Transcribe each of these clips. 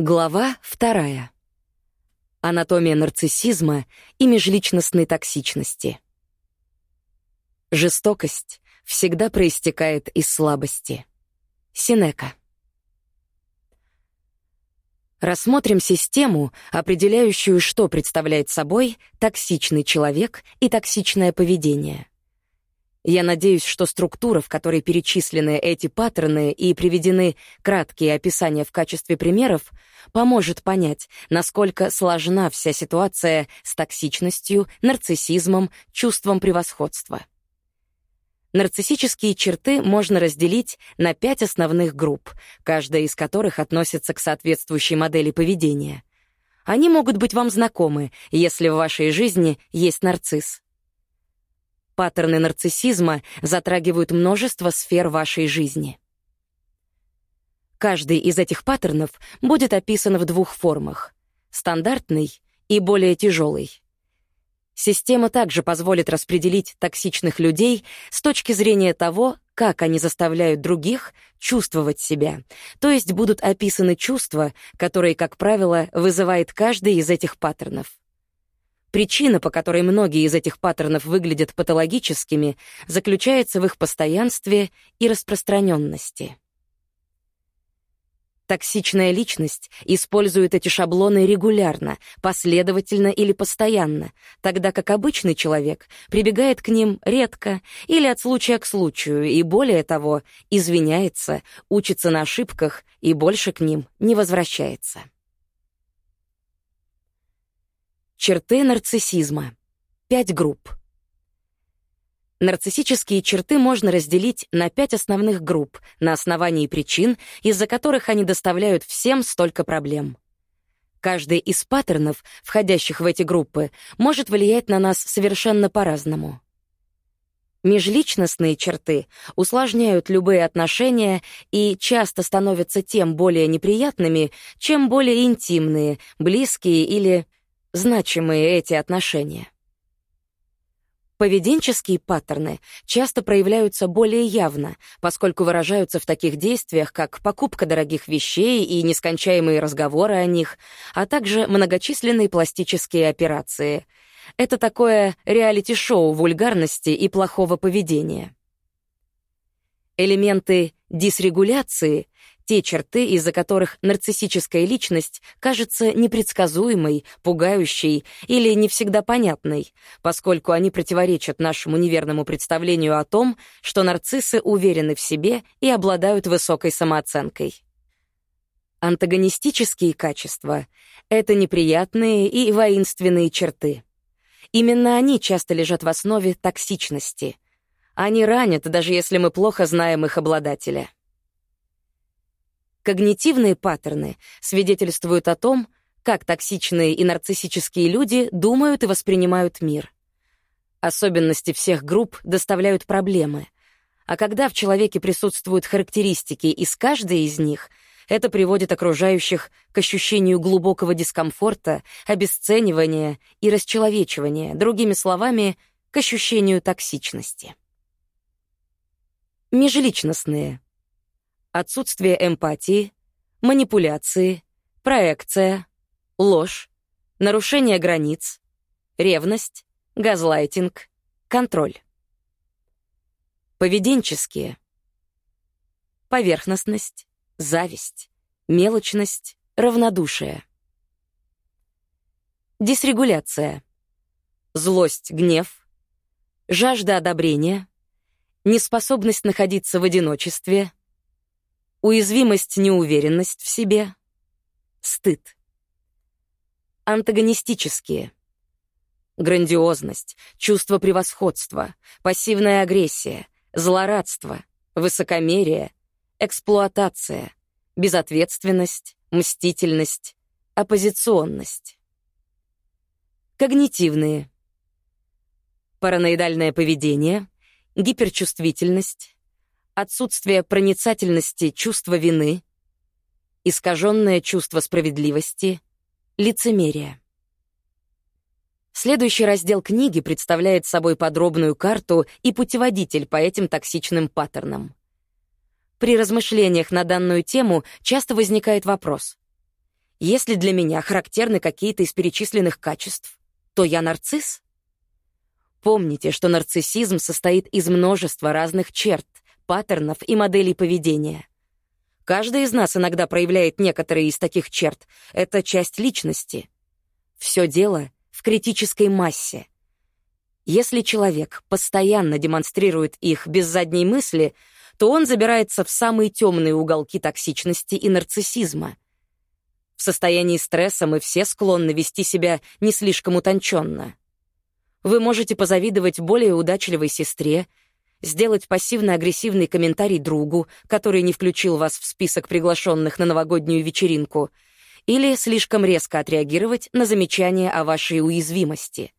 Глава вторая. Анатомия нарциссизма и межличностной токсичности. Жестокость всегда проистекает из слабости. Синека. Рассмотрим систему, определяющую, что представляет собой токсичный человек и токсичное поведение. Я надеюсь, что структура, в которой перечислены эти паттерны и приведены краткие описания в качестве примеров, поможет понять, насколько сложна вся ситуация с токсичностью, нарциссизмом, чувством превосходства. Нарциссические черты можно разделить на пять основных групп, каждая из которых относится к соответствующей модели поведения. Они могут быть вам знакомы, если в вашей жизни есть нарцисс. Паттерны нарциссизма затрагивают множество сфер вашей жизни. Каждый из этих паттернов будет описан в двух формах — стандартный и более тяжелый. Система также позволит распределить токсичных людей с точки зрения того, как они заставляют других чувствовать себя, то есть будут описаны чувства, которые, как правило, вызывает каждый из этих паттернов. Причина, по которой многие из этих паттернов выглядят патологическими, заключается в их постоянстве и распространенности. Токсичная личность использует эти шаблоны регулярно, последовательно или постоянно, тогда как обычный человек прибегает к ним редко или от случая к случаю и, более того, извиняется, учится на ошибках и больше к ним не возвращается. Черты нарциссизма. Пять групп. Нарциссические черты можно разделить на пять основных групп на основании причин, из-за которых они доставляют всем столько проблем. Каждый из паттернов, входящих в эти группы, может влиять на нас совершенно по-разному. Межличностные черты усложняют любые отношения и часто становятся тем более неприятными, чем более интимные, близкие или значимые эти отношения. Поведенческие паттерны часто проявляются более явно, поскольку выражаются в таких действиях, как покупка дорогих вещей и нескончаемые разговоры о них, а также многочисленные пластические операции. Это такое реалити-шоу вульгарности и плохого поведения. Элементы дисрегуляции те черты, из-за которых нарциссическая личность кажется непредсказуемой, пугающей или не всегда понятной, поскольку они противоречат нашему неверному представлению о том, что нарциссы уверены в себе и обладают высокой самооценкой. Антагонистические качества — это неприятные и воинственные черты. Именно они часто лежат в основе токсичности. Они ранят, даже если мы плохо знаем их обладателя. Когнитивные паттерны свидетельствуют о том, как токсичные и нарциссические люди думают и воспринимают мир. Особенности всех групп доставляют проблемы. А когда в человеке присутствуют характеристики из каждой из них, это приводит окружающих к ощущению глубокого дискомфорта, обесценивания и расчеловечивания, другими словами, к ощущению токсичности. Межличностные отсутствие эмпатии, манипуляции, проекция, ложь, нарушение границ, ревность, газлайтинг, контроль. Поведенческие. Поверхностность, зависть, мелочность, равнодушие. Дисрегуляция. Злость, гнев, жажда одобрения, неспособность находиться в одиночестве, Уязвимость, неуверенность в себе. Стыд. Антагонистические. Грандиозность, чувство превосходства, пассивная агрессия, злорадство, высокомерие, эксплуатация, безответственность, мстительность, оппозиционность. Когнитивные. Параноидальное поведение, гиперчувствительность, отсутствие проницательности чувства вины, искаженное чувство справедливости, лицемерие. Следующий раздел книги представляет собой подробную карту и путеводитель по этим токсичным паттернам. При размышлениях на данную тему часто возникает вопрос. Если для меня характерны какие-то из перечисленных качеств, то я нарцисс? Помните, что нарциссизм состоит из множества разных черт, паттернов и моделей поведения. Каждый из нас иногда проявляет некоторые из таких черт. Это часть личности. Все дело в критической массе. Если человек постоянно демонстрирует их без задней мысли, то он забирается в самые темные уголки токсичности и нарциссизма. В состоянии стресса мы все склонны вести себя не слишком утонченно. Вы можете позавидовать более удачливой сестре, сделать пассивно-агрессивный комментарий другу, который не включил вас в список приглашенных на новогоднюю вечеринку, или слишком резко отреагировать на замечание о вашей уязвимости.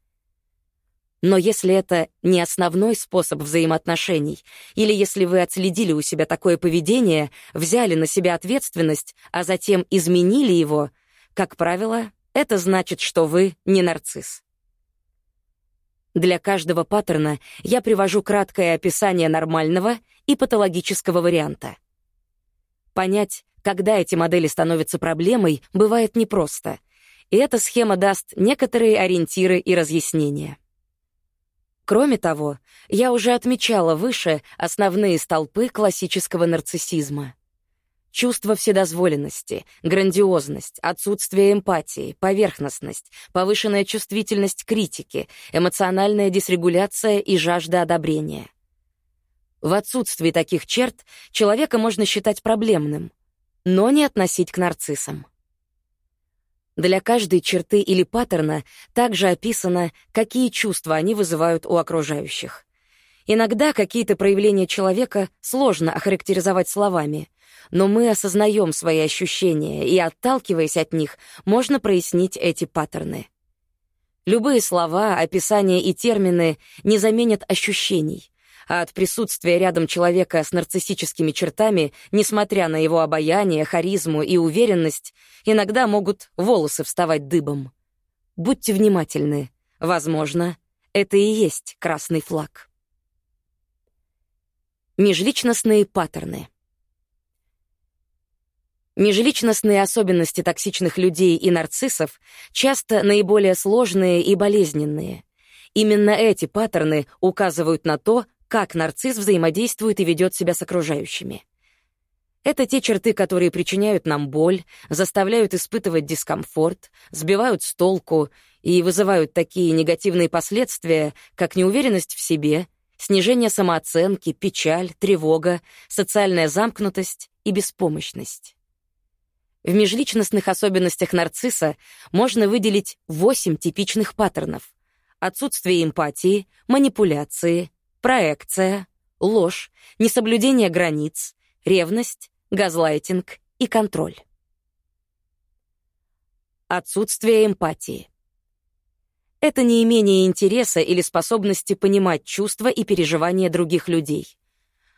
Но если это не основной способ взаимоотношений, или если вы отследили у себя такое поведение, взяли на себя ответственность, а затем изменили его, как правило, это значит, что вы не нарцисс. Для каждого паттерна я привожу краткое описание нормального и патологического варианта. Понять, когда эти модели становятся проблемой, бывает непросто, и эта схема даст некоторые ориентиры и разъяснения. Кроме того, я уже отмечала выше основные столпы классического нарциссизма. Чувство вседозволенности, грандиозность, отсутствие эмпатии, поверхностность, повышенная чувствительность критики, эмоциональная дисрегуляция и жажда одобрения. В отсутствии таких черт человека можно считать проблемным, но не относить к нарциссам. Для каждой черты или паттерна также описано, какие чувства они вызывают у окружающих. Иногда какие-то проявления человека сложно охарактеризовать словами — но мы осознаем свои ощущения, и, отталкиваясь от них, можно прояснить эти паттерны. Любые слова, описания и термины не заменят ощущений, а от присутствия рядом человека с нарциссическими чертами, несмотря на его обаяние, харизму и уверенность, иногда могут волосы вставать дыбом. Будьте внимательны. Возможно, это и есть красный флаг. Межличностные паттерны — Межличностные особенности токсичных людей и нарциссов часто наиболее сложные и болезненные. Именно эти паттерны указывают на то, как нарцисс взаимодействует и ведет себя с окружающими. Это те черты, которые причиняют нам боль, заставляют испытывать дискомфорт, сбивают с толку и вызывают такие негативные последствия, как неуверенность в себе, снижение самооценки, печаль, тревога, социальная замкнутость и беспомощность. В межличностных особенностях нарцисса можно выделить восемь типичных паттернов. Отсутствие эмпатии, манипуляции, проекция, ложь, несоблюдение границ, ревность, газлайтинг и контроль. Отсутствие эмпатии. Это неимение интереса или способности понимать чувства и переживания других людей.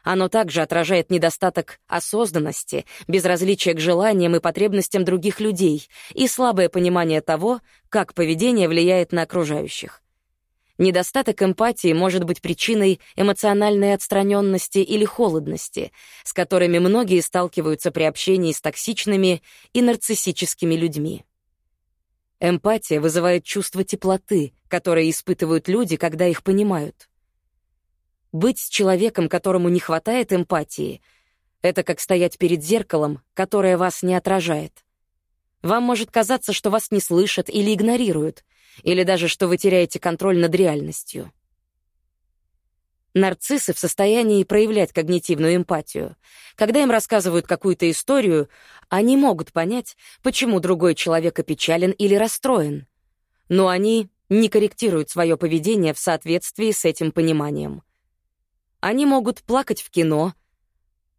Оно также отражает недостаток осознанности, безразличие к желаниям и потребностям других людей и слабое понимание того, как поведение влияет на окружающих. Недостаток эмпатии может быть причиной эмоциональной отстраненности или холодности, с которыми многие сталкиваются при общении с токсичными и нарциссическими людьми. Эмпатия вызывает чувство теплоты, которое испытывают люди, когда их понимают. Быть с человеком, которому не хватает эмпатии, это как стоять перед зеркалом, которое вас не отражает. Вам может казаться, что вас не слышат или игнорируют, или даже что вы теряете контроль над реальностью. Нарциссы в состоянии проявлять когнитивную эмпатию. Когда им рассказывают какую-то историю, они могут понять, почему другой человек опечален или расстроен. Но они не корректируют свое поведение в соответствии с этим пониманием. Они могут плакать в кино,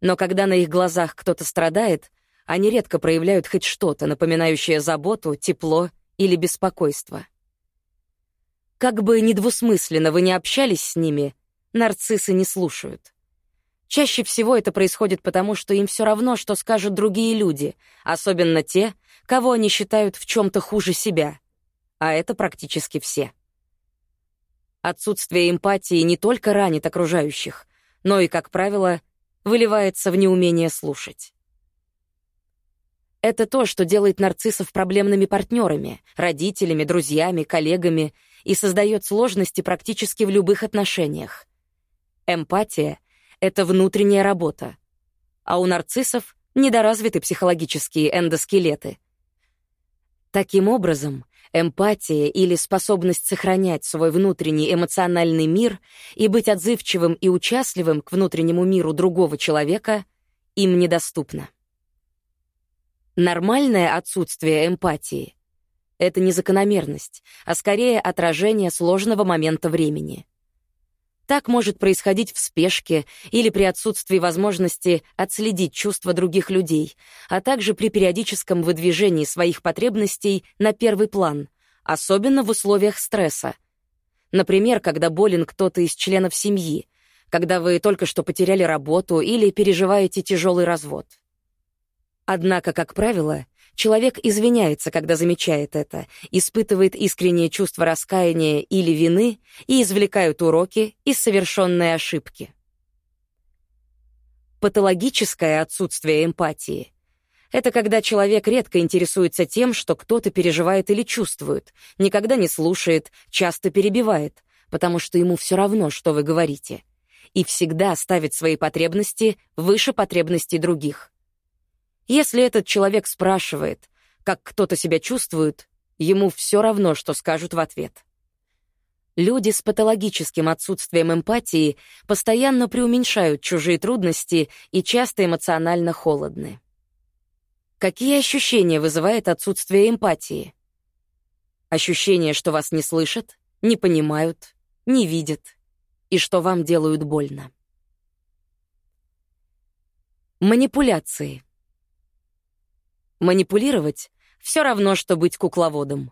но когда на их глазах кто-то страдает, они редко проявляют хоть что-то, напоминающее заботу, тепло или беспокойство. Как бы недвусмысленно вы не общались с ними, нарциссы не слушают. Чаще всего это происходит потому, что им все равно, что скажут другие люди, особенно те, кого они считают в чем-то хуже себя. А это практически все. Отсутствие эмпатии не только ранит окружающих, но и, как правило, выливается в неумение слушать. Это то, что делает нарциссов проблемными партнерами, родителями, друзьями, коллегами и создает сложности практически в любых отношениях. Эмпатия — это внутренняя работа. А у нарциссов недоразвиты психологические эндоскелеты. Таким образом, эмпатия или способность сохранять свой внутренний эмоциональный мир и быть отзывчивым и участливым к внутреннему миру другого человека им недоступна. Нормальное отсутствие эмпатии — это не закономерность, а скорее отражение сложного момента времени — так может происходить в спешке или при отсутствии возможности отследить чувства других людей, а также при периодическом выдвижении своих потребностей на первый план, особенно в условиях стресса. Например, когда болен кто-то из членов семьи, когда вы только что потеряли работу или переживаете тяжелый развод. Однако, как правило, Человек извиняется, когда замечает это, испытывает искреннее чувство раскаяния или вины и извлекают уроки из совершенной ошибки. Патологическое отсутствие эмпатии — это когда человек редко интересуется тем, что кто-то переживает или чувствует, никогда не слушает, часто перебивает, потому что ему все равно, что вы говорите, и всегда ставит свои потребности выше потребностей других. Если этот человек спрашивает, как кто-то себя чувствует, ему все равно, что скажут в ответ. Люди с патологическим отсутствием эмпатии постоянно преуменьшают чужие трудности и часто эмоционально холодны. Какие ощущения вызывает отсутствие эмпатии? Ощущение, что вас не слышат, не понимают, не видят и что вам делают больно. Манипуляции. Манипулировать — все равно, что быть кукловодом.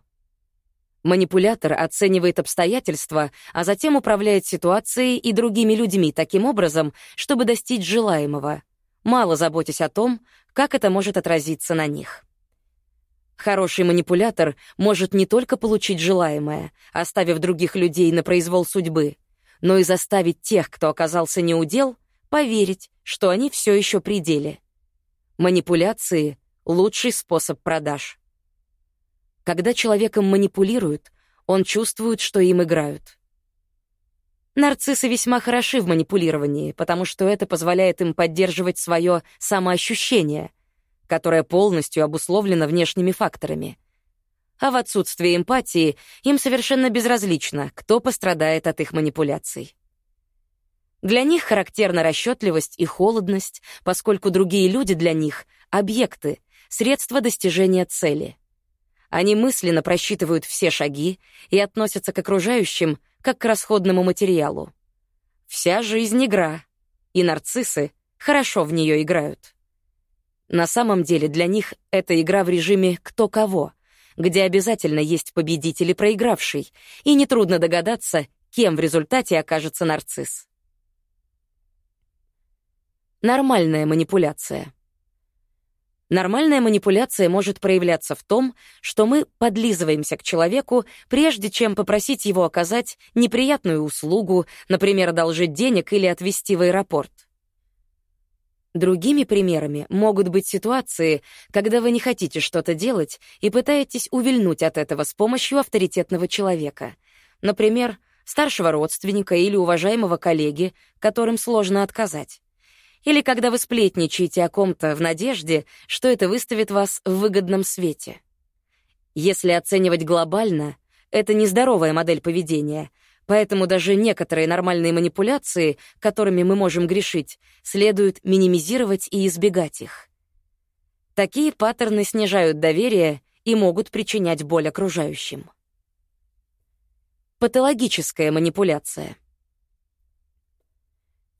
Манипулятор оценивает обстоятельства, а затем управляет ситуацией и другими людьми таким образом, чтобы достичь желаемого, мало заботясь о том, как это может отразиться на них. Хороший манипулятор может не только получить желаемое, оставив других людей на произвол судьбы, но и заставить тех, кто оказался неудел, поверить, что они все еще при деле. Манипуляции лучший способ продаж. Когда человеком манипулируют, он чувствует, что им играют. Нарциссы весьма хороши в манипулировании, потому что это позволяет им поддерживать свое самоощущение, которое полностью обусловлено внешними факторами. А в отсутствии эмпатии им совершенно безразлично, кто пострадает от их манипуляций. Для них характерна расчетливость и холодность, поскольку другие люди для них — объекты, средство достижения цели. Они мысленно просчитывают все шаги и относятся к окружающим как к расходному материалу. Вся жизнь — игра, и нарциссы хорошо в нее играют. На самом деле для них это игра в режиме «кто кого», где обязательно есть победитель и проигравший, и нетрудно догадаться, кем в результате окажется нарцисс. Нормальная манипуляция — Нормальная манипуляция может проявляться в том, что мы подлизываемся к человеку, прежде чем попросить его оказать неприятную услугу, например, одолжить денег или отвезти в аэропорт. Другими примерами могут быть ситуации, когда вы не хотите что-то делать и пытаетесь увильнуть от этого с помощью авторитетного человека. Например, старшего родственника или уважаемого коллеги, которым сложно отказать или когда вы сплетничаете о ком-то в надежде, что это выставит вас в выгодном свете. Если оценивать глобально, это нездоровая модель поведения, поэтому даже некоторые нормальные манипуляции, которыми мы можем грешить, следует минимизировать и избегать их. Такие паттерны снижают доверие и могут причинять боль окружающим. Патологическая манипуляция.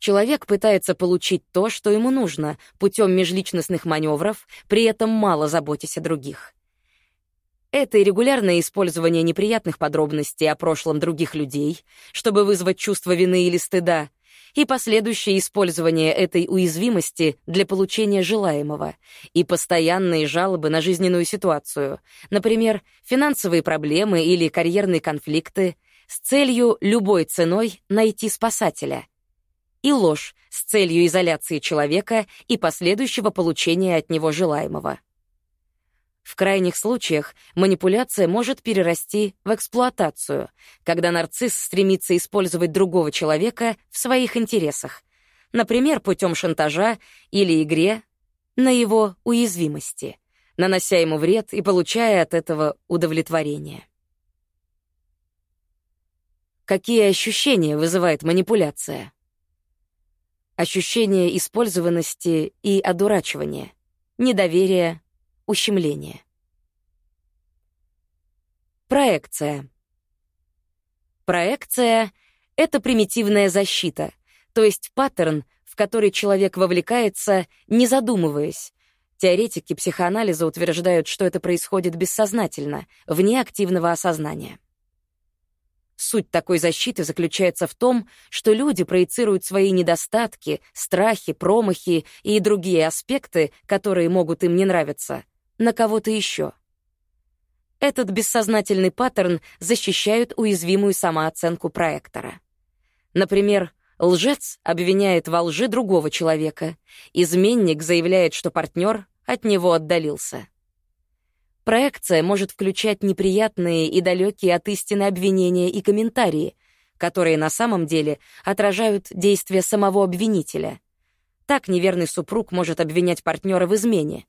Человек пытается получить то, что ему нужно, путем межличностных маневров, при этом мало заботясь о других. Это и регулярное использование неприятных подробностей о прошлом других людей, чтобы вызвать чувство вины или стыда, и последующее использование этой уязвимости для получения желаемого, и постоянные жалобы на жизненную ситуацию, например, финансовые проблемы или карьерные конфликты, с целью любой ценой найти спасателя — и ложь с целью изоляции человека и последующего получения от него желаемого. В крайних случаях манипуляция может перерасти в эксплуатацию, когда нарцисс стремится использовать другого человека в своих интересах, например, путем шантажа или игре на его уязвимости, нанося ему вред и получая от этого удовлетворение. Какие ощущения вызывает манипуляция? Ощущение использованности и одурачивания, недоверия, ущемления. Проекция. Проекция — это примитивная защита, то есть паттерн, в который человек вовлекается, не задумываясь. Теоретики психоанализа утверждают, что это происходит бессознательно, вне активного осознания. Суть такой защиты заключается в том, что люди проецируют свои недостатки, страхи, промахи и другие аспекты, которые могут им не нравиться, на кого-то еще. Этот бессознательный паттерн защищает уязвимую самооценку проектора. Например, Лжец обвиняет во лжи другого человека. Изменник заявляет, что партнер от него отдалился. Проекция может включать неприятные и далекие от истины обвинения и комментарии, которые на самом деле отражают действия самого обвинителя. Так неверный супруг может обвинять партнера в измене,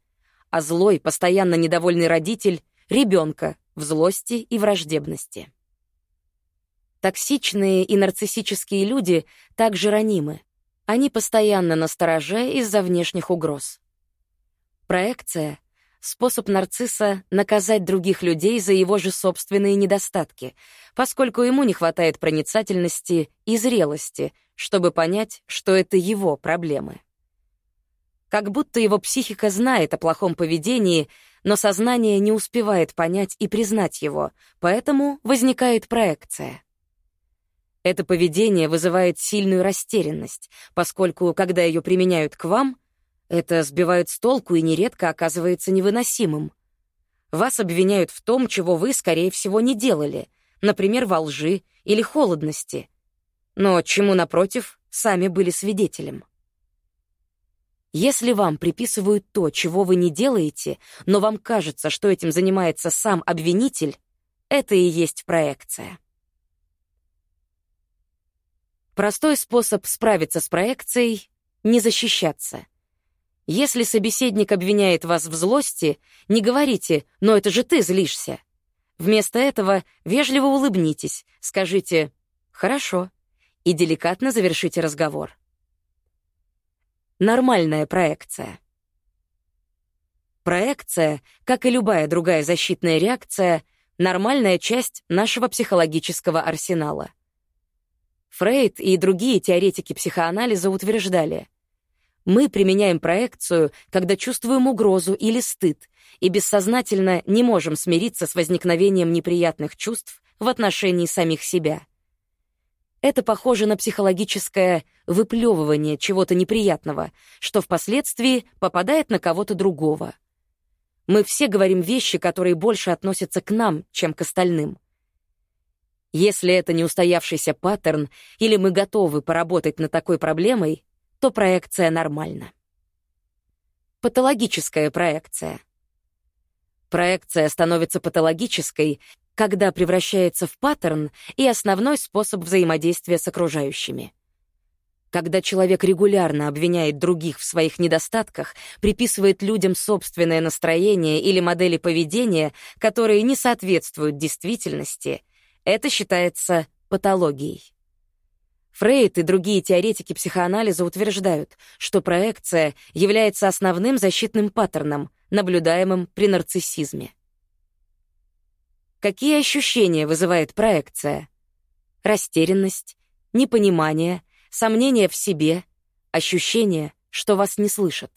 а злой, постоянно недовольный родитель — ребенка в злости и враждебности. Токсичные и нарциссические люди также ранимы. Они постоянно настороже из-за внешних угроз. Проекция — способ нарцисса наказать других людей за его же собственные недостатки, поскольку ему не хватает проницательности и зрелости, чтобы понять, что это его проблемы. Как будто его психика знает о плохом поведении, но сознание не успевает понять и признать его, поэтому возникает проекция. Это поведение вызывает сильную растерянность, поскольку, когда ее применяют к вам, это сбивает с толку и нередко оказывается невыносимым. Вас обвиняют в том, чего вы, скорее всего, не делали, например, во лжи или холодности, но чему, напротив, сами были свидетелем. Если вам приписывают то, чего вы не делаете, но вам кажется, что этим занимается сам обвинитель, это и есть проекция. Простой способ справиться с проекцией — не защищаться. Если собеседник обвиняет вас в злости, не говорите «но это же ты злишься». Вместо этого вежливо улыбнитесь, скажите «хорошо» и деликатно завершите разговор. Нормальная проекция. Проекция, как и любая другая защитная реакция, нормальная часть нашего психологического арсенала — Фрейд и другие теоретики психоанализа утверждали, мы применяем проекцию, когда чувствуем угрозу или стыд, и бессознательно не можем смириться с возникновением неприятных чувств в отношении самих себя. Это похоже на психологическое выплевывание чего-то неприятного, что впоследствии попадает на кого-то другого. Мы все говорим вещи, которые больше относятся к нам, чем к остальным. Если это не устоявшийся паттерн или мы готовы поработать над такой проблемой, то проекция нормальна. Патологическая проекция. Проекция становится патологической, когда превращается в паттерн и основной способ взаимодействия с окружающими. Когда человек регулярно обвиняет других в своих недостатках, приписывает людям собственное настроение или модели поведения, которые не соответствуют действительности — это считается патологией. Фрейд и другие теоретики психоанализа утверждают, что проекция является основным защитным паттерном, наблюдаемым при нарциссизме. Какие ощущения вызывает проекция? Растерянность, непонимание, сомнение в себе, ощущение, что вас не слышат,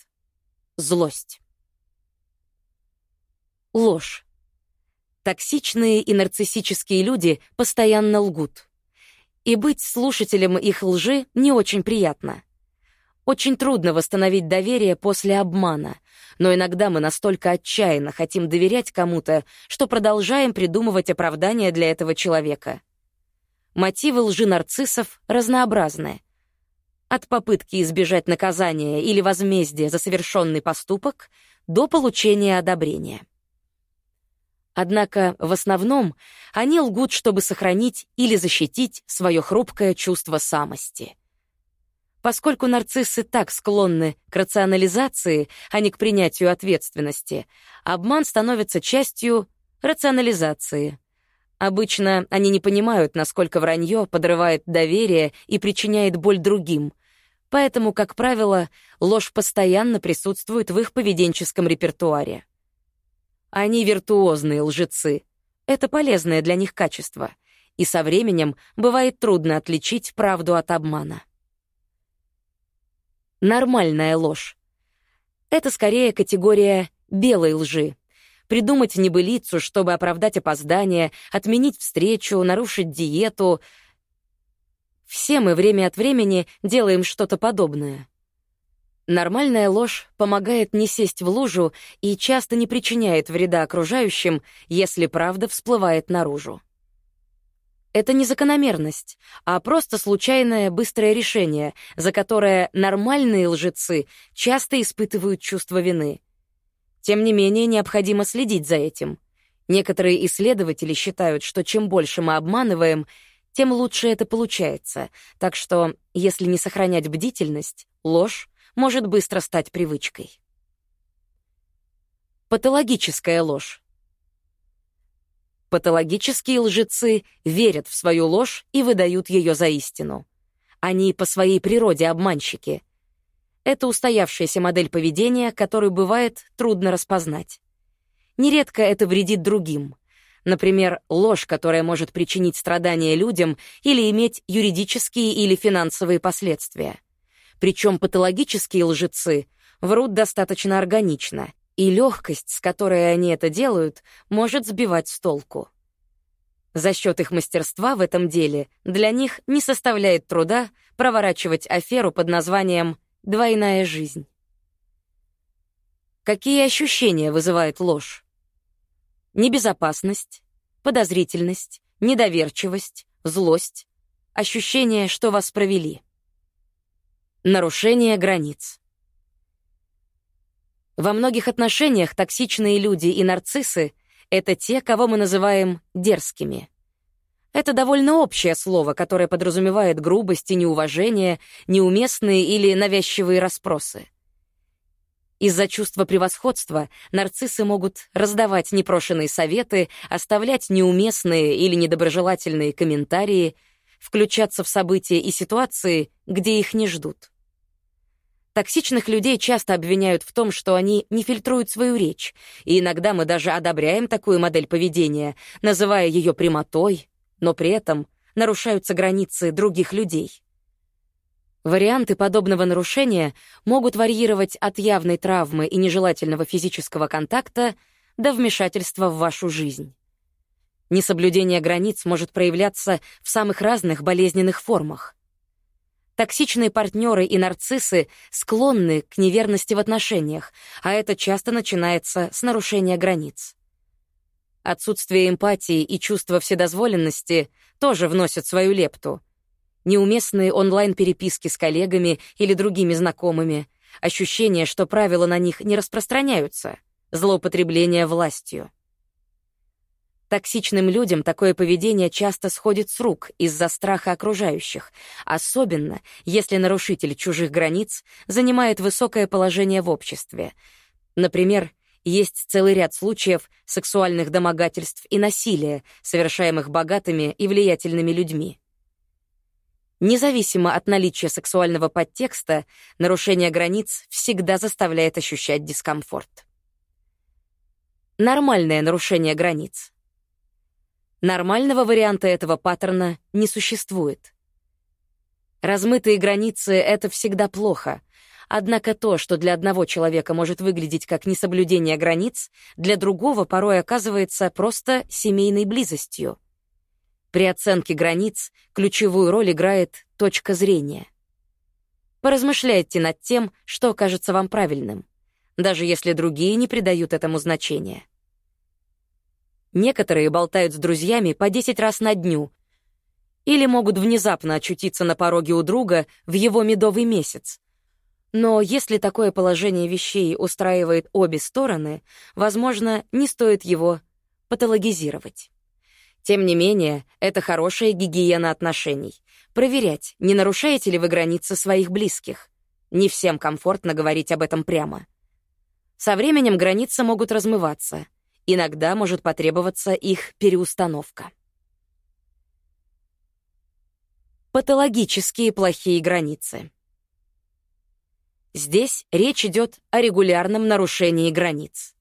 злость. Ложь. Токсичные и нарциссические люди постоянно лгут. И быть слушателем их лжи не очень приятно. Очень трудно восстановить доверие после обмана, но иногда мы настолько отчаянно хотим доверять кому-то, что продолжаем придумывать оправдания для этого человека. Мотивы лжи нарциссов разнообразны. От попытки избежать наказания или возмездия за совершенный поступок до получения одобрения. Однако в основном они лгут, чтобы сохранить или защитить свое хрупкое чувство самости. Поскольку нарциссы так склонны к рационализации, а не к принятию ответственности, обман становится частью рационализации. Обычно они не понимают, насколько вранье подрывает доверие и причиняет боль другим, поэтому, как правило, ложь постоянно присутствует в их поведенческом репертуаре. Они виртуозные лжецы. Это полезное для них качество. И со временем бывает трудно отличить правду от обмана. Нормальная ложь. Это скорее категория белой лжи. Придумать небылицу, чтобы оправдать опоздание, отменить встречу, нарушить диету. Все мы время от времени делаем что-то подобное. Нормальная ложь помогает не сесть в лужу и часто не причиняет вреда окружающим, если правда всплывает наружу. Это не закономерность, а просто случайное быстрое решение, за которое нормальные лжецы часто испытывают чувство вины. Тем не менее, необходимо следить за этим. Некоторые исследователи считают, что чем больше мы обманываем, тем лучше это получается, так что, если не сохранять бдительность, ложь может быстро стать привычкой. Патологическая ложь. Патологические лжецы верят в свою ложь и выдают ее за истину. Они по своей природе обманщики. Это устоявшаяся модель поведения, которую бывает трудно распознать. Нередко это вредит другим. Например, ложь, которая может причинить страдания людям или иметь юридические или финансовые последствия. Причем патологические лжецы врут достаточно органично, и легкость, с которой они это делают, может сбивать с толку. За счет их мастерства в этом деле для них не составляет труда проворачивать аферу под названием «двойная жизнь». Какие ощущения вызывает ложь? Небезопасность, подозрительность, недоверчивость, злость, ощущение, что вас провели. Нарушение границ. Во многих отношениях токсичные люди и нарциссы — это те, кого мы называем дерзкими. Это довольно общее слово, которое подразумевает грубость и неуважение, неуместные или навязчивые расспросы. Из-за чувства превосходства нарциссы могут раздавать непрошенные советы, оставлять неуместные или недоброжелательные комментарии, включаться в события и ситуации, где их не ждут. Токсичных людей часто обвиняют в том, что они не фильтруют свою речь, и иногда мы даже одобряем такую модель поведения, называя ее прямотой, но при этом нарушаются границы других людей. Варианты подобного нарушения могут варьировать от явной травмы и нежелательного физического контакта до вмешательства в вашу жизнь. Несоблюдение границ может проявляться в самых разных болезненных формах. Токсичные партнеры и нарциссы склонны к неверности в отношениях, а это часто начинается с нарушения границ. Отсутствие эмпатии и чувство вседозволенности тоже вносят свою лепту. Неуместные онлайн-переписки с коллегами или другими знакомыми, ощущение, что правила на них не распространяются, злоупотребление властью. Токсичным людям такое поведение часто сходит с рук из-за страха окружающих, особенно если нарушитель чужих границ занимает высокое положение в обществе. Например, есть целый ряд случаев сексуальных домогательств и насилия, совершаемых богатыми и влиятельными людьми. Независимо от наличия сексуального подтекста, нарушение границ всегда заставляет ощущать дискомфорт. Нормальное нарушение границ — Нормального варианта этого паттерна не существует. Размытые границы — это всегда плохо. Однако то, что для одного человека может выглядеть как несоблюдение границ, для другого порой оказывается просто семейной близостью. При оценке границ ключевую роль играет точка зрения. Поразмышляйте над тем, что кажется вам правильным, даже если другие не придают этому значения. Некоторые болтают с друзьями по 10 раз на дню или могут внезапно очутиться на пороге у друга в его медовый месяц. Но если такое положение вещей устраивает обе стороны, возможно, не стоит его патологизировать. Тем не менее, это хорошая гигиена отношений. Проверять, не нарушаете ли вы границы своих близких. Не всем комфортно говорить об этом прямо. Со временем границы могут размываться. Иногда может потребоваться их переустановка. Патологические плохие границы. Здесь речь идет о регулярном нарушении границ.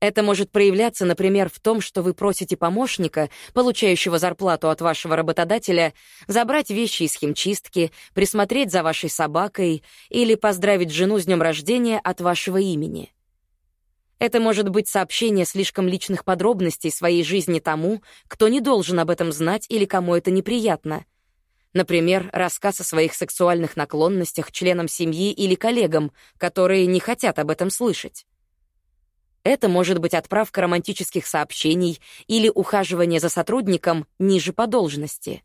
Это может проявляться, например, в том, что вы просите помощника, получающего зарплату от вашего работодателя, забрать вещи из химчистки, присмотреть за вашей собакой или поздравить жену с днем рождения от вашего имени. Это может быть сообщение слишком личных подробностей своей жизни тому, кто не должен об этом знать или кому это неприятно. Например, рассказ о своих сексуальных наклонностях членам семьи или коллегам, которые не хотят об этом слышать. Это может быть отправка романтических сообщений или ухаживание за сотрудником ниже по должности.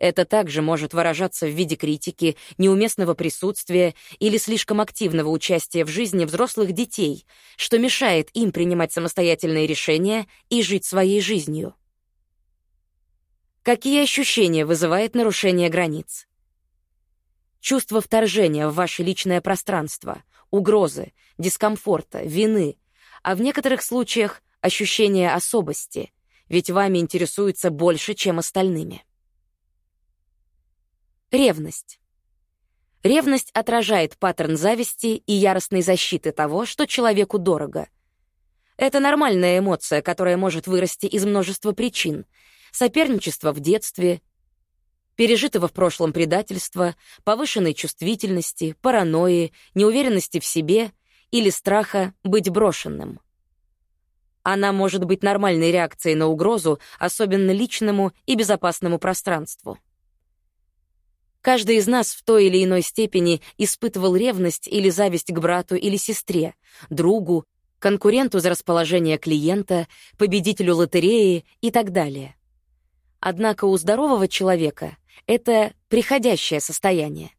Это также может выражаться в виде критики, неуместного присутствия или слишком активного участия в жизни взрослых детей, что мешает им принимать самостоятельные решения и жить своей жизнью. Какие ощущения вызывает нарушение границ? Чувство вторжения в ваше личное пространство, угрозы, дискомфорта, вины, а в некоторых случаях ощущение особости, ведь вами интересуется больше, чем остальными. Ревность. Ревность отражает паттерн зависти и яростной защиты того, что человеку дорого. Это нормальная эмоция, которая может вырасти из множества причин. Соперничество в детстве, пережитого в прошлом предательства, повышенной чувствительности, паранойи, неуверенности в себе или страха быть брошенным. Она может быть нормальной реакцией на угрозу, особенно личному и безопасному пространству. Каждый из нас в той или иной степени испытывал ревность или зависть к брату или сестре, другу, конкуренту за расположение клиента, победителю лотереи и так далее. Однако у здорового человека это приходящее состояние.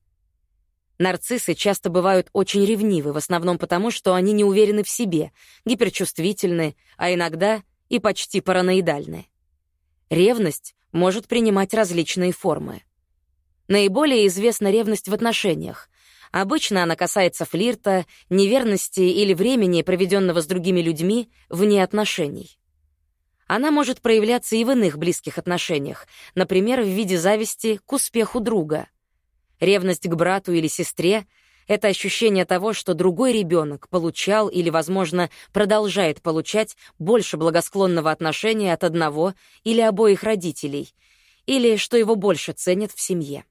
Нарциссы часто бывают очень ревнивы, в основном потому, что они не уверены в себе, гиперчувствительны, а иногда и почти параноидальны. Ревность может принимать различные формы. Наиболее известна ревность в отношениях. Обычно она касается флирта, неверности или времени, проведенного с другими людьми, вне отношений. Она может проявляться и в иных близких отношениях, например, в виде зависти к успеху друга — Ревность к брату или сестре — это ощущение того, что другой ребенок получал или, возможно, продолжает получать больше благосклонного отношения от одного или обоих родителей, или что его больше ценят в семье.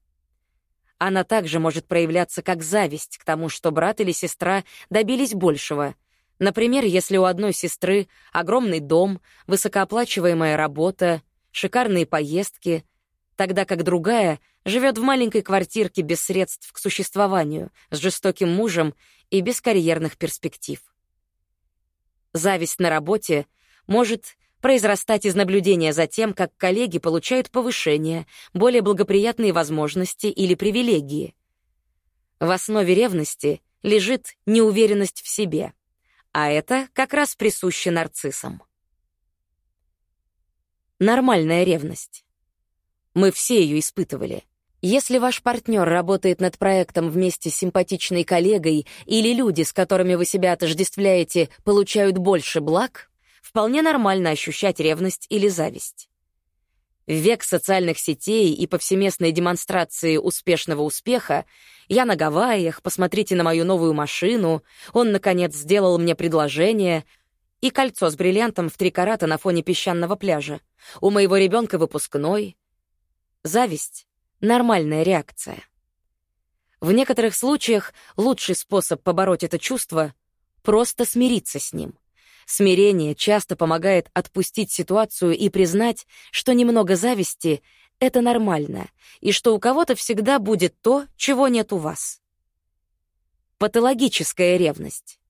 Она также может проявляться как зависть к тому, что брат или сестра добились большего. Например, если у одной сестры огромный дом, высокооплачиваемая работа, шикарные поездки, тогда как другая живет в маленькой квартирке без средств к существованию, с жестоким мужем и без карьерных перспектив. Зависть на работе может произрастать из наблюдения за тем, как коллеги получают повышение, более благоприятные возможности или привилегии. В основе ревности лежит неуверенность в себе, а это как раз присуще нарциссам. Нормальная ревность. Мы все ее испытывали. Если ваш партнер работает над проектом вместе с симпатичной коллегой или люди, с которыми вы себя отождествляете, получают больше благ, вполне нормально ощущать ревность или зависть. В век социальных сетей и повсеместной демонстрации успешного успеха я на Гавайях, посмотрите на мою новую машину, он, наконец, сделал мне предложение, и кольцо с бриллиантом в три карата на фоне песчаного пляжа. У моего ребенка выпускной. Зависть нормальная реакция. В некоторых случаях лучший способ побороть это чувство — просто смириться с ним. Смирение часто помогает отпустить ситуацию и признать, что немного зависти — это нормально, и что у кого-то всегда будет то, чего нет у вас. Патологическая ревность.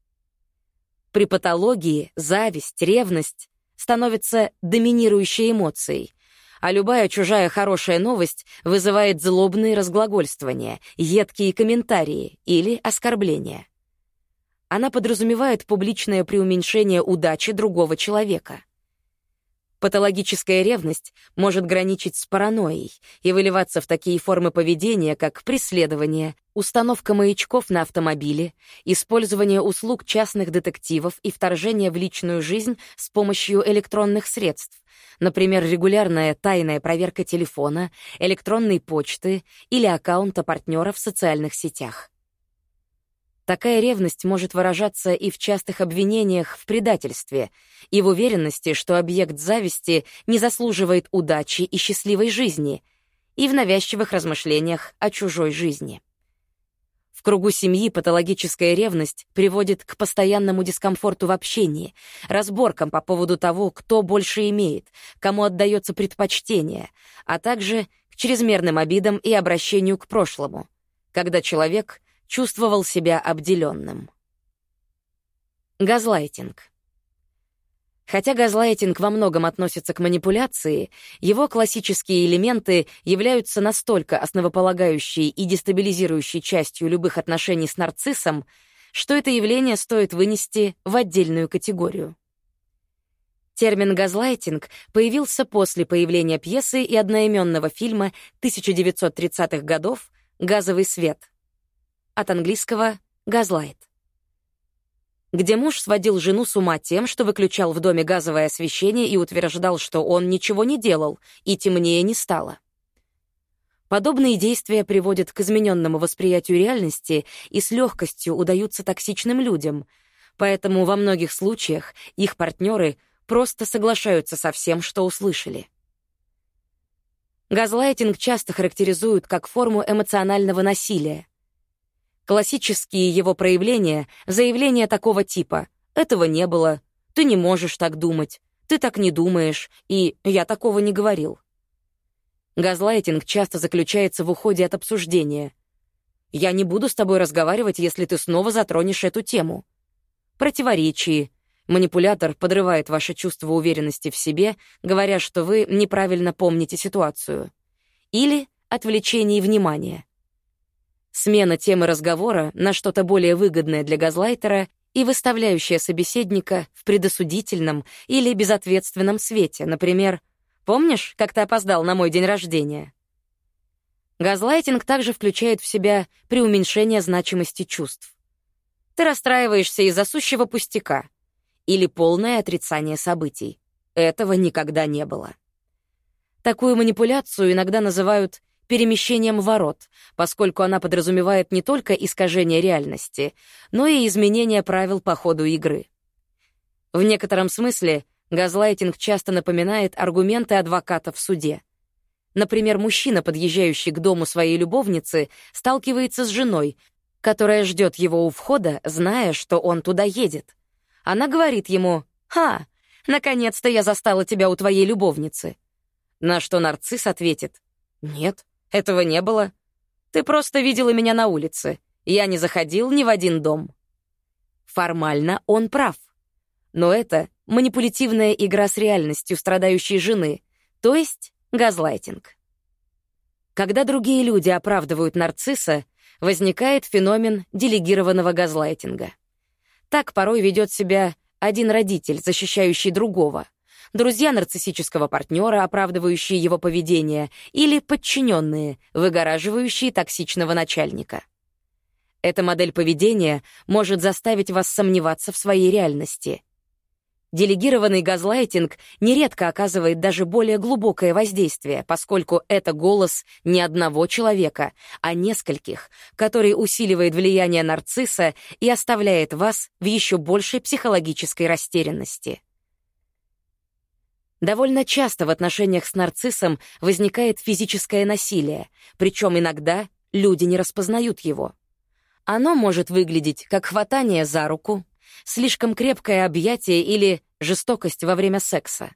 При патологии зависть, ревность становятся доминирующей эмоцией, а любая чужая хорошая новость вызывает злобные разглагольствования, едкие комментарии или оскорбления. Она подразумевает публичное преуменьшение удачи другого человека. Патологическая ревность может граничить с паранойей и выливаться в такие формы поведения, как преследование, установка маячков на автомобиле, использование услуг частных детективов и вторжение в личную жизнь с помощью электронных средств, например, регулярная тайная проверка телефона, электронной почты или аккаунта партнера в социальных сетях. Такая ревность может выражаться и в частых обвинениях в предательстве, и в уверенности, что объект зависти не заслуживает удачи и счастливой жизни, и в навязчивых размышлениях о чужой жизни. В кругу семьи патологическая ревность приводит к постоянному дискомфорту в общении, разборкам по поводу того, кто больше имеет, кому отдается предпочтение, а также к чрезмерным обидам и обращению к прошлому, когда человек чувствовал себя обделенным. Газлайтинг. Хотя газлайтинг во многом относится к манипуляции, его классические элементы являются настолько основополагающей и дестабилизирующей частью любых отношений с нарциссом, что это явление стоит вынести в отдельную категорию. Термин «газлайтинг» появился после появления пьесы и одноименного фильма 1930-х годов «Газовый свет», от английского «газлайт», где муж сводил жену с ума тем, что выключал в доме газовое освещение и утверждал, что он ничего не делал, и темнее не стало. Подобные действия приводят к измененному восприятию реальности и с легкостью удаются токсичным людям, поэтому во многих случаях их партнеры просто соглашаются со всем, что услышали. Газлайтинг часто характеризуют как форму эмоционального насилия, Классические его проявления — заявления такого типа «этого не было», «ты не можешь так думать», «ты так не думаешь» и «я такого не говорил». Газлайтинг часто заключается в уходе от обсуждения. «Я не буду с тобой разговаривать, если ты снова затронешь эту тему». Противоречии. Манипулятор подрывает ваше чувство уверенности в себе, говоря, что вы неправильно помните ситуацию. Или отвлечение внимания смена темы разговора на что-то более выгодное для газлайтера и выставляющая собеседника в предосудительном или безответственном свете, например, «Помнишь, как ты опоздал на мой день рождения?» Газлайтинг также включает в себя преуменьшение значимости чувств. Ты расстраиваешься из-за сущего пустяка или полное отрицание событий. Этого никогда не было. Такую манипуляцию иногда называют перемещением ворот, поскольку она подразумевает не только искажение реальности, но и изменение правил по ходу игры. В некотором смысле газлайтинг часто напоминает аргументы адвоката в суде. Например, мужчина, подъезжающий к дому своей любовницы, сталкивается с женой, которая ждет его у входа, зная, что он туда едет. Она говорит ему «Ха, наконец-то я застала тебя у твоей любовницы». На что нарцисс ответит «Нет, этого не было. Ты просто видела меня на улице. Я не заходил ни в один дом. Формально он прав. Но это манипулятивная игра с реальностью страдающей жены, то есть газлайтинг. Когда другие люди оправдывают нарцисса, возникает феномен делегированного газлайтинга. Так порой ведет себя один родитель, защищающий другого — друзья нарциссического партнера, оправдывающие его поведение, или подчиненные, выгораживающие токсичного начальника. Эта модель поведения может заставить вас сомневаться в своей реальности. Делегированный газлайтинг нередко оказывает даже более глубокое воздействие, поскольку это голос не одного человека, а нескольких, который усиливает влияние нарцисса и оставляет вас в еще большей психологической растерянности. Довольно часто в отношениях с нарциссом возникает физическое насилие, причем иногда люди не распознают его. Оно может выглядеть как хватание за руку, слишком крепкое объятие или жестокость во время секса.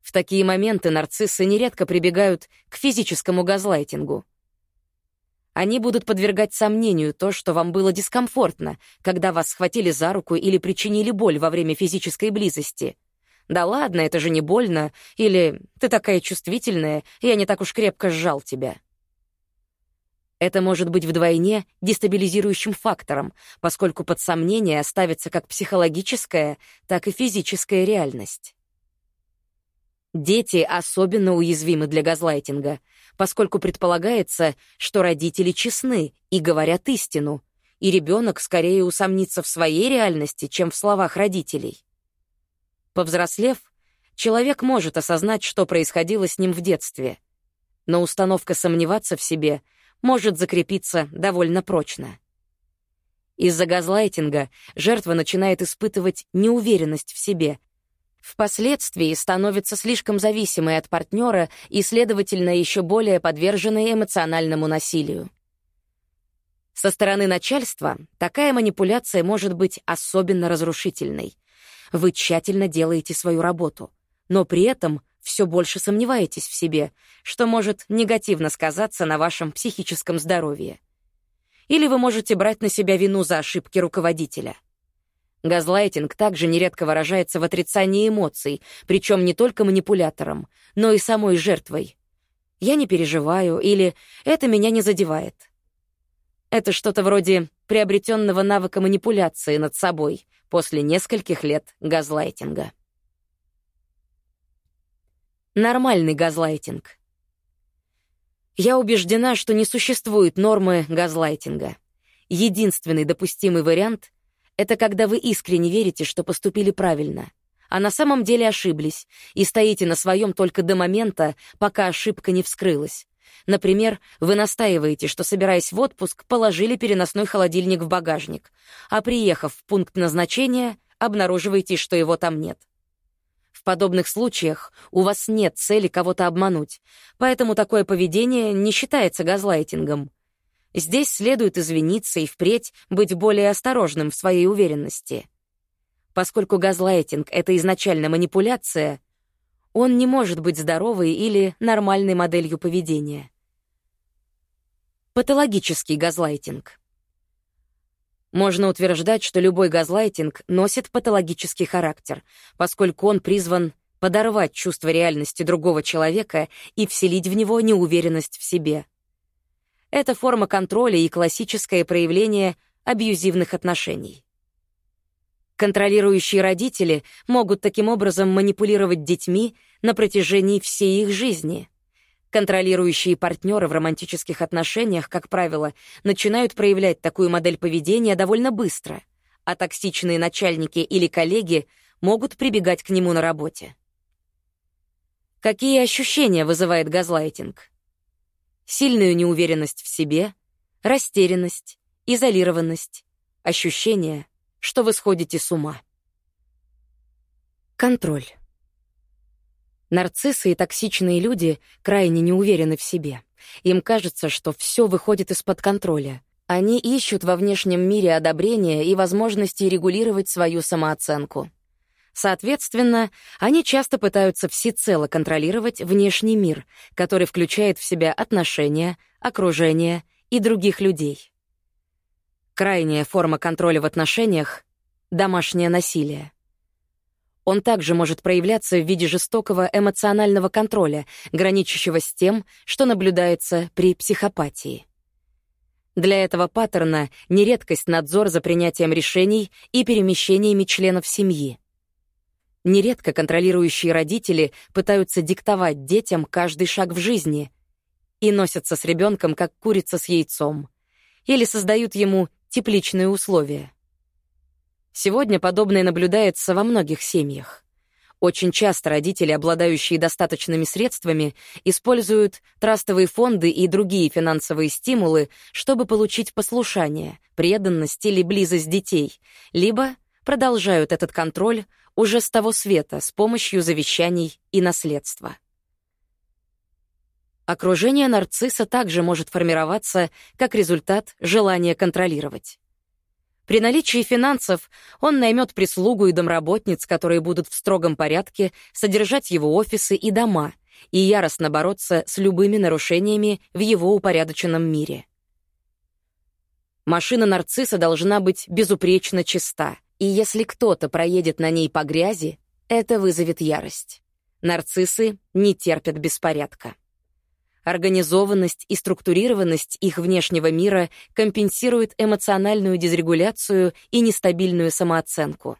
В такие моменты нарциссы нередко прибегают к физическому газлайтингу. Они будут подвергать сомнению то, что вам было дискомфортно, когда вас схватили за руку или причинили боль во время физической близости — «Да ладно, это же не больно», или «Ты такая чувствительная, я не так уж крепко сжал тебя». Это может быть вдвойне дестабилизирующим фактором, поскольку под сомнение ставится как психологическая, так и физическая реальность. Дети особенно уязвимы для газлайтинга, поскольку предполагается, что родители честны и говорят истину, и ребенок скорее усомнится в своей реальности, чем в словах родителей. Повзрослев, человек может осознать, что происходило с ним в детстве, но установка сомневаться в себе может закрепиться довольно прочно. Из-за газлайтинга жертва начинает испытывать неуверенность в себе, впоследствии становится слишком зависимой от партнера и, следовательно, еще более подверженной эмоциональному насилию. Со стороны начальства такая манипуляция может быть особенно разрушительной. Вы тщательно делаете свою работу, но при этом все больше сомневаетесь в себе, что может негативно сказаться на вашем психическом здоровье. Или вы можете брать на себя вину за ошибки руководителя. Газлайтинг также нередко выражается в отрицании эмоций, причем не только манипулятором, но и самой жертвой. «Я не переживаю» или «это меня не задевает». Это что-то вроде приобретенного навыка манипуляции над собой после нескольких лет газлайтинга. Нормальный газлайтинг. Я убеждена, что не существует нормы газлайтинга. Единственный допустимый вариант — это когда вы искренне верите, что поступили правильно, а на самом деле ошиблись и стоите на своем только до момента, пока ошибка не вскрылась, Например, вы настаиваете, что, собираясь в отпуск, положили переносной холодильник в багажник, а приехав в пункт назначения, обнаруживаете, что его там нет. В подобных случаях у вас нет цели кого-то обмануть, поэтому такое поведение не считается газлайтингом. Здесь следует извиниться и впредь быть более осторожным в своей уверенности. Поскольку газлайтинг — это изначально манипуляция, он не может быть здоровой или нормальной моделью поведения. Патологический газлайтинг. Можно утверждать, что любой газлайтинг носит патологический характер, поскольку он призван подорвать чувство реальности другого человека и вселить в него неуверенность в себе. Это форма контроля и классическое проявление абьюзивных отношений. Контролирующие родители могут таким образом манипулировать детьми на протяжении всей их жизни. Контролирующие партнеры в романтических отношениях, как правило, начинают проявлять такую модель поведения довольно быстро, а токсичные начальники или коллеги могут прибегать к нему на работе. Какие ощущения вызывает газлайтинг? Сильную неуверенность в себе, растерянность, изолированность, ощущение — что вы сходите с ума. Контроль. Нарциссы и токсичные люди крайне не уверены в себе. Им кажется, что все выходит из-под контроля. Они ищут во внешнем мире одобрения и возможности регулировать свою самооценку. Соответственно, они часто пытаются всецело контролировать внешний мир, который включает в себя отношения, окружение и других людей. Крайняя форма контроля в отношениях — домашнее насилие. Он также может проявляться в виде жестокого эмоционального контроля, граничащего с тем, что наблюдается при психопатии. Для этого паттерна нередкость надзор за принятием решений и перемещениями членов семьи. Нередко контролирующие родители пытаются диктовать детям каждый шаг в жизни и носятся с ребенком как курица с яйцом, или создают ему тепличные условия. Сегодня подобное наблюдается во многих семьях. Очень часто родители, обладающие достаточными средствами, используют трастовые фонды и другие финансовые стимулы, чтобы получить послушание, преданность или близость детей, либо продолжают этот контроль уже с того света с помощью завещаний и наследства. Окружение нарцисса также может формироваться как результат желания контролировать. При наличии финансов он наймет прислугу и домработниц, которые будут в строгом порядке содержать его офисы и дома и яростно бороться с любыми нарушениями в его упорядоченном мире. Машина нарцисса должна быть безупречно чиста, и если кто-то проедет на ней по грязи, это вызовет ярость. Нарциссы не терпят беспорядка. Организованность и структурированность их внешнего мира компенсирует эмоциональную дисрегуляцию и нестабильную самооценку.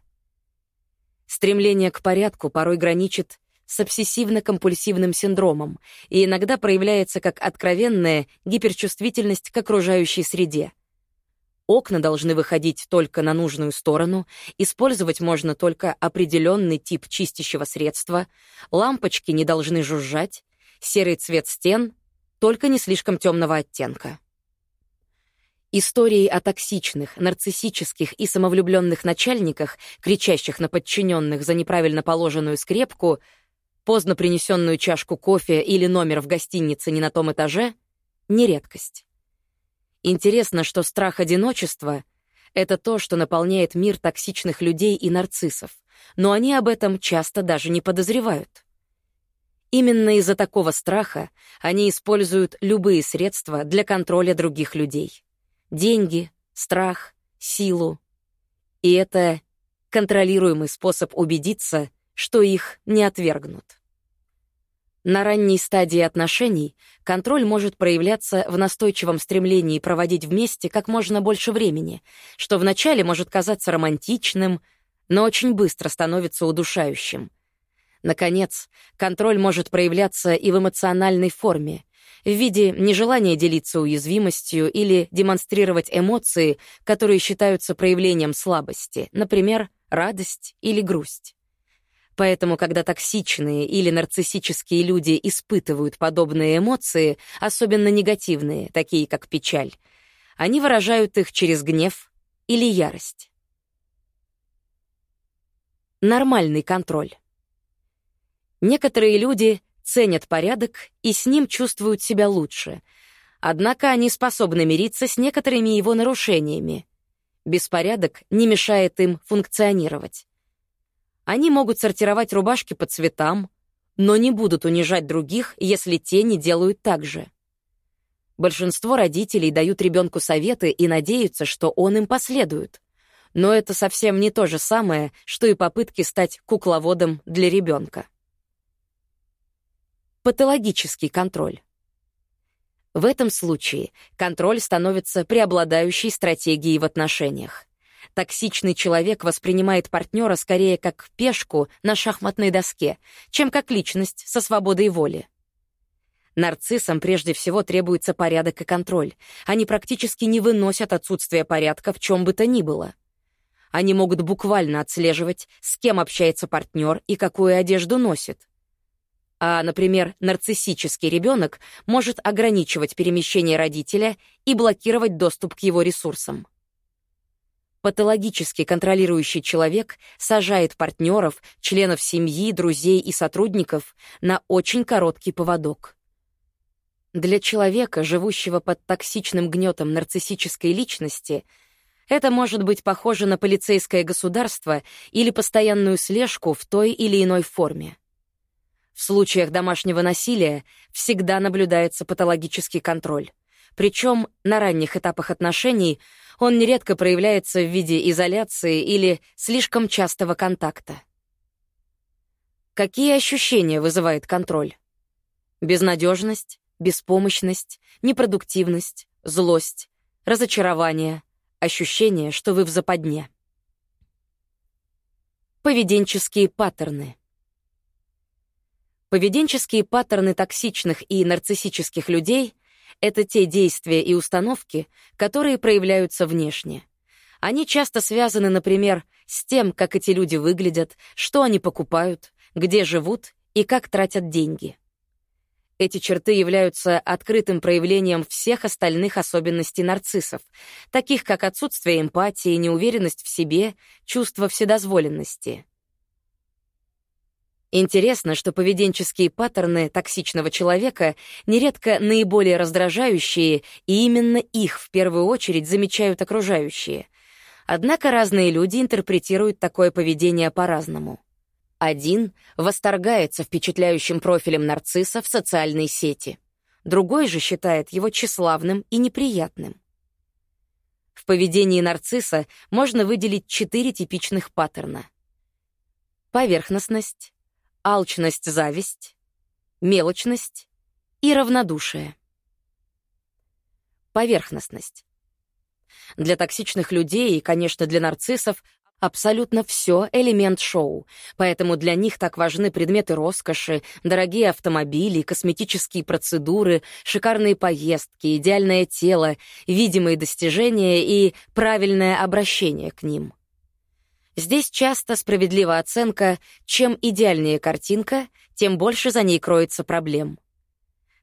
Стремление к порядку порой граничит с обсессивно-компульсивным синдромом и иногда проявляется как откровенная гиперчувствительность к окружающей среде. Окна должны выходить только на нужную сторону, использовать можно только определенный тип чистящего средства, лампочки не должны жужжать, серый цвет стен, только не слишком темного оттенка. Истории о токсичных, нарциссических и самовлюбленных начальниках, кричащих на подчиненных за неправильно положенную скрепку, поздно принесенную чашку кофе или номер в гостинице не на том этаже — не редкость. Интересно, что страх одиночества — это то, что наполняет мир токсичных людей и нарциссов, но они об этом часто даже не подозревают. Именно из-за такого страха они используют любые средства для контроля других людей. Деньги, страх, силу. И это контролируемый способ убедиться, что их не отвергнут. На ранней стадии отношений контроль может проявляться в настойчивом стремлении проводить вместе как можно больше времени, что вначале может казаться романтичным, но очень быстро становится удушающим — Наконец, контроль может проявляться и в эмоциональной форме, в виде нежелания делиться уязвимостью или демонстрировать эмоции, которые считаются проявлением слабости, например, радость или грусть. Поэтому, когда токсичные или нарциссические люди испытывают подобные эмоции, особенно негативные, такие как печаль, они выражают их через гнев или ярость. Нормальный контроль. Некоторые люди ценят порядок и с ним чувствуют себя лучше. Однако они способны мириться с некоторыми его нарушениями. Беспорядок не мешает им функционировать. Они могут сортировать рубашки по цветам, но не будут унижать других, если те не делают так же. Большинство родителей дают ребенку советы и надеются, что он им последует. Но это совсем не то же самое, что и попытки стать кукловодом для ребенка патологический контроль. В этом случае контроль становится преобладающей стратегией в отношениях. Токсичный человек воспринимает партнера скорее как пешку на шахматной доске, чем как личность со свободой воли. Нарциссам прежде всего требуется порядок и контроль. Они практически не выносят отсутствие порядка в чем бы то ни было. Они могут буквально отслеживать, с кем общается партнер и какую одежду носит а, например, нарциссический ребенок может ограничивать перемещение родителя и блокировать доступ к его ресурсам. Патологически контролирующий человек сажает партнеров, членов семьи, друзей и сотрудников на очень короткий поводок. Для человека, живущего под токсичным гнетом нарциссической личности, это может быть похоже на полицейское государство или постоянную слежку в той или иной форме. В случаях домашнего насилия всегда наблюдается патологический контроль. Причем на ранних этапах отношений он нередко проявляется в виде изоляции или слишком частого контакта. Какие ощущения вызывает контроль? Безнадежность, беспомощность, непродуктивность, злость, разочарование, ощущение, что вы в западне. Поведенческие паттерны — Поведенческие паттерны токсичных и нарциссических людей — это те действия и установки, которые проявляются внешне. Они часто связаны, например, с тем, как эти люди выглядят, что они покупают, где живут и как тратят деньги. Эти черты являются открытым проявлением всех остальных особенностей нарциссов, таких как отсутствие эмпатии, неуверенность в себе, чувство вседозволенности. Интересно, что поведенческие паттерны токсичного человека нередко наиболее раздражающие, и именно их в первую очередь замечают окружающие. Однако разные люди интерпретируют такое поведение по-разному. Один восторгается впечатляющим профилем нарцисса в социальной сети. Другой же считает его тщеславным и неприятным. В поведении нарцисса можно выделить четыре типичных паттерна. Поверхностность, алчность, зависть, мелочность и равнодушие. Поверхностность. Для токсичных людей и, конечно, для нарциссов абсолютно все элемент шоу, поэтому для них так важны предметы роскоши, дорогие автомобили, косметические процедуры, шикарные поездки, идеальное тело, видимые достижения и правильное обращение к ним. Здесь часто справедлива оценка, чем идеальнее картинка, тем больше за ней кроется проблем.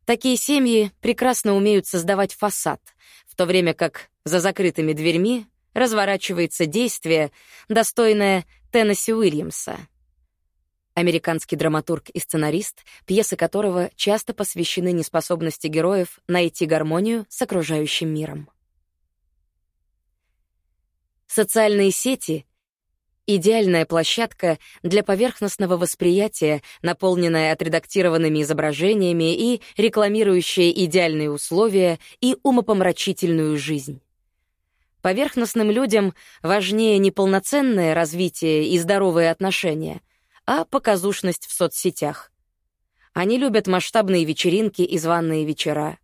Такие семьи прекрасно умеют создавать фасад, в то время как за закрытыми дверьми разворачивается действие, достойное Теннесси Уильямса. Американский драматург и сценарист, пьесы которого часто посвящены неспособности героев найти гармонию с окружающим миром. Социальные сети Идеальная площадка для поверхностного восприятия, наполненная отредактированными изображениями и рекламирующая идеальные условия и умопомрачительную жизнь. Поверхностным людям важнее не полноценное развитие и здоровые отношения, а показушность в соцсетях. Они любят масштабные вечеринки и званные вечера.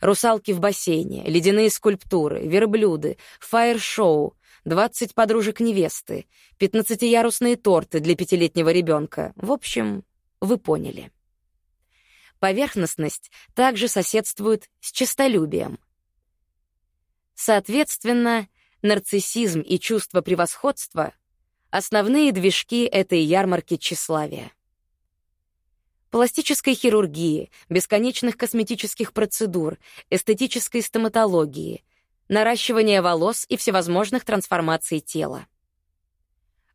Русалки в бассейне, ледяные скульптуры, верблюды, фаер-шоу — 20 подружек невесты, пятнадцатиярусные торты для пятилетнего ребенка. В общем, вы поняли. Поверхностность также соседствует с честолюбием. Соответственно, нарциссизм и чувство превосходства — основные движки этой ярмарки тщеславия. Пластической хирургии, бесконечных косметических процедур, эстетической стоматологии — наращивание волос и всевозможных трансформаций тела.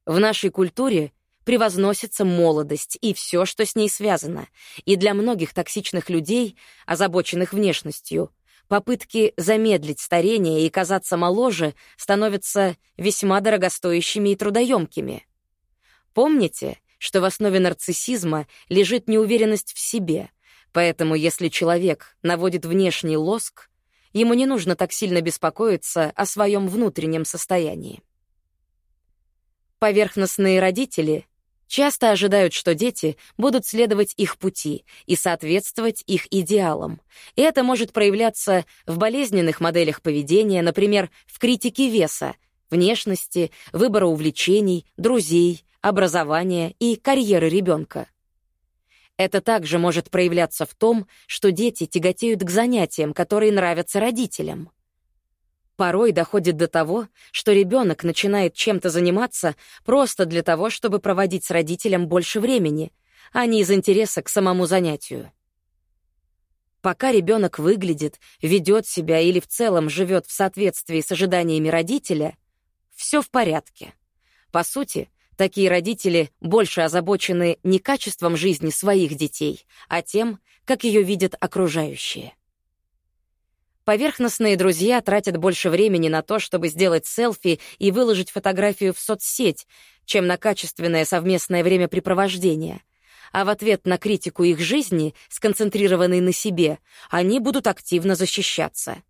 В нашей культуре превозносится молодость и все, что с ней связано, и для многих токсичных людей, озабоченных внешностью, попытки замедлить старение и казаться моложе становятся весьма дорогостоящими и трудоемкими. Помните, что в основе нарциссизма лежит неуверенность в себе, поэтому если человек наводит внешний лоск, Ему не нужно так сильно беспокоиться о своем внутреннем состоянии. Поверхностные родители часто ожидают, что дети будут следовать их пути и соответствовать их идеалам. И это может проявляться в болезненных моделях поведения, например, в критике веса, внешности, выбора увлечений, друзей, образования и карьеры ребенка. Это также может проявляться в том, что дети тяготеют к занятиям, которые нравятся родителям. Порой доходит до того, что ребенок начинает чем-то заниматься просто для того, чтобы проводить с родителем больше времени, а не из интереса к самому занятию. Пока ребенок выглядит, ведет себя или в целом живет в соответствии с ожиданиями родителя, все в порядке. По сути, Такие родители больше озабочены не качеством жизни своих детей, а тем, как ее видят окружающие. Поверхностные друзья тратят больше времени на то, чтобы сделать селфи и выложить фотографию в соцсеть, чем на качественное совместное времяпрепровождение. А в ответ на критику их жизни, сконцентрированной на себе, они будут активно защищаться.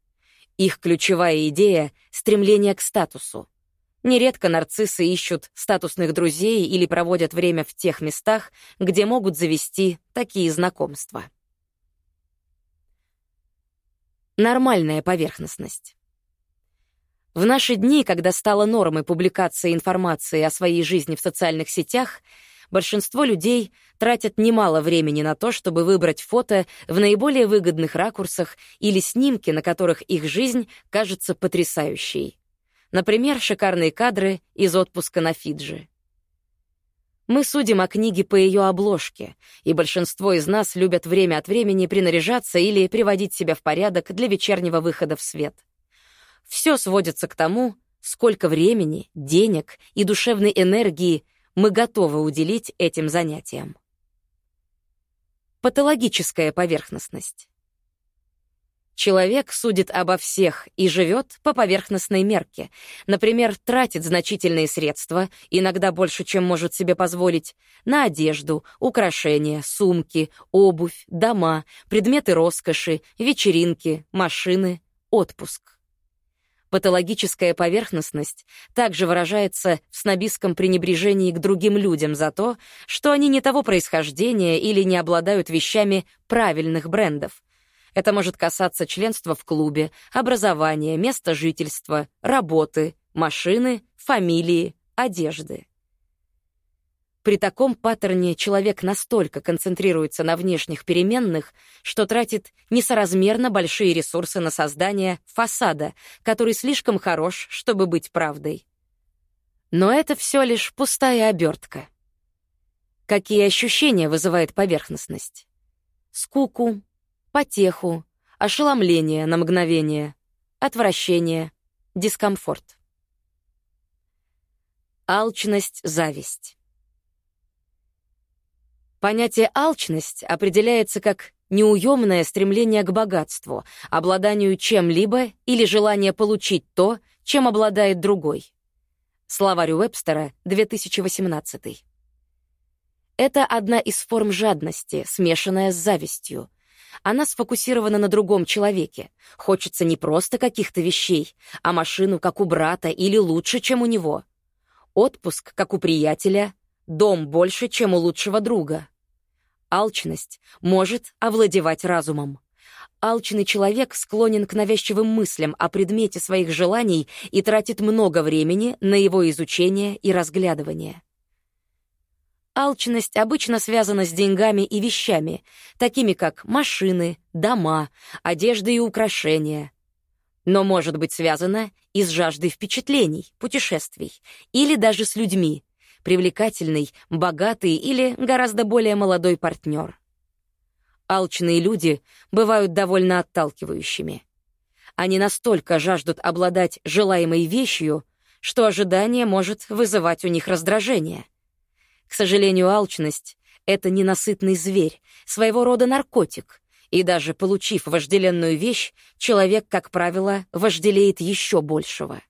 Их ключевая идея — стремление к статусу. Нередко нарциссы ищут статусных друзей или проводят время в тех местах, где могут завести такие знакомства. Нормальная поверхностность. В наши дни, когда стала нормой публикация информации о своей жизни в социальных сетях, большинство людей тратят немало времени на то, чтобы выбрать фото в наиболее выгодных ракурсах или снимки, на которых их жизнь кажется потрясающей. Например, шикарные кадры из отпуска на Фиджи. Мы судим о книге по ее обложке, и большинство из нас любят время от времени принаряжаться или приводить себя в порядок для вечернего выхода в свет. Все сводится к тому, сколько времени, денег и душевной энергии мы готовы уделить этим занятиям. Патологическая поверхностность. Человек судит обо всех и живет по поверхностной мерке. Например, тратит значительные средства, иногда больше, чем может себе позволить, на одежду, украшения, сумки, обувь, дома, предметы роскоши, вечеринки, машины, отпуск. Патологическая поверхностность также выражается в снобистском пренебрежении к другим людям за то, что они не того происхождения или не обладают вещами правильных брендов. Это может касаться членства в клубе, образования, места жительства, работы, машины, фамилии, одежды. При таком паттерне человек настолько концентрируется на внешних переменных, что тратит несоразмерно большие ресурсы на создание фасада, который слишком хорош, чтобы быть правдой. Но это все лишь пустая обертка. Какие ощущения вызывает поверхностность? Скуку, потеху, ошеломление на мгновение, отвращение, дискомфорт. Алчность, зависть. Понятие «алчность» определяется как неуемное стремление к богатству, обладанию чем-либо или желание получить то, чем обладает другой. Словарь Уэбстера, 2018. Это одна из форм жадности, смешанная с завистью. Она сфокусирована на другом человеке. Хочется не просто каких-то вещей, а машину, как у брата, или лучше, чем у него. Отпуск, как у приятеля, Дом больше, чем у лучшего друга. Алчность может овладевать разумом. Алчный человек склонен к навязчивым мыслям о предмете своих желаний и тратит много времени на его изучение и разглядывание. Алчность обычно связана с деньгами и вещами, такими как машины, дома, одежда и украшения. Но может быть связана и с жаждой впечатлений, путешествий, или даже с людьми, привлекательный, богатый или гораздо более молодой партнер. Алчные люди бывают довольно отталкивающими. Они настолько жаждут обладать желаемой вещью, что ожидание может вызывать у них раздражение. К сожалению, алчность — это ненасытный зверь, своего рода наркотик, и даже получив вожделенную вещь, человек, как правило, вожделеет еще большего.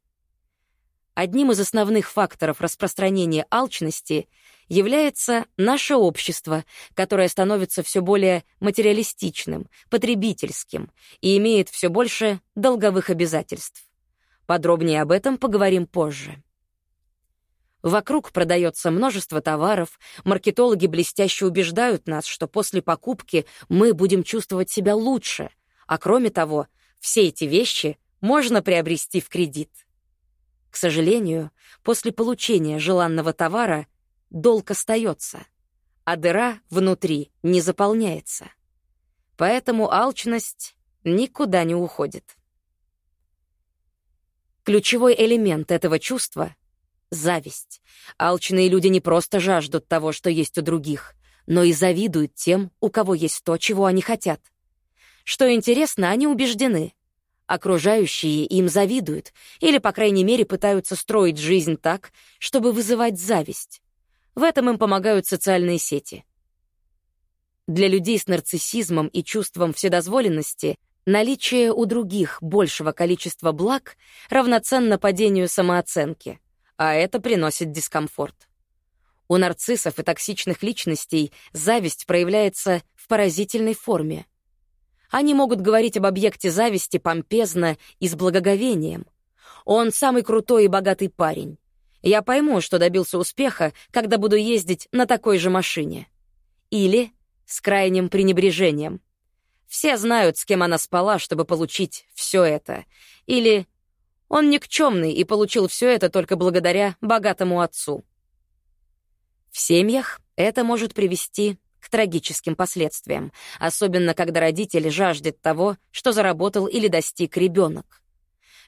Одним из основных факторов распространения алчности является наше общество, которое становится все более материалистичным, потребительским и имеет все больше долговых обязательств. Подробнее об этом поговорим позже. Вокруг продается множество товаров, маркетологи блестяще убеждают нас, что после покупки мы будем чувствовать себя лучше, а кроме того, все эти вещи можно приобрести в кредит. К сожалению, после получения желанного товара долг остается, а дыра внутри не заполняется. Поэтому алчность никуда не уходит. Ключевой элемент этого чувства — зависть. Алчные люди не просто жаждут того, что есть у других, но и завидуют тем, у кого есть то, чего они хотят. Что интересно, они убеждены — Окружающие им завидуют или, по крайней мере, пытаются строить жизнь так, чтобы вызывать зависть. В этом им помогают социальные сети. Для людей с нарциссизмом и чувством вседозволенности наличие у других большего количества благ равноценно падению самооценки, а это приносит дискомфорт. У нарциссов и токсичных личностей зависть проявляется в поразительной форме — они могут говорить об объекте зависти помпезно и с благоговением. Он самый крутой и богатый парень. Я пойму, что добился успеха, когда буду ездить на такой же машине. Или с крайним пренебрежением. Все знают, с кем она спала, чтобы получить все это. Или он никчемный и получил все это только благодаря богатому отцу. В семьях это может привести к трагическим последствиям, особенно когда родитель жаждет того, что заработал или достиг ребенок.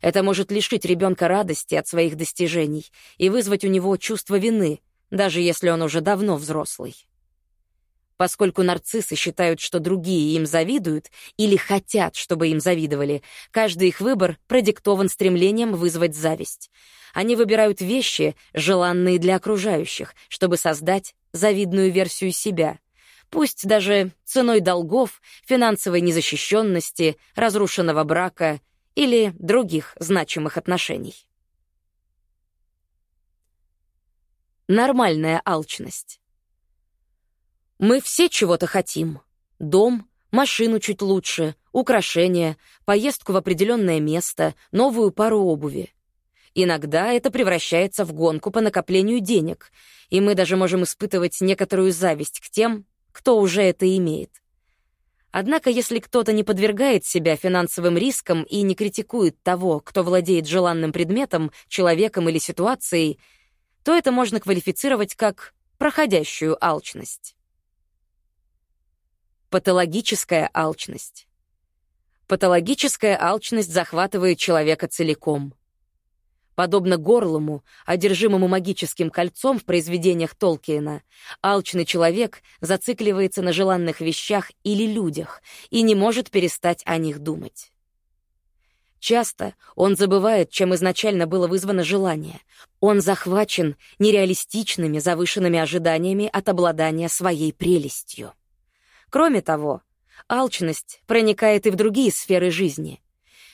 Это может лишить ребенка радости от своих достижений и вызвать у него чувство вины, даже если он уже давно взрослый. Поскольку нарциссы считают, что другие им завидуют или хотят, чтобы им завидовали, каждый их выбор продиктован стремлением вызвать зависть. Они выбирают вещи, желанные для окружающих, чтобы создать завидную версию себя — пусть даже ценой долгов, финансовой незащищенности, разрушенного брака или других значимых отношений. Нормальная алчность. Мы все чего-то хотим. Дом, машину чуть лучше, украшения, поездку в определенное место, новую пару обуви. Иногда это превращается в гонку по накоплению денег, и мы даже можем испытывать некоторую зависть к тем, кто уже это имеет. Однако, если кто-то не подвергает себя финансовым рискам и не критикует того, кто владеет желанным предметом, человеком или ситуацией, то это можно квалифицировать как проходящую алчность. Патологическая алчность. Патологическая алчность захватывает человека целиком. Подобно горлому, одержимому магическим кольцом в произведениях Толкиена, алчный человек зацикливается на желанных вещах или людях и не может перестать о них думать. Часто он забывает, чем изначально было вызвано желание. Он захвачен нереалистичными завышенными ожиданиями от обладания своей прелестью. Кроме того, алчность проникает и в другие сферы жизни —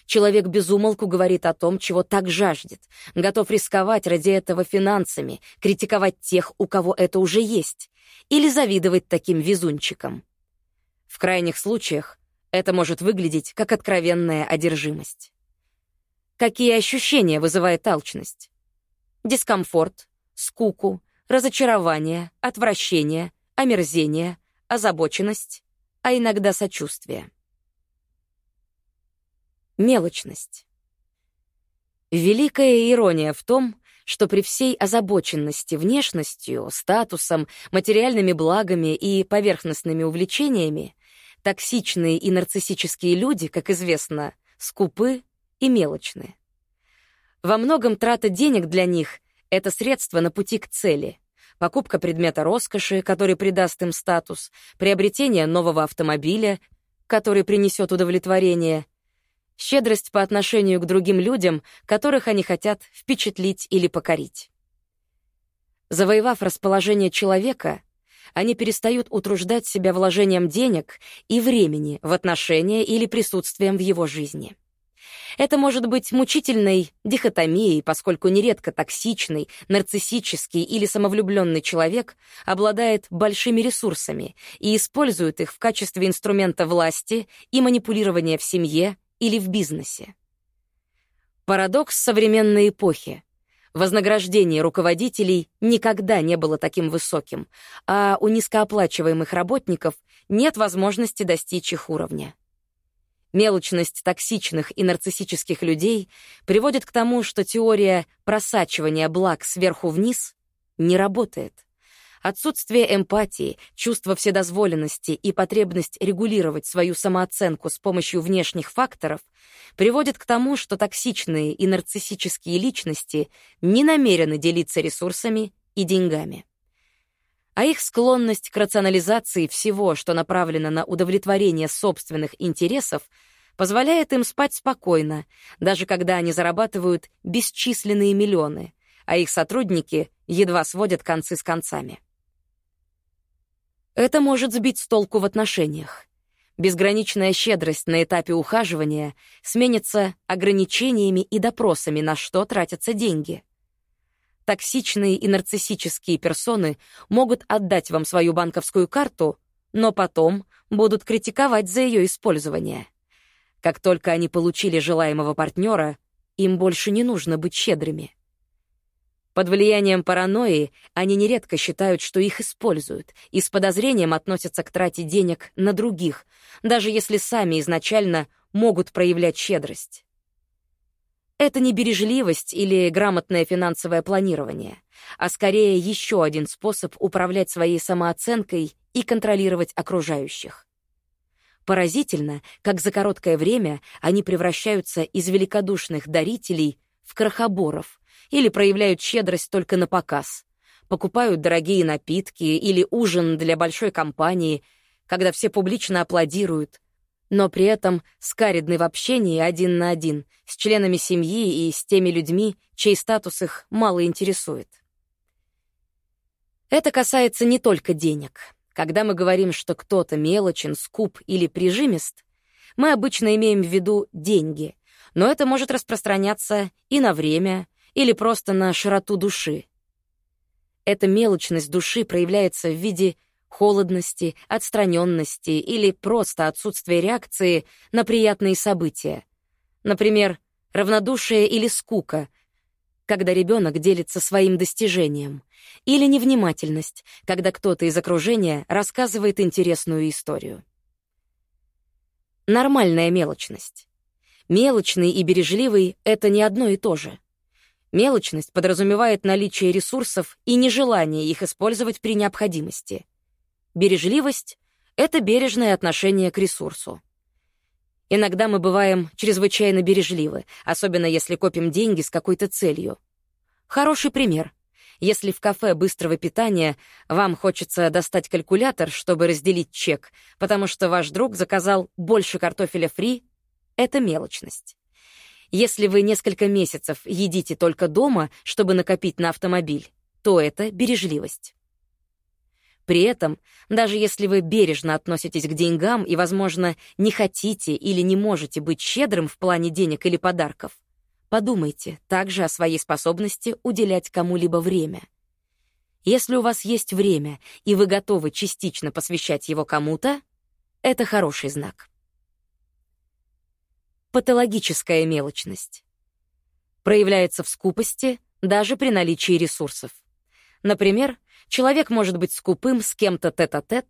Человек безумолку говорит о том, чего так жаждет, готов рисковать ради этого финансами, критиковать тех, у кого это уже есть, или завидовать таким везунчикам. В крайних случаях это может выглядеть как откровенная одержимость. Какие ощущения вызывает алчность? Дискомфорт, скуку, разочарование, отвращение, омерзение, озабоченность, а иногда сочувствие. Мелочность. Великая ирония в том, что при всей озабоченности внешностью, статусом, материальными благами и поверхностными увлечениями токсичные и нарциссические люди, как известно, скупы и мелочны. Во многом трата денег для них — это средство на пути к цели — покупка предмета роскоши, который придаст им статус, приобретение нового автомобиля, который принесет удовлетворение — щедрость по отношению к другим людям, которых они хотят впечатлить или покорить. Завоевав расположение человека, они перестают утруждать себя вложением денег и времени в отношения или присутствием в его жизни. Это может быть мучительной дихотомией, поскольку нередко токсичный, нарциссический или самовлюбленный человек обладает большими ресурсами и использует их в качестве инструмента власти и манипулирования в семье или в бизнесе. Парадокс современной эпохи. Вознаграждение руководителей никогда не было таким высоким, а у низкооплачиваемых работников нет возможности достичь их уровня. Мелочность токсичных и нарциссических людей приводит к тому, что теория просачивания благ сверху вниз не работает. Отсутствие эмпатии, чувство вседозволенности и потребность регулировать свою самооценку с помощью внешних факторов приводит к тому, что токсичные и нарциссические личности не намерены делиться ресурсами и деньгами. А их склонность к рационализации всего, что направлено на удовлетворение собственных интересов, позволяет им спать спокойно, даже когда они зарабатывают бесчисленные миллионы, а их сотрудники едва сводят концы с концами. Это может сбить с толку в отношениях. Безграничная щедрость на этапе ухаживания сменится ограничениями и допросами, на что тратятся деньги. Токсичные и нарциссические персоны могут отдать вам свою банковскую карту, но потом будут критиковать за ее использование. Как только они получили желаемого партнера, им больше не нужно быть щедрыми. Под влиянием паранойи они нередко считают, что их используют, и с подозрением относятся к трате денег на других, даже если сами изначально могут проявлять щедрость. Это не бережливость или грамотное финансовое планирование, а скорее еще один способ управлять своей самооценкой и контролировать окружающих. Поразительно, как за короткое время они превращаются из великодушных дарителей в крохоборов, или проявляют щедрость только на показ. Покупают дорогие напитки или ужин для большой компании, когда все публично аплодируют, но при этом скаридны в общении один на один с членами семьи и с теми людьми, чей статус их мало интересует. Это касается не только денег. Когда мы говорим, что кто-то мелочен, скуп или прижимист, мы обычно имеем в виду деньги, но это может распространяться и на время, или просто на широту души. Эта мелочность души проявляется в виде холодности, отстраненности или просто отсутствия реакции на приятные события. Например, равнодушие или скука, когда ребенок делится своим достижением, или невнимательность, когда кто-то из окружения рассказывает интересную историю. Нормальная мелочность. Мелочный и бережливый — это не одно и то же. Мелочность подразумевает наличие ресурсов и нежелание их использовать при необходимости. Бережливость — это бережное отношение к ресурсу. Иногда мы бываем чрезвычайно бережливы, особенно если копим деньги с какой-то целью. Хороший пример. Если в кафе быстрого питания вам хочется достать калькулятор, чтобы разделить чек, потому что ваш друг заказал больше картофеля фри, это мелочность. Если вы несколько месяцев едите только дома, чтобы накопить на автомобиль, то это бережливость. При этом, даже если вы бережно относитесь к деньгам и, возможно, не хотите или не можете быть щедрым в плане денег или подарков, подумайте также о своей способности уделять кому-либо время. Если у вас есть время, и вы готовы частично посвящать его кому-то, это хороший знак. Патологическая мелочность. Проявляется в скупости даже при наличии ресурсов. Например, Человек может быть скупым с кем-то тет-а-тет,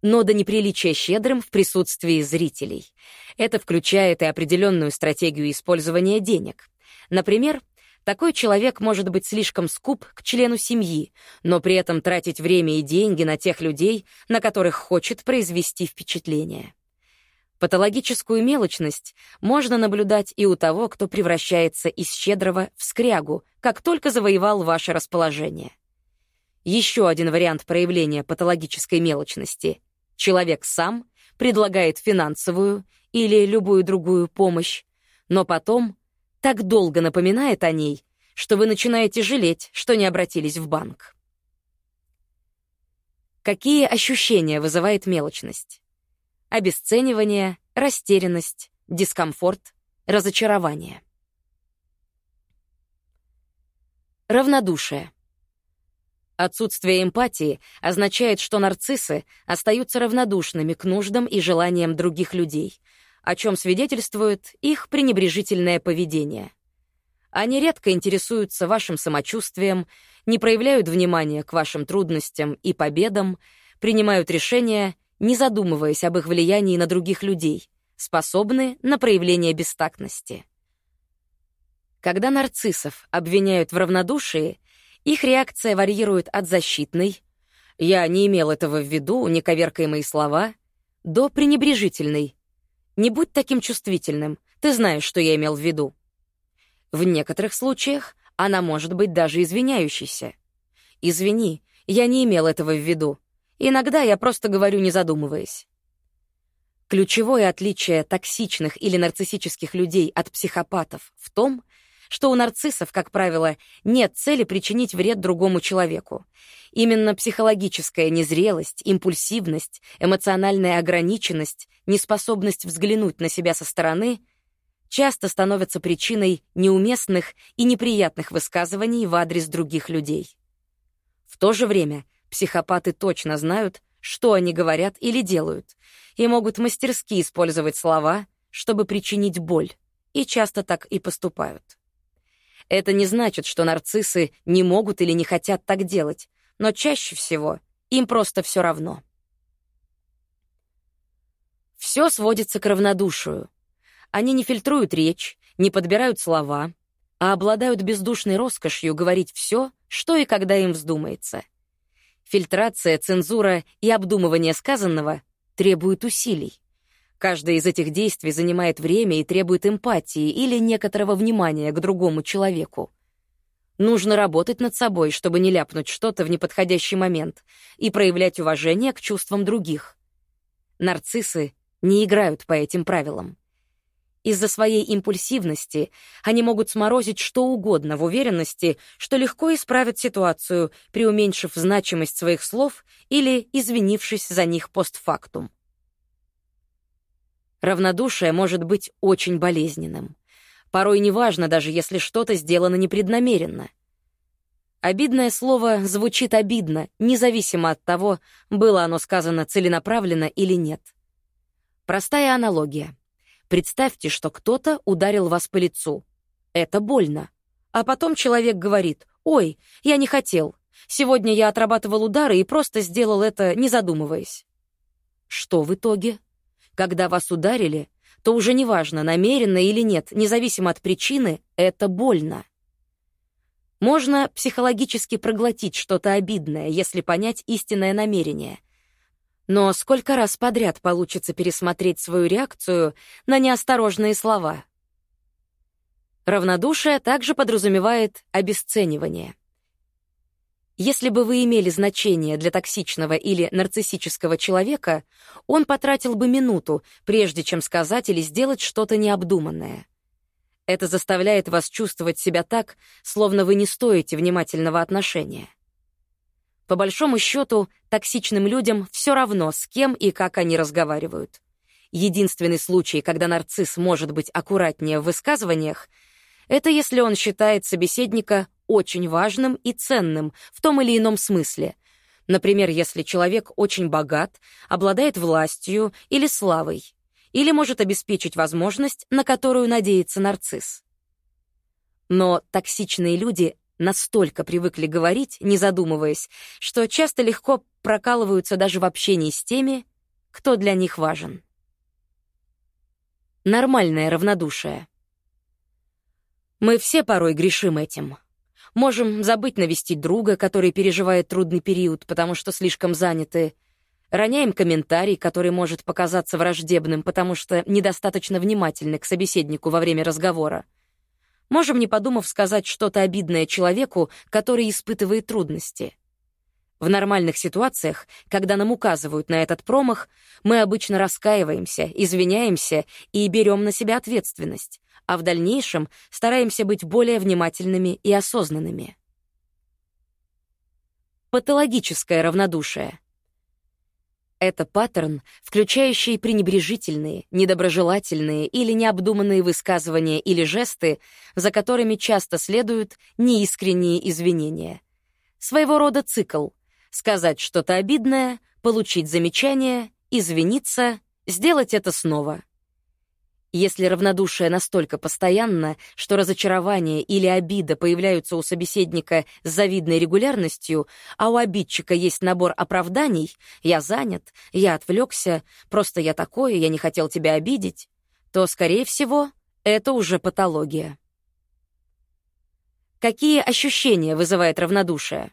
но до неприличия щедрым в присутствии зрителей. Это включает и определенную стратегию использования денег. Например, такой человек может быть слишком скуп к члену семьи, но при этом тратить время и деньги на тех людей, на которых хочет произвести впечатление. Патологическую мелочность можно наблюдать и у того, кто превращается из щедрого в скрягу, как только завоевал ваше расположение. Еще один вариант проявления патологической мелочности. Человек сам предлагает финансовую или любую другую помощь, но потом так долго напоминает о ней, что вы начинаете жалеть, что не обратились в банк. Какие ощущения вызывает мелочность? Обесценивание, растерянность, дискомфорт, разочарование. Равнодушие. Отсутствие эмпатии означает, что нарциссы остаются равнодушными к нуждам и желаниям других людей, о чем свидетельствует их пренебрежительное поведение. Они редко интересуются вашим самочувствием, не проявляют внимания к вашим трудностям и победам, принимают решения, не задумываясь об их влиянии на других людей, способны на проявление бестактности. Когда нарциссов обвиняют в равнодушии, их реакция варьирует от защитной «я не имел этого в виду, не коверкай мои слова» до пренебрежительной «не будь таким чувствительным, ты знаешь, что я имел в виду». В некоторых случаях она может быть даже извиняющейся. «Извини, я не имел этого в виду. Иногда я просто говорю, не задумываясь». Ключевое отличие токсичных или нарциссических людей от психопатов в том, что у нарциссов, как правило, нет цели причинить вред другому человеку. Именно психологическая незрелость, импульсивность, эмоциональная ограниченность, неспособность взглянуть на себя со стороны часто становятся причиной неуместных и неприятных высказываний в адрес других людей. В то же время психопаты точно знают, что они говорят или делают, и могут мастерски использовать слова, чтобы причинить боль, и часто так и поступают. Это не значит, что нарциссы не могут или не хотят так делать, но чаще всего им просто все равно. Все сводится к равнодушию. Они не фильтруют речь, не подбирают слова, а обладают бездушной роскошью говорить все, что и когда им вздумается. Фильтрация, цензура и обдумывание сказанного требуют усилий. Каждое из этих действий занимает время и требует эмпатии или некоторого внимания к другому человеку. Нужно работать над собой, чтобы не ляпнуть что-то в неподходящий момент и проявлять уважение к чувствам других. Нарциссы не играют по этим правилам. Из-за своей импульсивности они могут сморозить что угодно в уверенности, что легко исправят ситуацию, преуменьшив значимость своих слов или извинившись за них постфактум. Равнодушие может быть очень болезненным. Порой неважно, даже если что-то сделано непреднамеренно. Обидное слово звучит обидно, независимо от того, было оно сказано целенаправленно или нет. Простая аналогия. Представьте, что кто-то ударил вас по лицу. Это больно. А потом человек говорит, «Ой, я не хотел. Сегодня я отрабатывал удары и просто сделал это, не задумываясь». Что в итоге? Когда вас ударили, то уже неважно, намеренно или нет, независимо от причины, это больно. Можно психологически проглотить что-то обидное, если понять истинное намерение. Но сколько раз подряд получится пересмотреть свою реакцию на неосторожные слова? Равнодушие также подразумевает обесценивание. Если бы вы имели значение для токсичного или нарциссического человека, он потратил бы минуту, прежде чем сказать или сделать что-то необдуманное. Это заставляет вас чувствовать себя так, словно вы не стоите внимательного отношения. По большому счету, токсичным людям все равно, с кем и как они разговаривают. Единственный случай, когда нарцисс может быть аккуратнее в высказываниях, это если он считает собеседника очень важным и ценным в том или ином смысле. Например, если человек очень богат, обладает властью или славой, или может обеспечить возможность, на которую надеется нарцисс. Но токсичные люди настолько привыкли говорить, не задумываясь, что часто легко прокалываются даже в общении с теми, кто для них важен. Нормальное равнодушие. Мы все порой грешим этим. Можем забыть навестить друга, который переживает трудный период, потому что слишком заняты. Роняем комментарий, который может показаться враждебным, потому что недостаточно внимательны к собеседнику во время разговора. Можем, не подумав, сказать что-то обидное человеку, который испытывает трудности. В нормальных ситуациях, когда нам указывают на этот промах, мы обычно раскаиваемся, извиняемся и берем на себя ответственность а в дальнейшем стараемся быть более внимательными и осознанными. Патологическое равнодушие. Это паттерн, включающий пренебрежительные, недоброжелательные или необдуманные высказывания или жесты, за которыми часто следуют неискренние извинения. Своего рода цикл — сказать что-то обидное, получить замечание, извиниться, сделать это снова — если равнодушие настолько постоянно, что разочарование или обида появляются у собеседника с завидной регулярностью, а у обидчика есть набор оправданий «я занят», «я отвлекся», «просто я такой, я не хотел тебя обидеть», то, скорее всего, это уже патология. Какие ощущения вызывает равнодушие?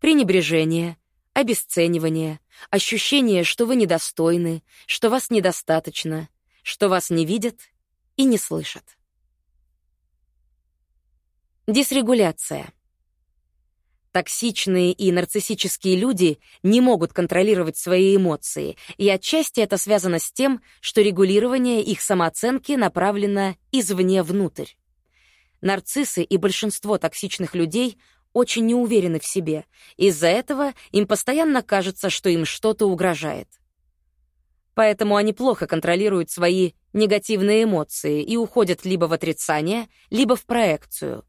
Пренебрежение, обесценивание, ощущение, что вы недостойны, что вас недостаточно — что вас не видят и не слышат. Дисрегуляция. Токсичные и нарциссические люди не могут контролировать свои эмоции, и отчасти это связано с тем, что регулирование их самооценки направлено извне внутрь. Нарциссы и большинство токсичных людей очень неуверены в себе, из-за этого им постоянно кажется, что им что-то угрожает. Поэтому они плохо контролируют свои негативные эмоции и уходят либо в отрицание, либо в проекцию.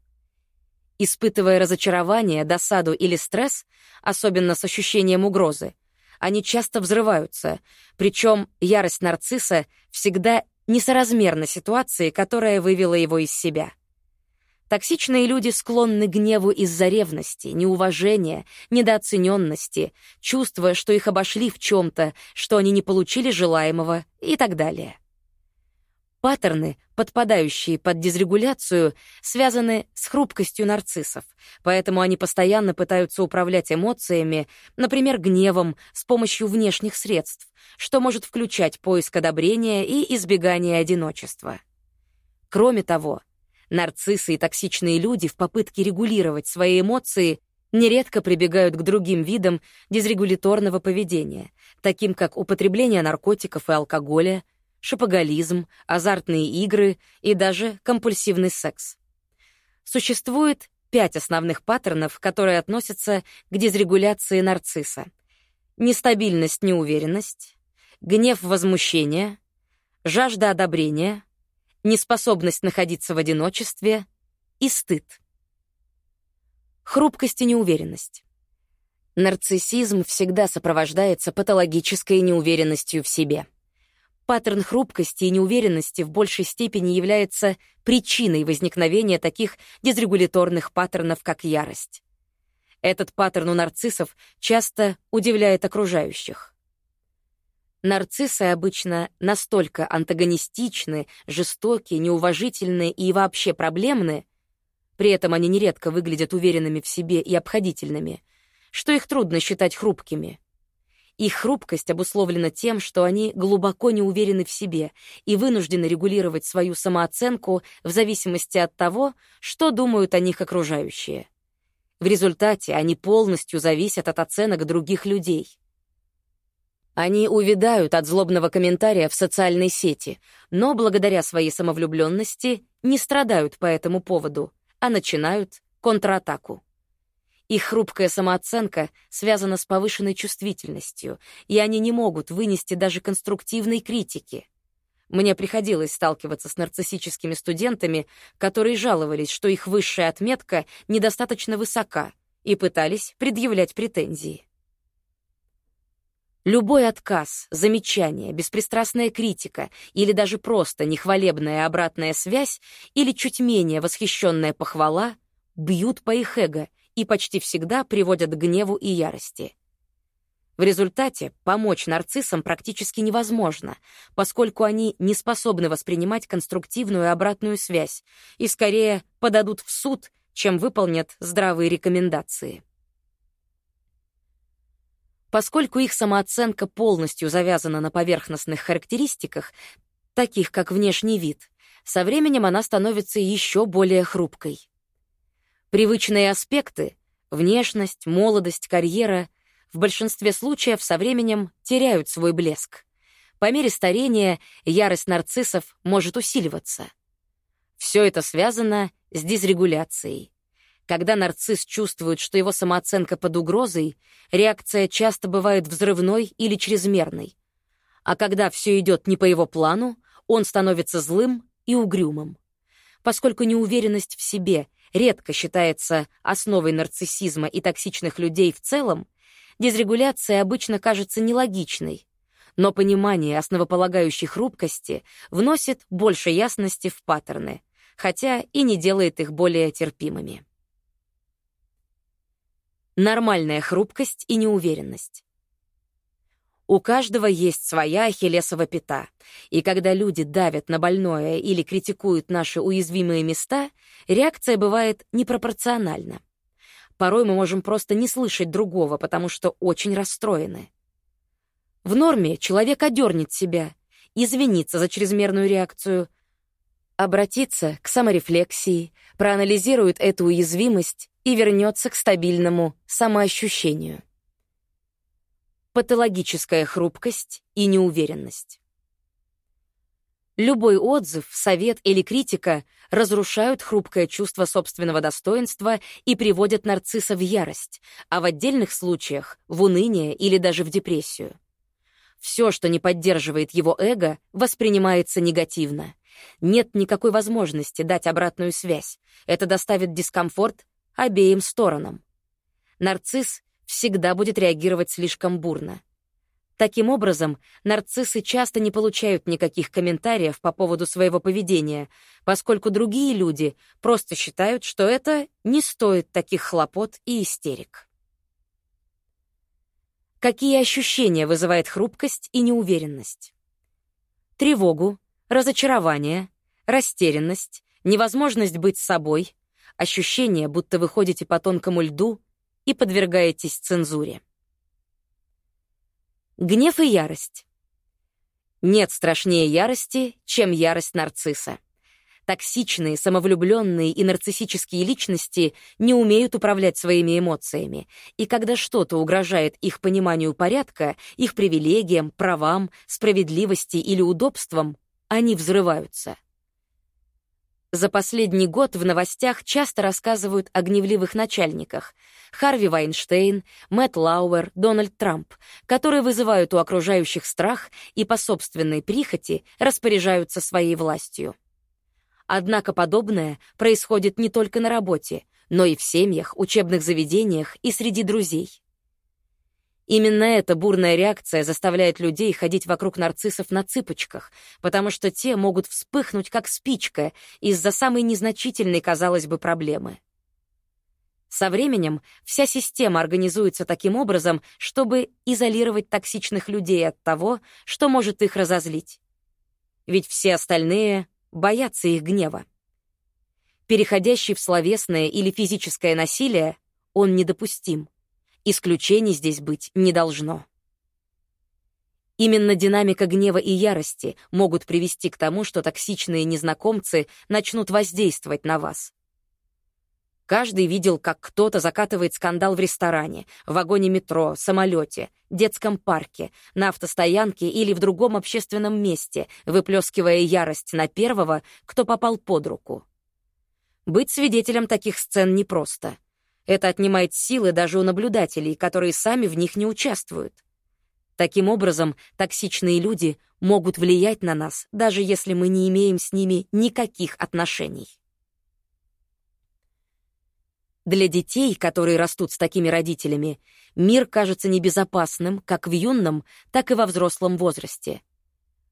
Испытывая разочарование, досаду или стресс, особенно с ощущением угрозы, они часто взрываются, причем ярость нарцисса всегда несоразмерна ситуации, которая вывела его из себя. Токсичные люди склонны к гневу из-за ревности, неуважения, недооцененности, чувствуя, что их обошли в чем-то, что они не получили желаемого и так далее. Паттерны, подпадающие под дизрегуляцию, связаны с хрупкостью нарциссов, поэтому они постоянно пытаются управлять эмоциями, например, гневом, с помощью внешних средств, что может включать поиск одобрения и избегание одиночества. Кроме того, Нарциссы и токсичные люди в попытке регулировать свои эмоции нередко прибегают к другим видам дизрегуляторного поведения, таким как употребление наркотиков и алкоголя, шопоголизм, азартные игры и даже компульсивный секс. Существует пять основных паттернов, которые относятся к дизрегуляции нарцисса. Нестабильность, неуверенность, гнев, возмущение, жажда одобрения, неспособность находиться в одиночестве и стыд. Хрупкость и неуверенность. Нарциссизм всегда сопровождается патологической неуверенностью в себе. Паттерн хрупкости и неуверенности в большей степени является причиной возникновения таких дезрегуляторных паттернов, как ярость. Этот паттерн у нарциссов часто удивляет окружающих. Нарциссы обычно настолько антагонистичны, жестоки, неуважительны и вообще проблемны, при этом они нередко выглядят уверенными в себе и обходительными, что их трудно считать хрупкими. Их хрупкость обусловлена тем, что они глубоко не уверены в себе и вынуждены регулировать свою самооценку в зависимости от того, что думают о них окружающие. В результате они полностью зависят от оценок других людей. Они увядают от злобного комментария в социальной сети, но благодаря своей самовлюбленности не страдают по этому поводу, а начинают контратаку. Их хрупкая самооценка связана с повышенной чувствительностью, и они не могут вынести даже конструктивной критики. Мне приходилось сталкиваться с нарциссическими студентами, которые жаловались, что их высшая отметка недостаточно высока, и пытались предъявлять претензии. Любой отказ, замечание, беспристрастная критика или даже просто нехвалебная обратная связь или чуть менее восхищенная похвала бьют по их эго и почти всегда приводят к гневу и ярости. В результате помочь нарциссам практически невозможно, поскольку они не способны воспринимать конструктивную обратную связь и скорее подадут в суд, чем выполнят здравые рекомендации. Поскольку их самооценка полностью завязана на поверхностных характеристиках, таких как внешний вид, со временем она становится еще более хрупкой. Привычные аспекты — внешность, молодость, карьера — в большинстве случаев со временем теряют свой блеск. По мере старения ярость нарциссов может усиливаться. Все это связано с дисрегуляцией. Когда нарцисс чувствует, что его самооценка под угрозой, реакция часто бывает взрывной или чрезмерной. А когда все идет не по его плану, он становится злым и угрюмым. Поскольку неуверенность в себе редко считается основой нарциссизма и токсичных людей в целом, дисрегуляция обычно кажется нелогичной, но понимание основополагающей хрупкости вносит больше ясности в паттерны, хотя и не делает их более терпимыми нормальная хрупкость и неуверенность. У каждого есть своя ахиллесова пята, и когда люди давят на больное или критикуют наши уязвимые места, реакция бывает непропорциональна. Порой мы можем просто не слышать другого, потому что очень расстроены. В норме человек одернет себя, извинится за чрезмерную реакцию, обратится к саморефлексии, проанализирует эту уязвимость и вернется к стабильному самоощущению. Патологическая хрупкость и неуверенность. Любой отзыв, совет или критика разрушают хрупкое чувство собственного достоинства и приводят нарцисса в ярость, а в отдельных случаях — в уныние или даже в депрессию. Все, что не поддерживает его эго, воспринимается негативно. Нет никакой возможности дать обратную связь. Это доставит дискомфорт обеим сторонам. Нарцисс всегда будет реагировать слишком бурно. Таким образом, нарциссы часто не получают никаких комментариев по поводу своего поведения, поскольку другие люди просто считают, что это не стоит таких хлопот и истерик. Какие ощущения вызывает хрупкость и неуверенность? Тревогу, разочарование, растерянность, невозможность быть собой, ощущение, будто вы ходите по тонкому льду и подвергаетесь цензуре. Гнев и ярость. Нет страшнее ярости, чем ярость нарцисса. Токсичные, самовлюбленные и нарциссические личности не умеют управлять своими эмоциями, и когда что-то угрожает их пониманию порядка, их привилегиям, правам, справедливости или удобствам, они взрываются. За последний год в новостях часто рассказывают о гневливых начальниках — Харви Вайнштейн, Мэтт Лауэр, Дональд Трамп, которые вызывают у окружающих страх и по собственной прихоти распоряжаются своей властью. Однако подобное происходит не только на работе, но и в семьях, учебных заведениях и среди друзей. Именно эта бурная реакция заставляет людей ходить вокруг нарциссов на цыпочках, потому что те могут вспыхнуть как спичка из-за самой незначительной, казалось бы, проблемы. Со временем вся система организуется таким образом, чтобы изолировать токсичных людей от того, что может их разозлить. Ведь все остальные боятся их гнева. Переходящий в словесное или физическое насилие, он недопустим. Исключений здесь быть не должно. Именно динамика гнева и ярости могут привести к тому, что токсичные незнакомцы начнут воздействовать на вас. Каждый видел, как кто-то закатывает скандал в ресторане, в вагоне метро, самолете, детском парке, на автостоянке или в другом общественном месте, выплескивая ярость на первого, кто попал под руку. Быть свидетелем таких сцен непросто. Это отнимает силы даже у наблюдателей, которые сами в них не участвуют. Таким образом, токсичные люди могут влиять на нас, даже если мы не имеем с ними никаких отношений. Для детей, которые растут с такими родителями, мир кажется небезопасным как в юном, так и во взрослом возрасте.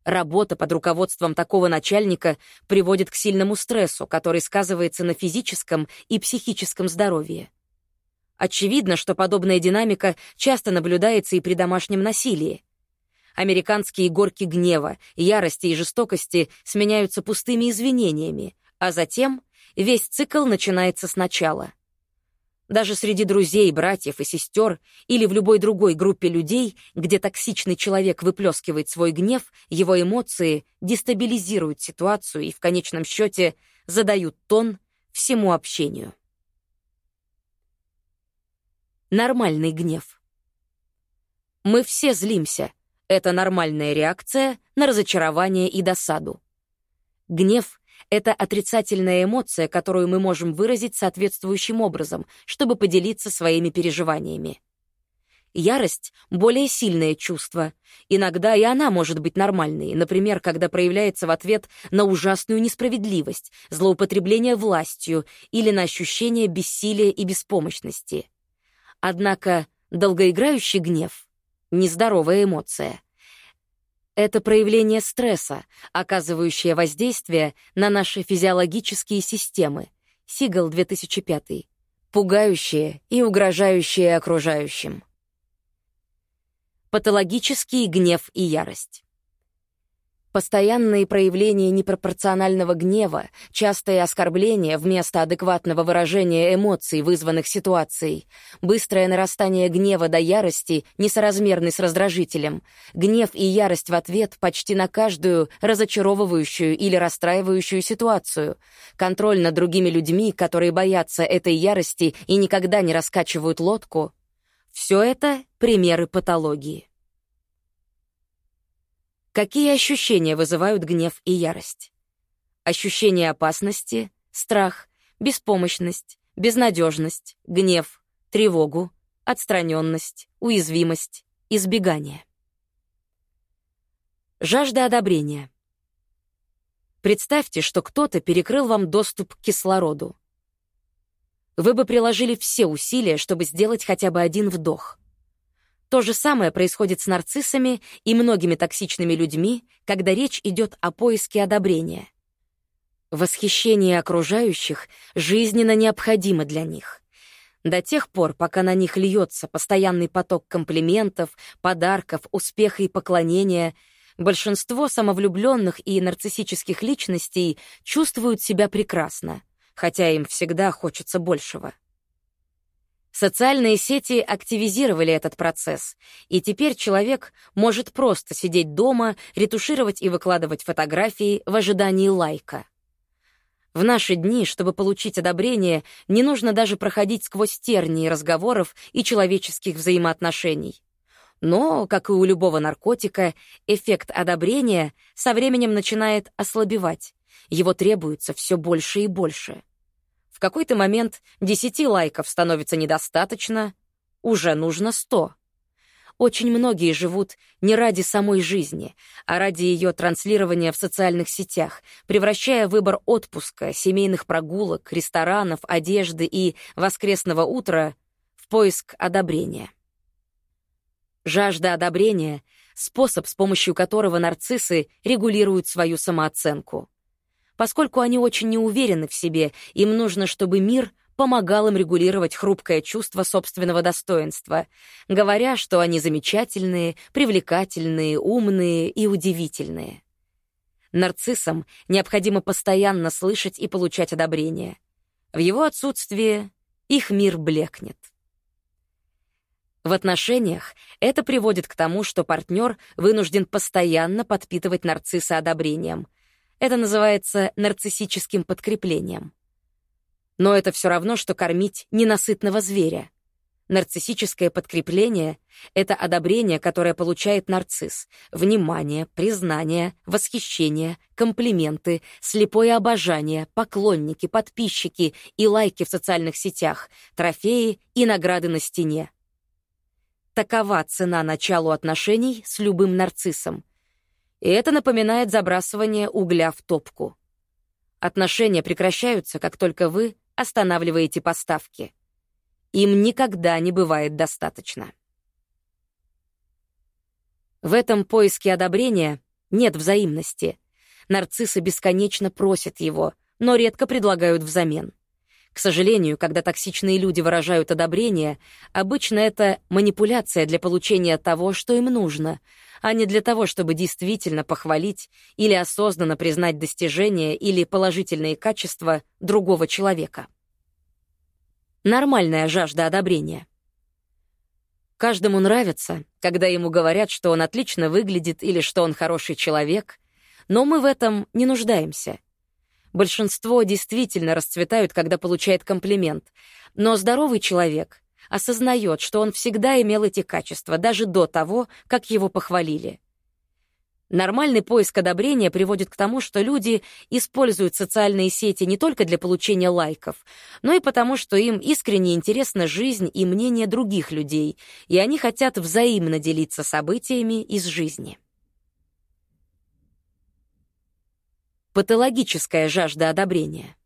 Работа под руководством такого начальника приводит к сильному стрессу, который сказывается на физическом и психическом здоровье. Очевидно, что подобная динамика часто наблюдается и при домашнем насилии. Американские горки гнева, ярости и жестокости сменяются пустыми извинениями, а затем весь цикл начинается сначала. Даже среди друзей, братьев и сестер или в любой другой группе людей, где токсичный человек выплескивает свой гнев, его эмоции дестабилизируют ситуацию и в конечном счете задают тон всему общению. Нормальный гнев. Мы все злимся. Это нормальная реакция на разочарование и досаду. Гнев — это отрицательная эмоция, которую мы можем выразить соответствующим образом, чтобы поделиться своими переживаниями. Ярость — более сильное чувство. Иногда и она может быть нормальной, например, когда проявляется в ответ на ужасную несправедливость, злоупотребление властью или на ощущение бессилия и беспомощности. Однако долгоиграющий гнев — нездоровая эмоция. Это проявление стресса, оказывающее воздействие на наши физиологические системы. Сигал 2005. Пугающее и угрожающее окружающим. Патологический гнев и ярость. Постоянные проявления непропорционального гнева, частые оскорбления вместо адекватного выражения эмоций, вызванных ситуацией, быстрое нарастание гнева до ярости, несоразмерный с раздражителем, гнев и ярость в ответ почти на каждую разочаровывающую или расстраивающую ситуацию, контроль над другими людьми, которые боятся этой ярости и никогда не раскачивают лодку — все это примеры патологии. Какие ощущения вызывают гнев и ярость? Ощущение опасности, страх, беспомощность, безнадежность, гнев, тревогу, отстраненность, уязвимость, избегание. Жажда одобрения. Представьте, что кто-то перекрыл вам доступ к кислороду. Вы бы приложили все усилия, чтобы сделать хотя бы один вдох. То же самое происходит с нарциссами и многими токсичными людьми, когда речь идет о поиске одобрения. Восхищение окружающих жизненно необходимо для них. До тех пор, пока на них льется постоянный поток комплиментов, подарков, успеха и поклонения, большинство самовлюбленных и нарциссических личностей чувствуют себя прекрасно, хотя им всегда хочется большего. Социальные сети активизировали этот процесс, и теперь человек может просто сидеть дома, ретушировать и выкладывать фотографии в ожидании лайка. В наши дни, чтобы получить одобрение, не нужно даже проходить сквозь тернии разговоров и человеческих взаимоотношений. Но, как и у любого наркотика, эффект одобрения со временем начинает ослабевать. Его требуется все больше и больше какой-то момент 10 лайков становится недостаточно, уже нужно 100. очень многие живут не ради самой жизни, а ради ее транслирования в социальных сетях, превращая выбор отпуска, семейных прогулок, ресторанов, одежды и воскресного утра в поиск одобрения. Жажда одобрения — способ, с помощью которого нарциссы регулируют свою самооценку. Поскольку они очень не уверены в себе, им нужно, чтобы мир помогал им регулировать хрупкое чувство собственного достоинства, говоря, что они замечательные, привлекательные, умные и удивительные. Нарциссам необходимо постоянно слышать и получать одобрение. В его отсутствие их мир блекнет. В отношениях это приводит к тому, что партнер вынужден постоянно подпитывать нарцисса одобрением. Это называется нарциссическим подкреплением. Но это все равно, что кормить ненасытного зверя. Нарциссическое подкрепление — это одобрение, которое получает нарцисс. Внимание, признание, восхищение, комплименты, слепое обожание, поклонники, подписчики и лайки в социальных сетях, трофеи и награды на стене. Такова цена началу отношений с любым нарциссом. И это напоминает забрасывание угля в топку. Отношения прекращаются, как только вы останавливаете поставки. Им никогда не бывает достаточно. В этом поиске одобрения нет взаимности. Нарциссы бесконечно просят его, но редко предлагают взамен. К сожалению, когда токсичные люди выражают одобрение, обычно это манипуляция для получения того, что им нужно, а не для того, чтобы действительно похвалить или осознанно признать достижения или положительные качества другого человека. Нормальная жажда одобрения. Каждому нравится, когда ему говорят, что он отлично выглядит или что он хороший человек, но мы в этом не нуждаемся — Большинство действительно расцветают, когда получает комплимент. Но здоровый человек осознает, что он всегда имел эти качества, даже до того, как его похвалили. Нормальный поиск одобрения приводит к тому, что люди используют социальные сети не только для получения лайков, но и потому, что им искренне интересна жизнь и мнение других людей, и они хотят взаимно делиться событиями из жизни. Патологическая жажда одобрения.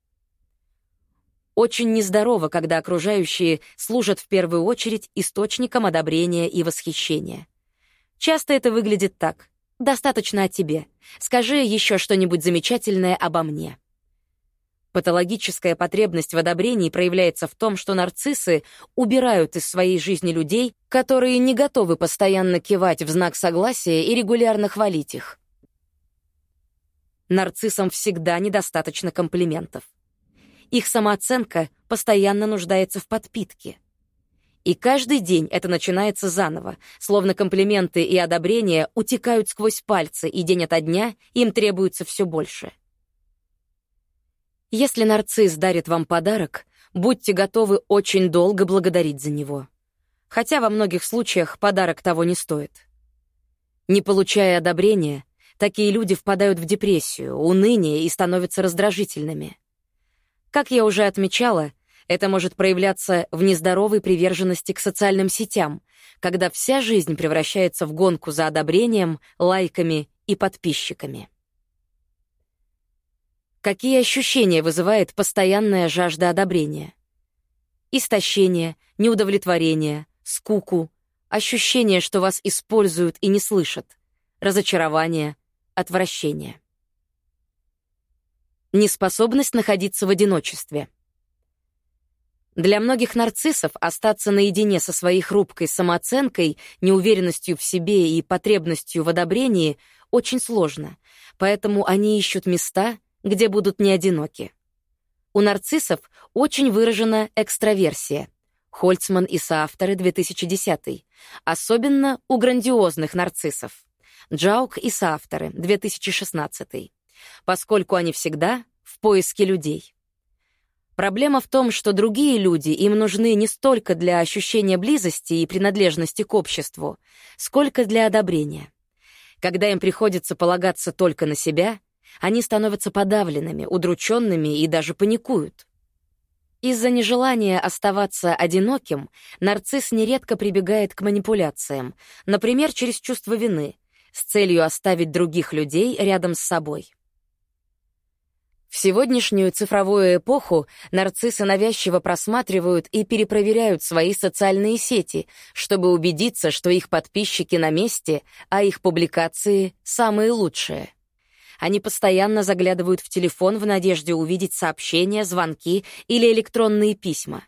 Очень нездорово, когда окружающие служат в первую очередь источником одобрения и восхищения. Часто это выглядит так. «Достаточно о тебе. Скажи еще что-нибудь замечательное обо мне». Патологическая потребность в одобрении проявляется в том, что нарциссы убирают из своей жизни людей, которые не готовы постоянно кивать в знак согласия и регулярно хвалить их. Нарциссам всегда недостаточно комплиментов. Их самооценка постоянно нуждается в подпитке. И каждый день это начинается заново, словно комплименты и одобрения утекают сквозь пальцы, и день ото дня им требуется все больше. Если нарцисс дарит вам подарок, будьте готовы очень долго благодарить за него. Хотя во многих случаях подарок того не стоит. Не получая одобрения, Такие люди впадают в депрессию, уныние и становятся раздражительными. Как я уже отмечала, это может проявляться в нездоровой приверженности к социальным сетям, когда вся жизнь превращается в гонку за одобрением, лайками и подписчиками. Какие ощущения вызывает постоянная жажда одобрения? Истощение, неудовлетворение, скуку, ощущение, что вас используют и не слышат, разочарование, отвращение. Неспособность находиться в одиночестве. Для многих нарциссов остаться наедине со своей хрупкой самооценкой, неуверенностью в себе и потребностью в одобрении очень сложно, поэтому они ищут места, где будут не одиноки. У нарциссов очень выражена экстраверсия. Хольцман и соавторы 2010. Особенно у грандиозных нарциссов. Джаук и соавторы, 2016. Поскольку они всегда в поиске людей. Проблема в том, что другие люди им нужны не столько для ощущения близости и принадлежности к обществу, сколько для одобрения. Когда им приходится полагаться только на себя, они становятся подавленными, удрученными и даже паникуют. Из-за нежелания оставаться одиноким нарцисс нередко прибегает к манипуляциям, например, через чувство вины, с целью оставить других людей рядом с собой. В сегодняшнюю цифровую эпоху нарциссы навязчиво просматривают и перепроверяют свои социальные сети, чтобы убедиться, что их подписчики на месте, а их публикации — самые лучшие. Они постоянно заглядывают в телефон в надежде увидеть сообщения, звонки или электронные письма.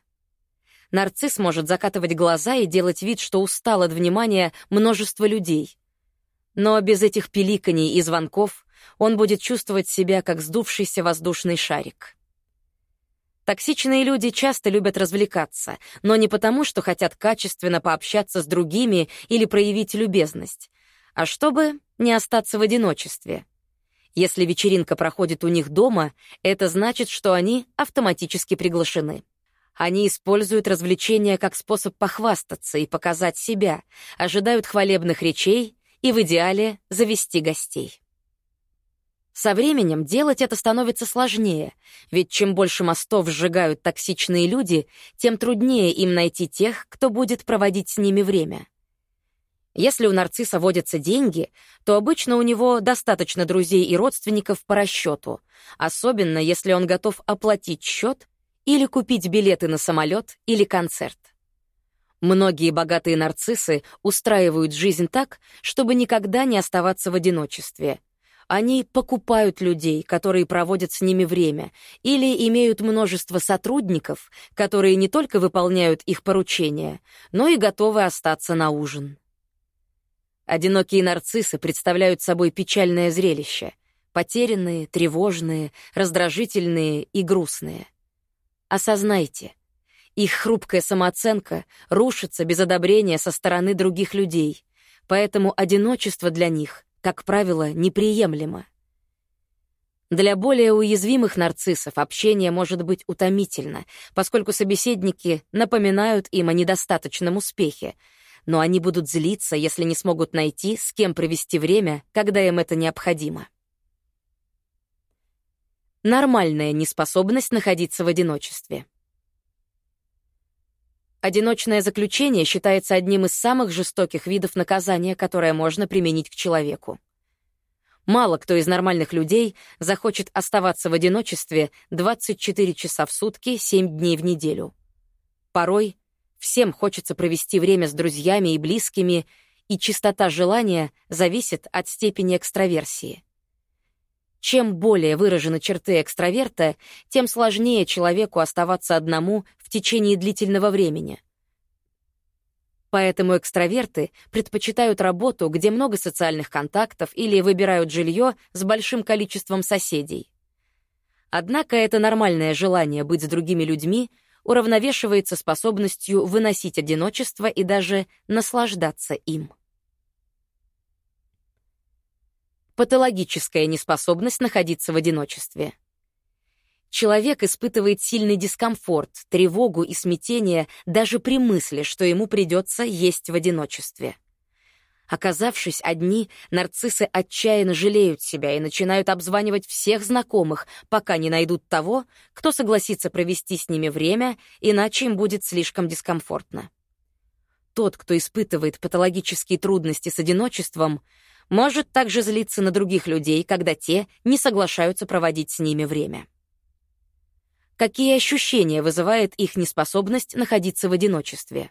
Нарцисс может закатывать глаза и делать вид, что устал от внимания множества людей. Но без этих пиликаний и звонков он будет чувствовать себя как сдувшийся воздушный шарик. Токсичные люди часто любят развлекаться, но не потому, что хотят качественно пообщаться с другими или проявить любезность, а чтобы не остаться в одиночестве — если вечеринка проходит у них дома, это значит, что они автоматически приглашены. Они используют развлечения как способ похвастаться и показать себя, ожидают хвалебных речей и в идеале завести гостей. Со временем делать это становится сложнее, ведь чем больше мостов сжигают токсичные люди, тем труднее им найти тех, кто будет проводить с ними время. Если у нарцисса водятся деньги, то обычно у него достаточно друзей и родственников по расчету, особенно если он готов оплатить счет или купить билеты на самолет или концерт. Многие богатые нарциссы устраивают жизнь так, чтобы никогда не оставаться в одиночестве. Они покупают людей, которые проводят с ними время, или имеют множество сотрудников, которые не только выполняют их поручения, но и готовы остаться на ужин. Одинокие нарциссы представляют собой печальное зрелище. Потерянные, тревожные, раздражительные и грустные. Осознайте, их хрупкая самооценка рушится без одобрения со стороны других людей, поэтому одиночество для них, как правило, неприемлемо. Для более уязвимых нарциссов общение может быть утомительно, поскольку собеседники напоминают им о недостаточном успехе, но они будут злиться, если не смогут найти, с кем провести время, когда им это необходимо. Нормальная неспособность находиться в одиночестве. Одиночное заключение считается одним из самых жестоких видов наказания, которое можно применить к человеку. Мало кто из нормальных людей захочет оставаться в одиночестве 24 часа в сутки, 7 дней в неделю. Порой Всем хочется провести время с друзьями и близкими, и чистота желания зависит от степени экстраверсии. Чем более выражены черты экстраверта, тем сложнее человеку оставаться одному в течение длительного времени. Поэтому экстраверты предпочитают работу, где много социальных контактов, или выбирают жилье с большим количеством соседей. Однако это нормальное желание быть с другими людьми — уравновешивается способностью выносить одиночество и даже наслаждаться им. Патологическая неспособность находиться в одиночестве. Человек испытывает сильный дискомфорт, тревогу и смятение даже при мысли, что ему придется есть в одиночестве. Оказавшись одни, нарциссы отчаянно жалеют себя и начинают обзванивать всех знакомых, пока не найдут того, кто согласится провести с ними время, иначе им будет слишком дискомфортно. Тот, кто испытывает патологические трудности с одиночеством, может также злиться на других людей, когда те не соглашаются проводить с ними время. Какие ощущения вызывает их неспособность находиться в одиночестве?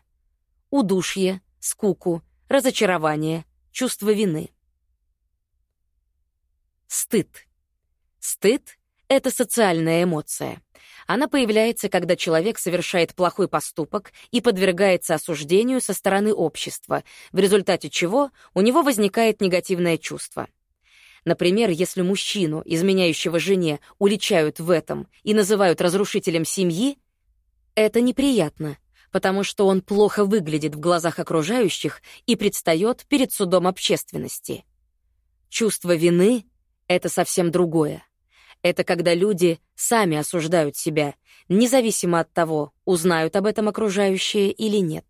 Удушье, скуку, разочарование, чувство вины. Стыд. Стыд — это социальная эмоция. Она появляется, когда человек совершает плохой поступок и подвергается осуждению со стороны общества, в результате чего у него возникает негативное чувство. Например, если мужчину, изменяющего жене, уличают в этом и называют разрушителем семьи, это неприятно, потому что он плохо выглядит в глазах окружающих и предстает перед судом общественности. Чувство вины — это совсем другое. Это когда люди сами осуждают себя, независимо от того, узнают об этом окружающие или нет.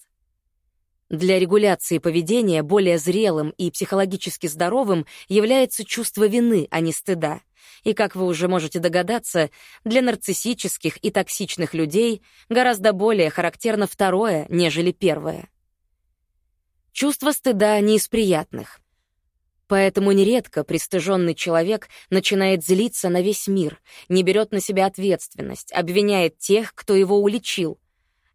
Для регуляции поведения более зрелым и психологически здоровым является чувство вины, а не стыда, И, как вы уже можете догадаться, для нарциссических и токсичных людей гораздо более характерно второе, нежели первое. Чувство стыда не из приятных. Поэтому нередко пристыженный человек начинает злиться на весь мир, не берет на себя ответственность, обвиняет тех, кто его уличил,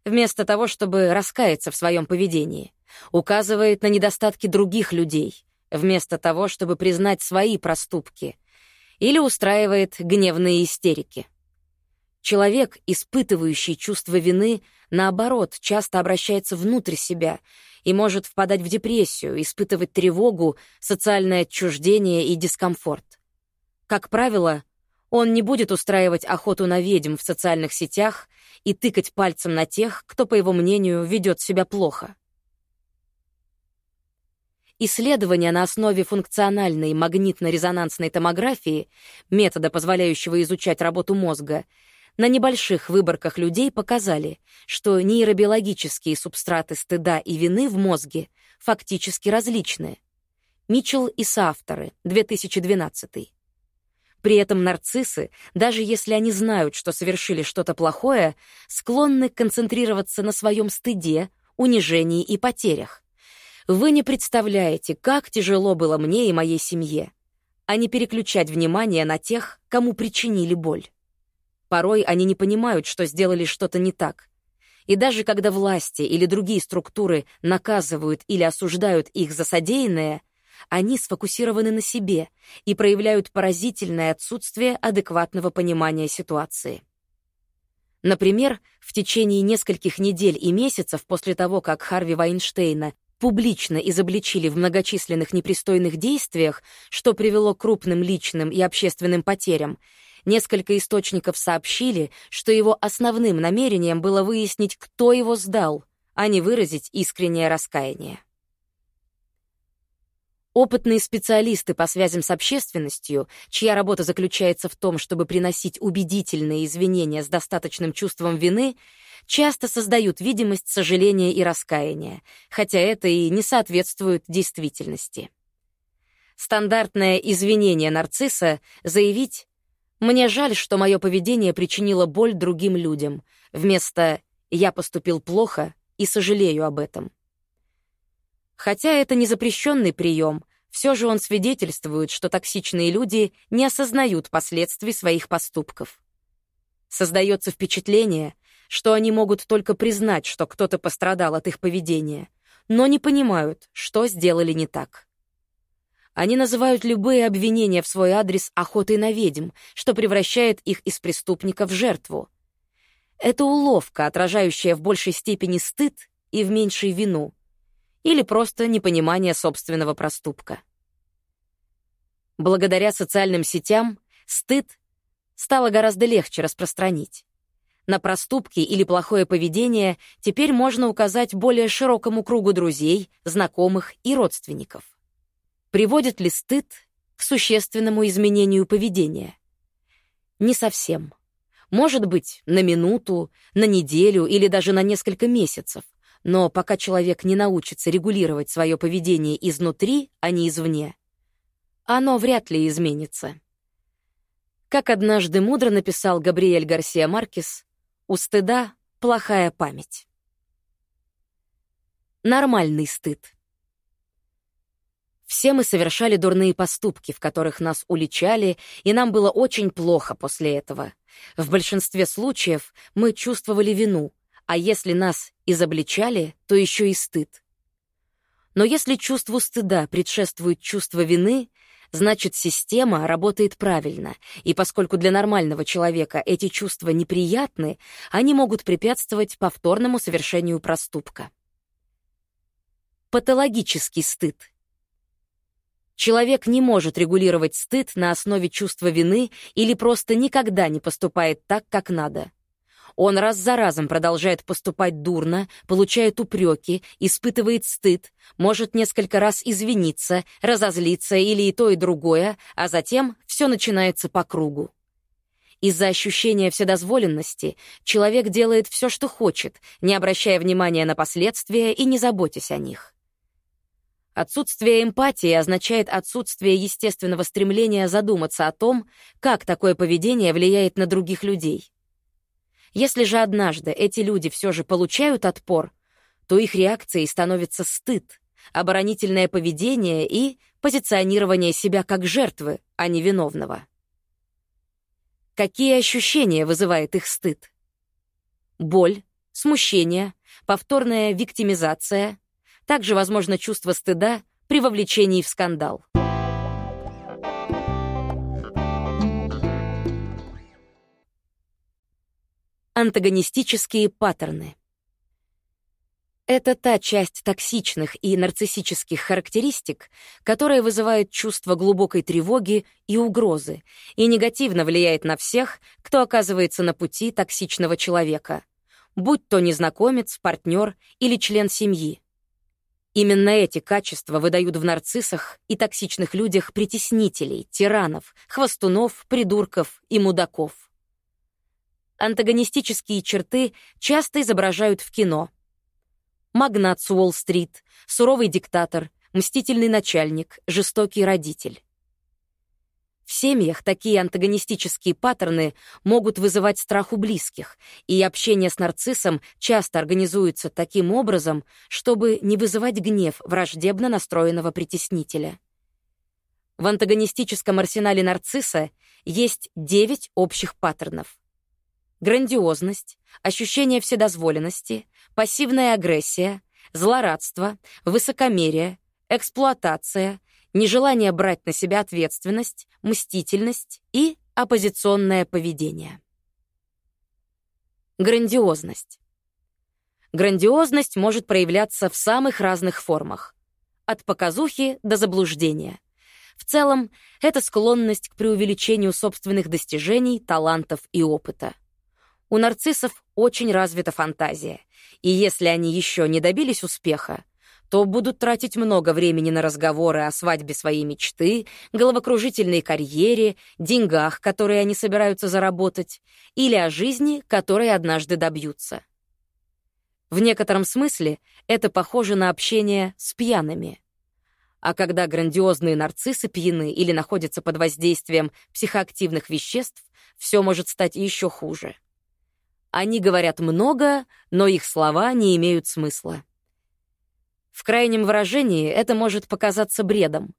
вместо того, чтобы раскаяться в своем поведении, указывает на недостатки других людей, вместо того, чтобы признать свои проступки, или устраивает гневные истерики. Человек, испытывающий чувство вины, наоборот, часто обращается внутрь себя и может впадать в депрессию, испытывать тревогу, социальное отчуждение и дискомфорт. Как правило, он не будет устраивать охоту на ведьм в социальных сетях и тыкать пальцем на тех, кто, по его мнению, ведет себя плохо. Исследования на основе функциональной магнитно-резонансной томографии, метода, позволяющего изучать работу мозга, на небольших выборках людей показали, что нейробиологические субстраты стыда и вины в мозге фактически различны. Митчелл и соавторы, 2012. При этом нарциссы, даже если они знают, что совершили что-то плохое, склонны концентрироваться на своем стыде, унижении и потерях. Вы не представляете, как тяжело было мне и моей семье, а не переключать внимание на тех, кому причинили боль. Порой они не понимают, что сделали что-то не так. И даже когда власти или другие структуры наказывают или осуждают их за содеянное, они сфокусированы на себе и проявляют поразительное отсутствие адекватного понимания ситуации. Например, в течение нескольких недель и месяцев после того, как Харви Вайнштейна публично изобличили в многочисленных непристойных действиях, что привело к крупным личным и общественным потерям, Несколько источников сообщили, что его основным намерением было выяснить, кто его сдал, а не выразить искреннее раскаяние. Опытные специалисты по связям с общественностью, чья работа заключается в том, чтобы приносить убедительные извинения с достаточным чувством вины, часто создают видимость сожаления и раскаяния, хотя это и не соответствует действительности. Стандартное извинение нарцисса — заявить мне жаль, что мое поведение причинило боль другим людям, вместо «я поступил плохо и сожалею об этом». Хотя это не запрещенный прием, все же он свидетельствует, что токсичные люди не осознают последствий своих поступков. Создается впечатление, что они могут только признать, что кто-то пострадал от их поведения, но не понимают, что сделали не так. Они называют любые обвинения в свой адрес охотой на ведьм, что превращает их из преступника в жертву. Это уловка, отражающая в большей степени стыд и в меньшей вину, или просто непонимание собственного проступка. Благодаря социальным сетям стыд стало гораздо легче распространить. На проступки или плохое поведение теперь можно указать более широкому кругу друзей, знакомых и родственников. Приводит ли стыд к существенному изменению поведения? Не совсем. Может быть, на минуту, на неделю или даже на несколько месяцев. Но пока человек не научится регулировать свое поведение изнутри, а не извне, оно вряд ли изменится. Как однажды мудро написал Габриэль Гарсия Маркес, у стыда плохая память. Нормальный стыд. Все мы совершали дурные поступки, в которых нас уличали, и нам было очень плохо после этого. В большинстве случаев мы чувствовали вину, а если нас изобличали, то еще и стыд. Но если чувству стыда предшествует чувство вины, значит, система работает правильно, и поскольку для нормального человека эти чувства неприятны, они могут препятствовать повторному совершению проступка. Патологический стыд — Человек не может регулировать стыд на основе чувства вины или просто никогда не поступает так, как надо. Он раз за разом продолжает поступать дурно, получает упреки, испытывает стыд, может несколько раз извиниться, разозлиться или и то, и другое, а затем все начинается по кругу. Из-за ощущения вседозволенности человек делает все, что хочет, не обращая внимания на последствия и не заботясь о них. Отсутствие эмпатии означает отсутствие естественного стремления задуматься о том, как такое поведение влияет на других людей. Если же однажды эти люди все же получают отпор, то их реакцией становится стыд, оборонительное поведение и позиционирование себя как жертвы, а не виновного. Какие ощущения вызывает их стыд? Боль, смущение, повторная виктимизация, также возможно чувство стыда при вовлечении в скандал. Антагонистические паттерны. Это та часть токсичных и нарциссических характеристик, которая вызывает чувство глубокой тревоги и угрозы и негативно влияет на всех, кто оказывается на пути токсичного человека, будь то незнакомец, партнер или член семьи. Именно эти качества выдают в нарциссах и токсичных людях притеснителей, тиранов, хвостунов, придурков и мудаков. Антагонистические черты часто изображают в кино — магнат с Уолл-стрит, суровый диктатор, мстительный начальник, жестокий родитель. В семьях такие антагонистические паттерны могут вызывать страх у близких, и общение с нарциссом часто организуется таким образом, чтобы не вызывать гнев враждебно настроенного притеснителя. В антагонистическом арсенале нарцисса есть девять общих паттернов. Грандиозность, ощущение вседозволенности, пассивная агрессия, злорадство, высокомерие, эксплуатация, нежелание брать на себя ответственность, мстительность и оппозиционное поведение. Грандиозность. Грандиозность может проявляться в самых разных формах. От показухи до заблуждения. В целом, это склонность к преувеличению собственных достижений, талантов и опыта. У нарциссов очень развита фантазия, и если они еще не добились успеха, то будут тратить много времени на разговоры о свадьбе своей мечты, головокружительной карьере, деньгах, которые они собираются заработать, или о жизни, которой однажды добьются. В некотором смысле это похоже на общение с пьяными. А когда грандиозные нарциссы пьяны или находятся под воздействием психоактивных веществ, все может стать еще хуже. Они говорят много, но их слова не имеют смысла. В крайнем выражении это может показаться бредом.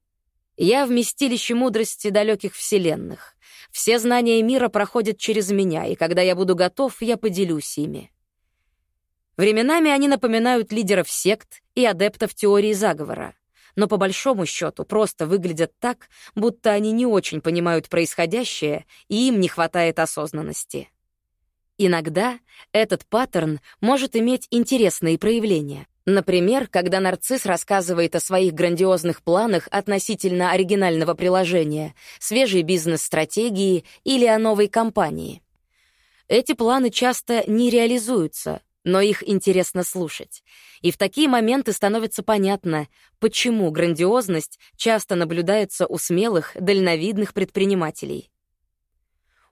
Я — вместилище мудрости далеких вселенных. Все знания мира проходят через меня, и когда я буду готов, я поделюсь ими. Временами они напоминают лидеров сект и адептов теории заговора, но по большому счету просто выглядят так, будто они не очень понимают происходящее, и им не хватает осознанности. Иногда этот паттерн может иметь интересные проявления. Например, когда нарцисс рассказывает о своих грандиозных планах относительно оригинального приложения, свежей бизнес-стратегии или о новой компании. Эти планы часто не реализуются, но их интересно слушать. И в такие моменты становится понятно, почему грандиозность часто наблюдается у смелых, дальновидных предпринимателей.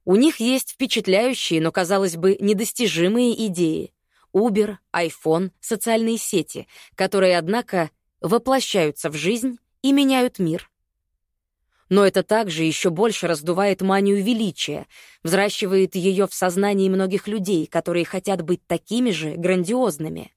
У них есть впечатляющие, но, казалось бы, недостижимые идеи. Uber, iPhone, социальные сети, которые, однако, воплощаются в жизнь и меняют мир. Но это также еще больше раздувает манию величия, взращивает ее в сознании многих людей, которые хотят быть такими же грандиозными.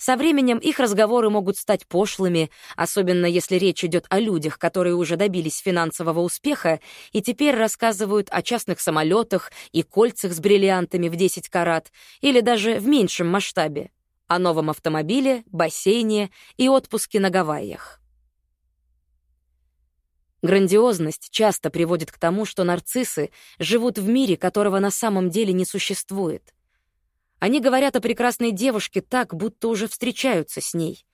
Со временем их разговоры могут стать пошлыми, особенно если речь идет о людях, которые уже добились финансового успеха и теперь рассказывают о частных самолетах и кольцах с бриллиантами в 10 карат или даже в меньшем масштабе, о новом автомобиле, бассейне и отпуске на Гавайях. Грандиозность часто приводит к тому, что нарциссы живут в мире, которого на самом деле не существует — они говорят о прекрасной девушке так, будто уже встречаются с ней.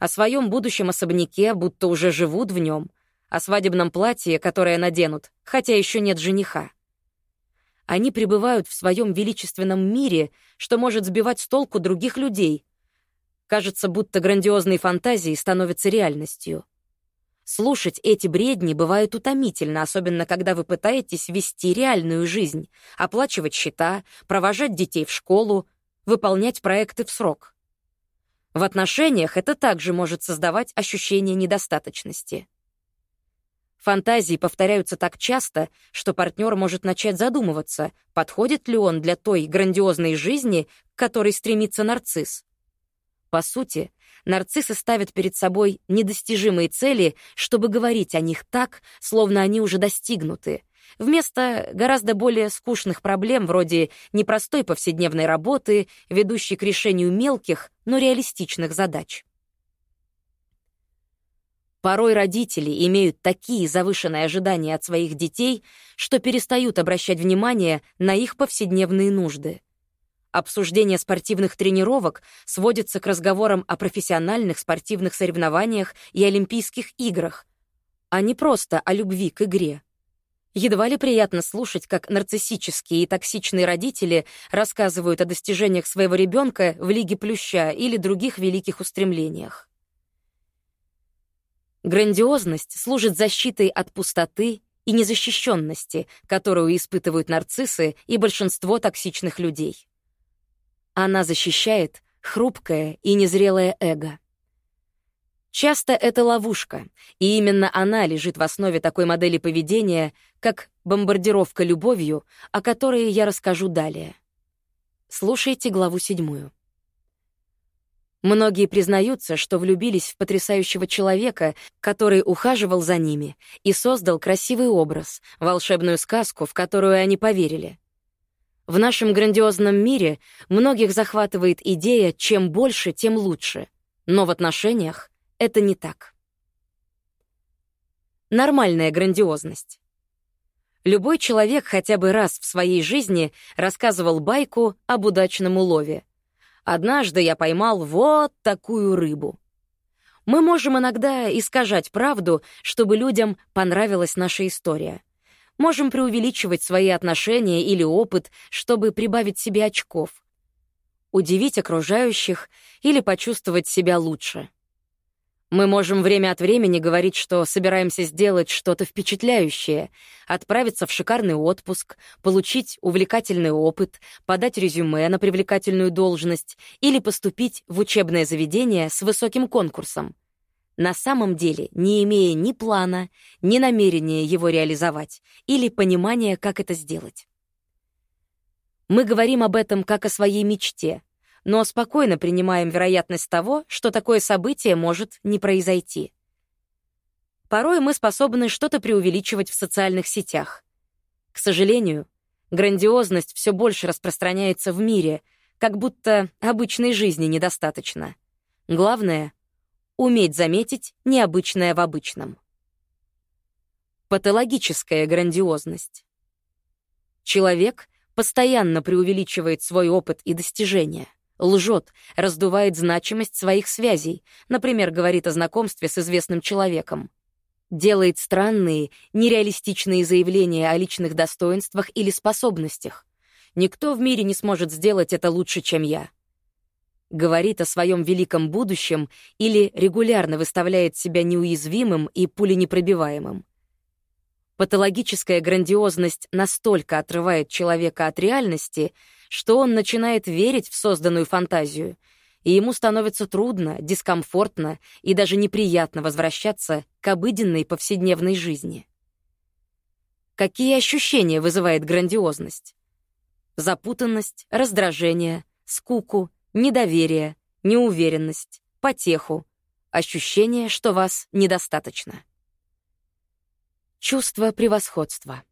О своем будущем особняке, будто уже живут в нем. О свадебном платье, которое наденут, хотя еще нет жениха. Они пребывают в своем величественном мире, что может сбивать с толку других людей. Кажется, будто грандиозные фантазии становятся реальностью. Слушать эти бредни бывает утомительно, особенно когда вы пытаетесь вести реальную жизнь, оплачивать счета, провожать детей в школу, выполнять проекты в срок. В отношениях это также может создавать ощущение недостаточности. Фантазии повторяются так часто, что партнер может начать задумываться, подходит ли он для той грандиозной жизни, к которой стремится нарцисс. По сути, нарциссы ставят перед собой недостижимые цели, чтобы говорить о них так, словно они уже достигнуты, вместо гораздо более скучных проблем вроде непростой повседневной работы, ведущей к решению мелких, но реалистичных задач. Порой родители имеют такие завышенные ожидания от своих детей, что перестают обращать внимание на их повседневные нужды. Обсуждение спортивных тренировок сводится к разговорам о профессиональных спортивных соревнованиях и Олимпийских играх, а не просто о любви к игре. Едва ли приятно слушать, как нарциссические и токсичные родители рассказывают о достижениях своего ребенка в Лиге Плюща или других великих устремлениях. Грандиозность служит защитой от пустоты и незащищенности, которую испытывают нарциссы и большинство токсичных людей. Она защищает хрупкое и незрелое эго. Часто это ловушка, и именно она лежит в основе такой модели поведения, как бомбардировка любовью, о которой я расскажу далее. Слушайте главу седьмую. Многие признаются, что влюбились в потрясающего человека, который ухаживал за ними и создал красивый образ, волшебную сказку, в которую они поверили. В нашем грандиозном мире многих захватывает идея «чем больше, тем лучше», но в отношениях это не так. Нормальная грандиозность. Любой человек хотя бы раз в своей жизни рассказывал байку об удачном улове, Однажды я поймал вот такую рыбу. Мы можем иногда искажать правду, чтобы людям понравилась наша история. Можем преувеличивать свои отношения или опыт, чтобы прибавить себе очков. Удивить окружающих или почувствовать себя лучше. Мы можем время от времени говорить, что собираемся сделать что-то впечатляющее, отправиться в шикарный отпуск, получить увлекательный опыт, подать резюме на привлекательную должность или поступить в учебное заведение с высоким конкурсом. На самом деле, не имея ни плана, ни намерения его реализовать или понимания, как это сделать. Мы говорим об этом как о своей мечте — но спокойно принимаем вероятность того, что такое событие может не произойти. Порой мы способны что-то преувеличивать в социальных сетях. К сожалению, грандиозность все больше распространяется в мире, как будто обычной жизни недостаточно. Главное — уметь заметить необычное в обычном. Патологическая грандиозность. Человек постоянно преувеличивает свой опыт и достижения лжет, раздувает значимость своих связей, например, говорит о знакомстве с известным человеком. Делает странные, нереалистичные заявления о личных достоинствах или способностях. Никто в мире не сможет сделать это лучше, чем я. Говорит о своем великом будущем или регулярно выставляет себя неуязвимым и пуленепробиваемым. Патологическая грандиозность настолько отрывает человека от реальности — что он начинает верить в созданную фантазию, и ему становится трудно, дискомфортно и даже неприятно возвращаться к обыденной повседневной жизни. Какие ощущения вызывает грандиозность? Запутанность, раздражение, скуку, недоверие, неуверенность, потеху, ощущение, что вас недостаточно. Чувство превосходства.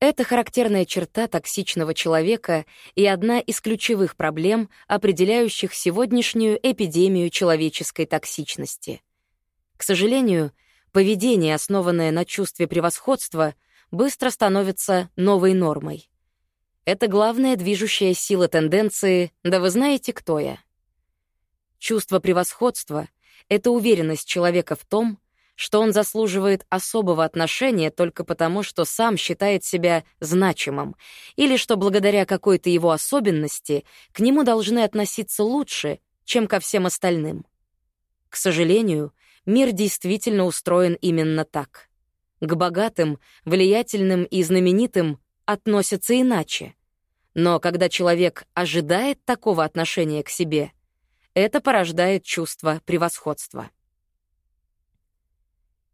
Это характерная черта токсичного человека и одна из ключевых проблем, определяющих сегодняшнюю эпидемию человеческой токсичности. К сожалению, поведение, основанное на чувстве превосходства, быстро становится новой нормой. Это главная движущая сила тенденции «да вы знаете, кто я». Чувство превосходства — это уверенность человека в том, что он заслуживает особого отношения только потому, что сам считает себя значимым, или что благодаря какой-то его особенности к нему должны относиться лучше, чем ко всем остальным. К сожалению, мир действительно устроен именно так. К богатым, влиятельным и знаменитым относятся иначе. Но когда человек ожидает такого отношения к себе, это порождает чувство превосходства.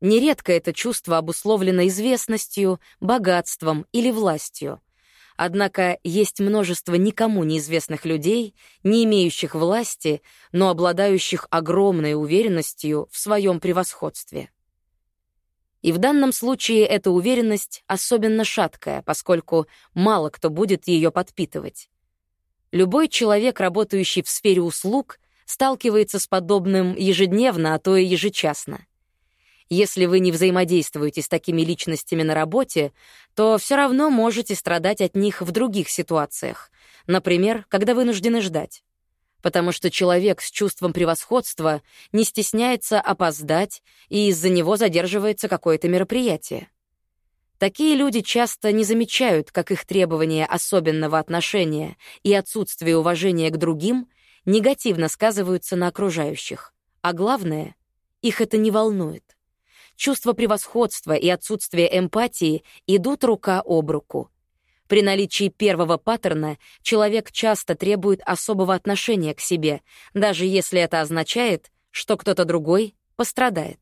Нередко это чувство обусловлено известностью, богатством или властью. Однако есть множество никому неизвестных людей, не имеющих власти, но обладающих огромной уверенностью в своем превосходстве. И в данном случае эта уверенность особенно шаткая, поскольку мало кто будет ее подпитывать. Любой человек, работающий в сфере услуг, сталкивается с подобным ежедневно, а то и ежечасно. Если вы не взаимодействуете с такими личностями на работе, то все равно можете страдать от них в других ситуациях, например, когда вынуждены ждать. Потому что человек с чувством превосходства не стесняется опоздать, и из-за него задерживается какое-то мероприятие. Такие люди часто не замечают, как их требования особенного отношения и отсутствие уважения к другим негативно сказываются на окружающих. А главное, их это не волнует. Чувство превосходства и отсутствие эмпатии идут рука об руку. При наличии первого паттерна человек часто требует особого отношения к себе, даже если это означает, что кто-то другой пострадает.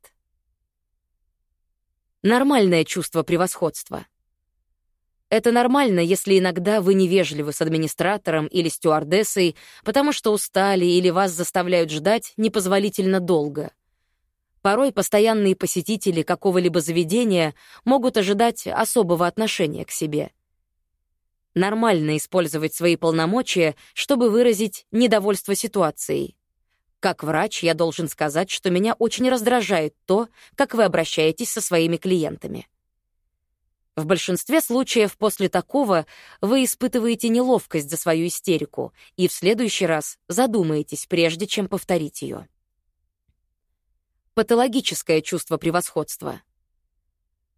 Нормальное чувство превосходства. Это нормально, если иногда вы невежливы с администратором или стюардессой, потому что устали или вас заставляют ждать непозволительно долго — Порой постоянные посетители какого-либо заведения могут ожидать особого отношения к себе. Нормально использовать свои полномочия, чтобы выразить недовольство ситуацией. Как врач я должен сказать, что меня очень раздражает то, как вы обращаетесь со своими клиентами. В большинстве случаев после такого вы испытываете неловкость за свою истерику и в следующий раз задумаетесь, прежде чем повторить ее патологическое чувство превосходства.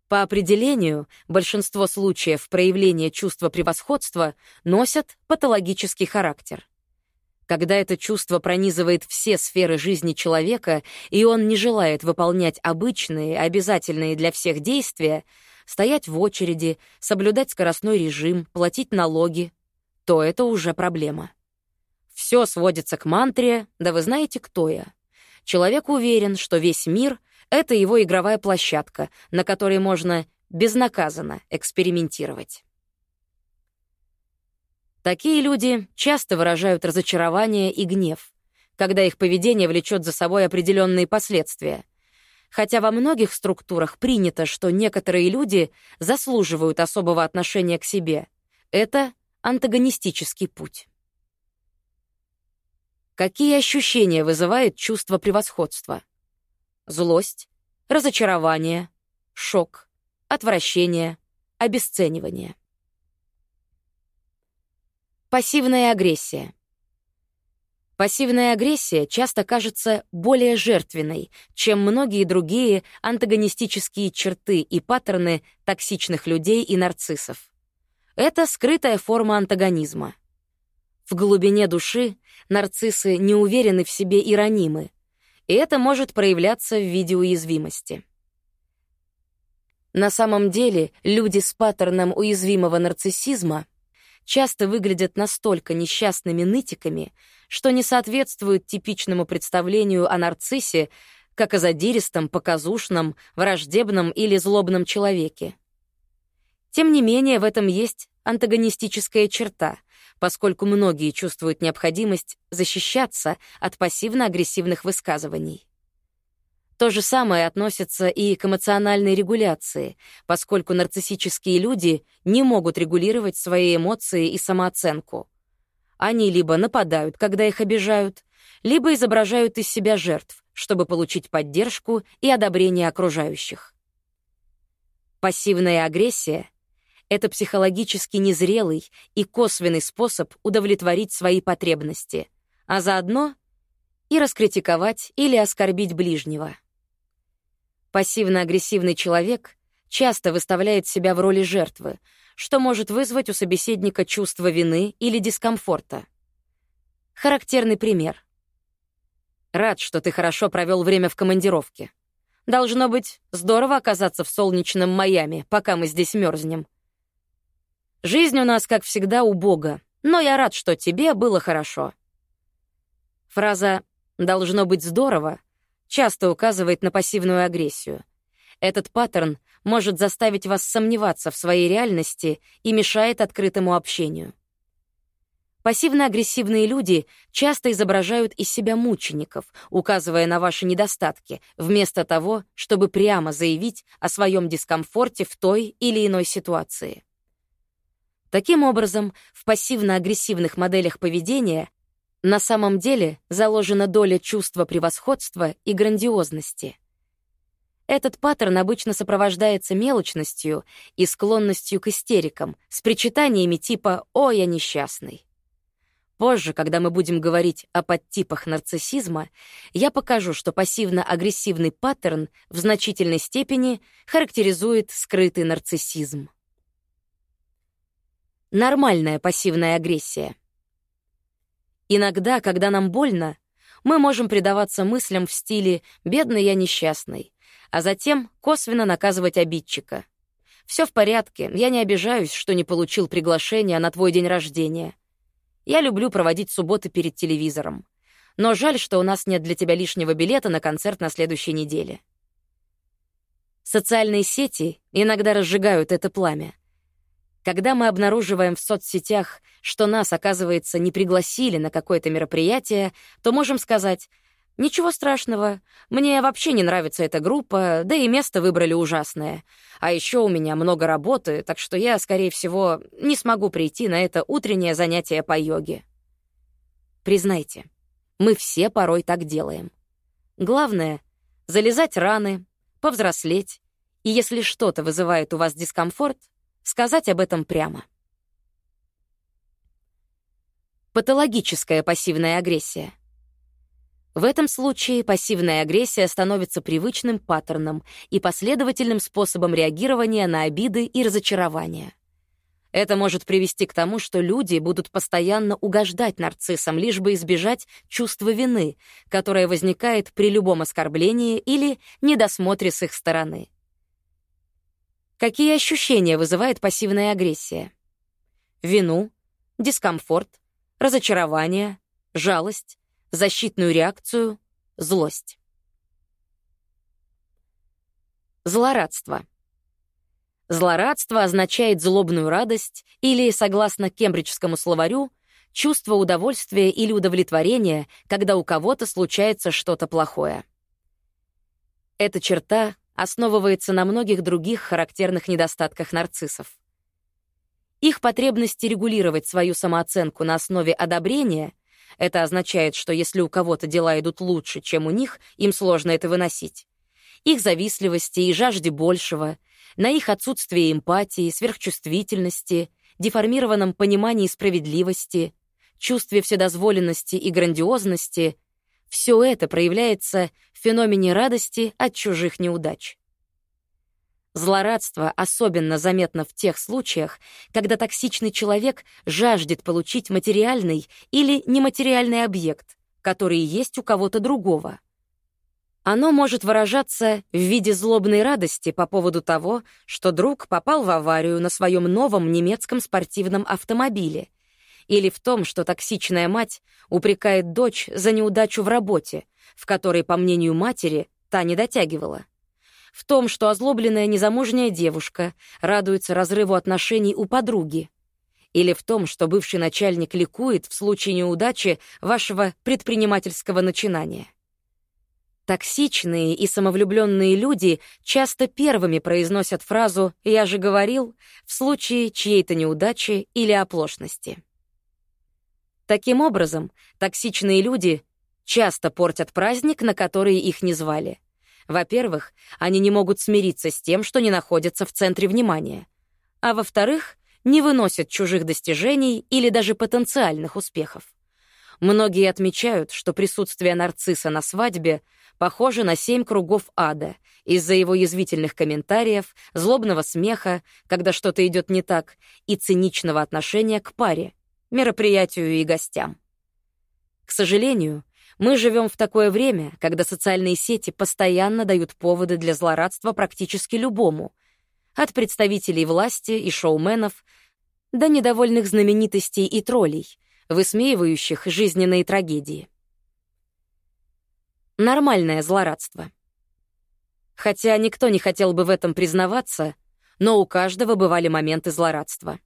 По определению, большинство случаев проявления чувства превосходства носят патологический характер. Когда это чувство пронизывает все сферы жизни человека, и он не желает выполнять обычные, обязательные для всех действия, стоять в очереди, соблюдать скоростной режим, платить налоги, то это уже проблема. Все сводится к мантре «да вы знаете, кто я». Человек уверен, что весь мир — это его игровая площадка, на которой можно безнаказанно экспериментировать. Такие люди часто выражают разочарование и гнев, когда их поведение влечет за собой определенные последствия. Хотя во многих структурах принято, что некоторые люди заслуживают особого отношения к себе. Это антагонистический путь. Какие ощущения вызывает чувство превосходства? Злость, разочарование, шок, отвращение, обесценивание. Пассивная агрессия. Пассивная агрессия часто кажется более жертвенной, чем многие другие антагонистические черты и паттерны токсичных людей и нарциссов. Это скрытая форма антагонизма — в глубине души нарциссы не уверены в себе и ранимы, и это может проявляться в виде уязвимости. На самом деле люди с паттерном уязвимого нарциссизма часто выглядят настолько несчастными нытиками, что не соответствуют типичному представлению о нарциссе как о задиристом, показушном, враждебном или злобном человеке. Тем не менее, в этом есть антагонистическая черта, поскольку многие чувствуют необходимость защищаться от пассивно-агрессивных высказываний. То же самое относится и к эмоциональной регуляции, поскольку нарциссические люди не могут регулировать свои эмоции и самооценку. Они либо нападают, когда их обижают, либо изображают из себя жертв, чтобы получить поддержку и одобрение окружающих. Пассивная агрессия это психологически незрелый и косвенный способ удовлетворить свои потребности, а заодно и раскритиковать или оскорбить ближнего. Пассивно-агрессивный человек часто выставляет себя в роли жертвы, что может вызвать у собеседника чувство вины или дискомфорта. Характерный пример. «Рад, что ты хорошо провел время в командировке. Должно быть здорово оказаться в солнечном Майами, пока мы здесь мерзнем. Жизнь у нас, как всегда, убога, но я рад, что тебе было хорошо. Фраза «должно быть здорово» часто указывает на пассивную агрессию. Этот паттерн может заставить вас сомневаться в своей реальности и мешает открытому общению. Пассивно-агрессивные люди часто изображают из себя мучеников, указывая на ваши недостатки, вместо того, чтобы прямо заявить о своем дискомфорте в той или иной ситуации. Таким образом, в пассивно-агрессивных моделях поведения на самом деле заложена доля чувства превосходства и грандиозности. Этот паттерн обычно сопровождается мелочностью и склонностью к истерикам, с причитаниями типа «О, я несчастный». Позже, когда мы будем говорить о подтипах нарциссизма, я покажу, что пассивно-агрессивный паттерн в значительной степени характеризует скрытый нарциссизм. Нормальная пассивная агрессия. Иногда, когда нам больно, мы можем предаваться мыслям в стиле «бедный я несчастный», а затем косвенно наказывать обидчика. «Все в порядке, я не обижаюсь, что не получил приглашение на твой день рождения. Я люблю проводить субботы перед телевизором. Но жаль, что у нас нет для тебя лишнего билета на концерт на следующей неделе». Социальные сети иногда разжигают это пламя. Когда мы обнаруживаем в соцсетях, что нас, оказывается, не пригласили на какое-то мероприятие, то можем сказать «Ничего страшного, мне вообще не нравится эта группа, да и место выбрали ужасное. А еще у меня много работы, так что я, скорее всего, не смогу прийти на это утреннее занятие по йоге». Признайте, мы все порой так делаем. Главное — залезать раны, повзрослеть, и если что-то вызывает у вас дискомфорт — сказать об этом прямо. Патологическая пассивная агрессия. В этом случае пассивная агрессия становится привычным паттерном и последовательным способом реагирования на обиды и разочарования. Это может привести к тому, что люди будут постоянно угождать нарциссам, лишь бы избежать чувства вины, которое возникает при любом оскорблении или недосмотре с их стороны. Какие ощущения вызывает пассивная агрессия? Вину, дискомфорт, разочарование, жалость, защитную реакцию, злость. Злорадство. Злорадство означает злобную радость или, согласно кембриджскому словарю, чувство удовольствия или удовлетворения, когда у кого-то случается что-то плохое. Эта черта основывается на многих других характерных недостатках нарциссов. Их потребности регулировать свою самооценку на основе одобрения — это означает, что если у кого-то дела идут лучше, чем у них, им сложно это выносить. Их завистливости и жажде большего, на их отсутствие эмпатии, сверхчувствительности, деформированном понимании справедливости, чувстве вседозволенности и грандиозности — все это проявляется в феномене радости от чужих неудач. Злорадство особенно заметно в тех случаях, когда токсичный человек жаждет получить материальный или нематериальный объект, который есть у кого-то другого. Оно может выражаться в виде злобной радости по поводу того, что друг попал в аварию на своем новом немецком спортивном автомобиле или в том, что токсичная мать упрекает дочь за неудачу в работе, в которой, по мнению матери, та не дотягивала. В том, что озлобленная незамужняя девушка радуется разрыву отношений у подруги. Или в том, что бывший начальник ликует в случае неудачи вашего предпринимательского начинания. Токсичные и самовлюбленные люди часто первыми произносят фразу «я же говорил» в случае чьей-то неудачи или оплошности. Таким образом, токсичные люди часто портят праздник, на который их не звали. Во-первых, они не могут смириться с тем, что не находятся в центре внимания. А во-вторых, не выносят чужих достижений или даже потенциальных успехов. Многие отмечают, что присутствие нарцисса на свадьбе похоже на семь кругов ада из-за его язвительных комментариев, злобного смеха, когда что-то идет не так, и циничного отношения к паре, мероприятию и гостям. К сожалению, мы живем в такое время, когда социальные сети постоянно дают поводы для злорадства практически любому, от представителей власти и шоуменов до недовольных знаменитостей и троллей, высмеивающих жизненные трагедии. Нормальное злорадство. Хотя никто не хотел бы в этом признаваться, но у каждого бывали моменты злорадства.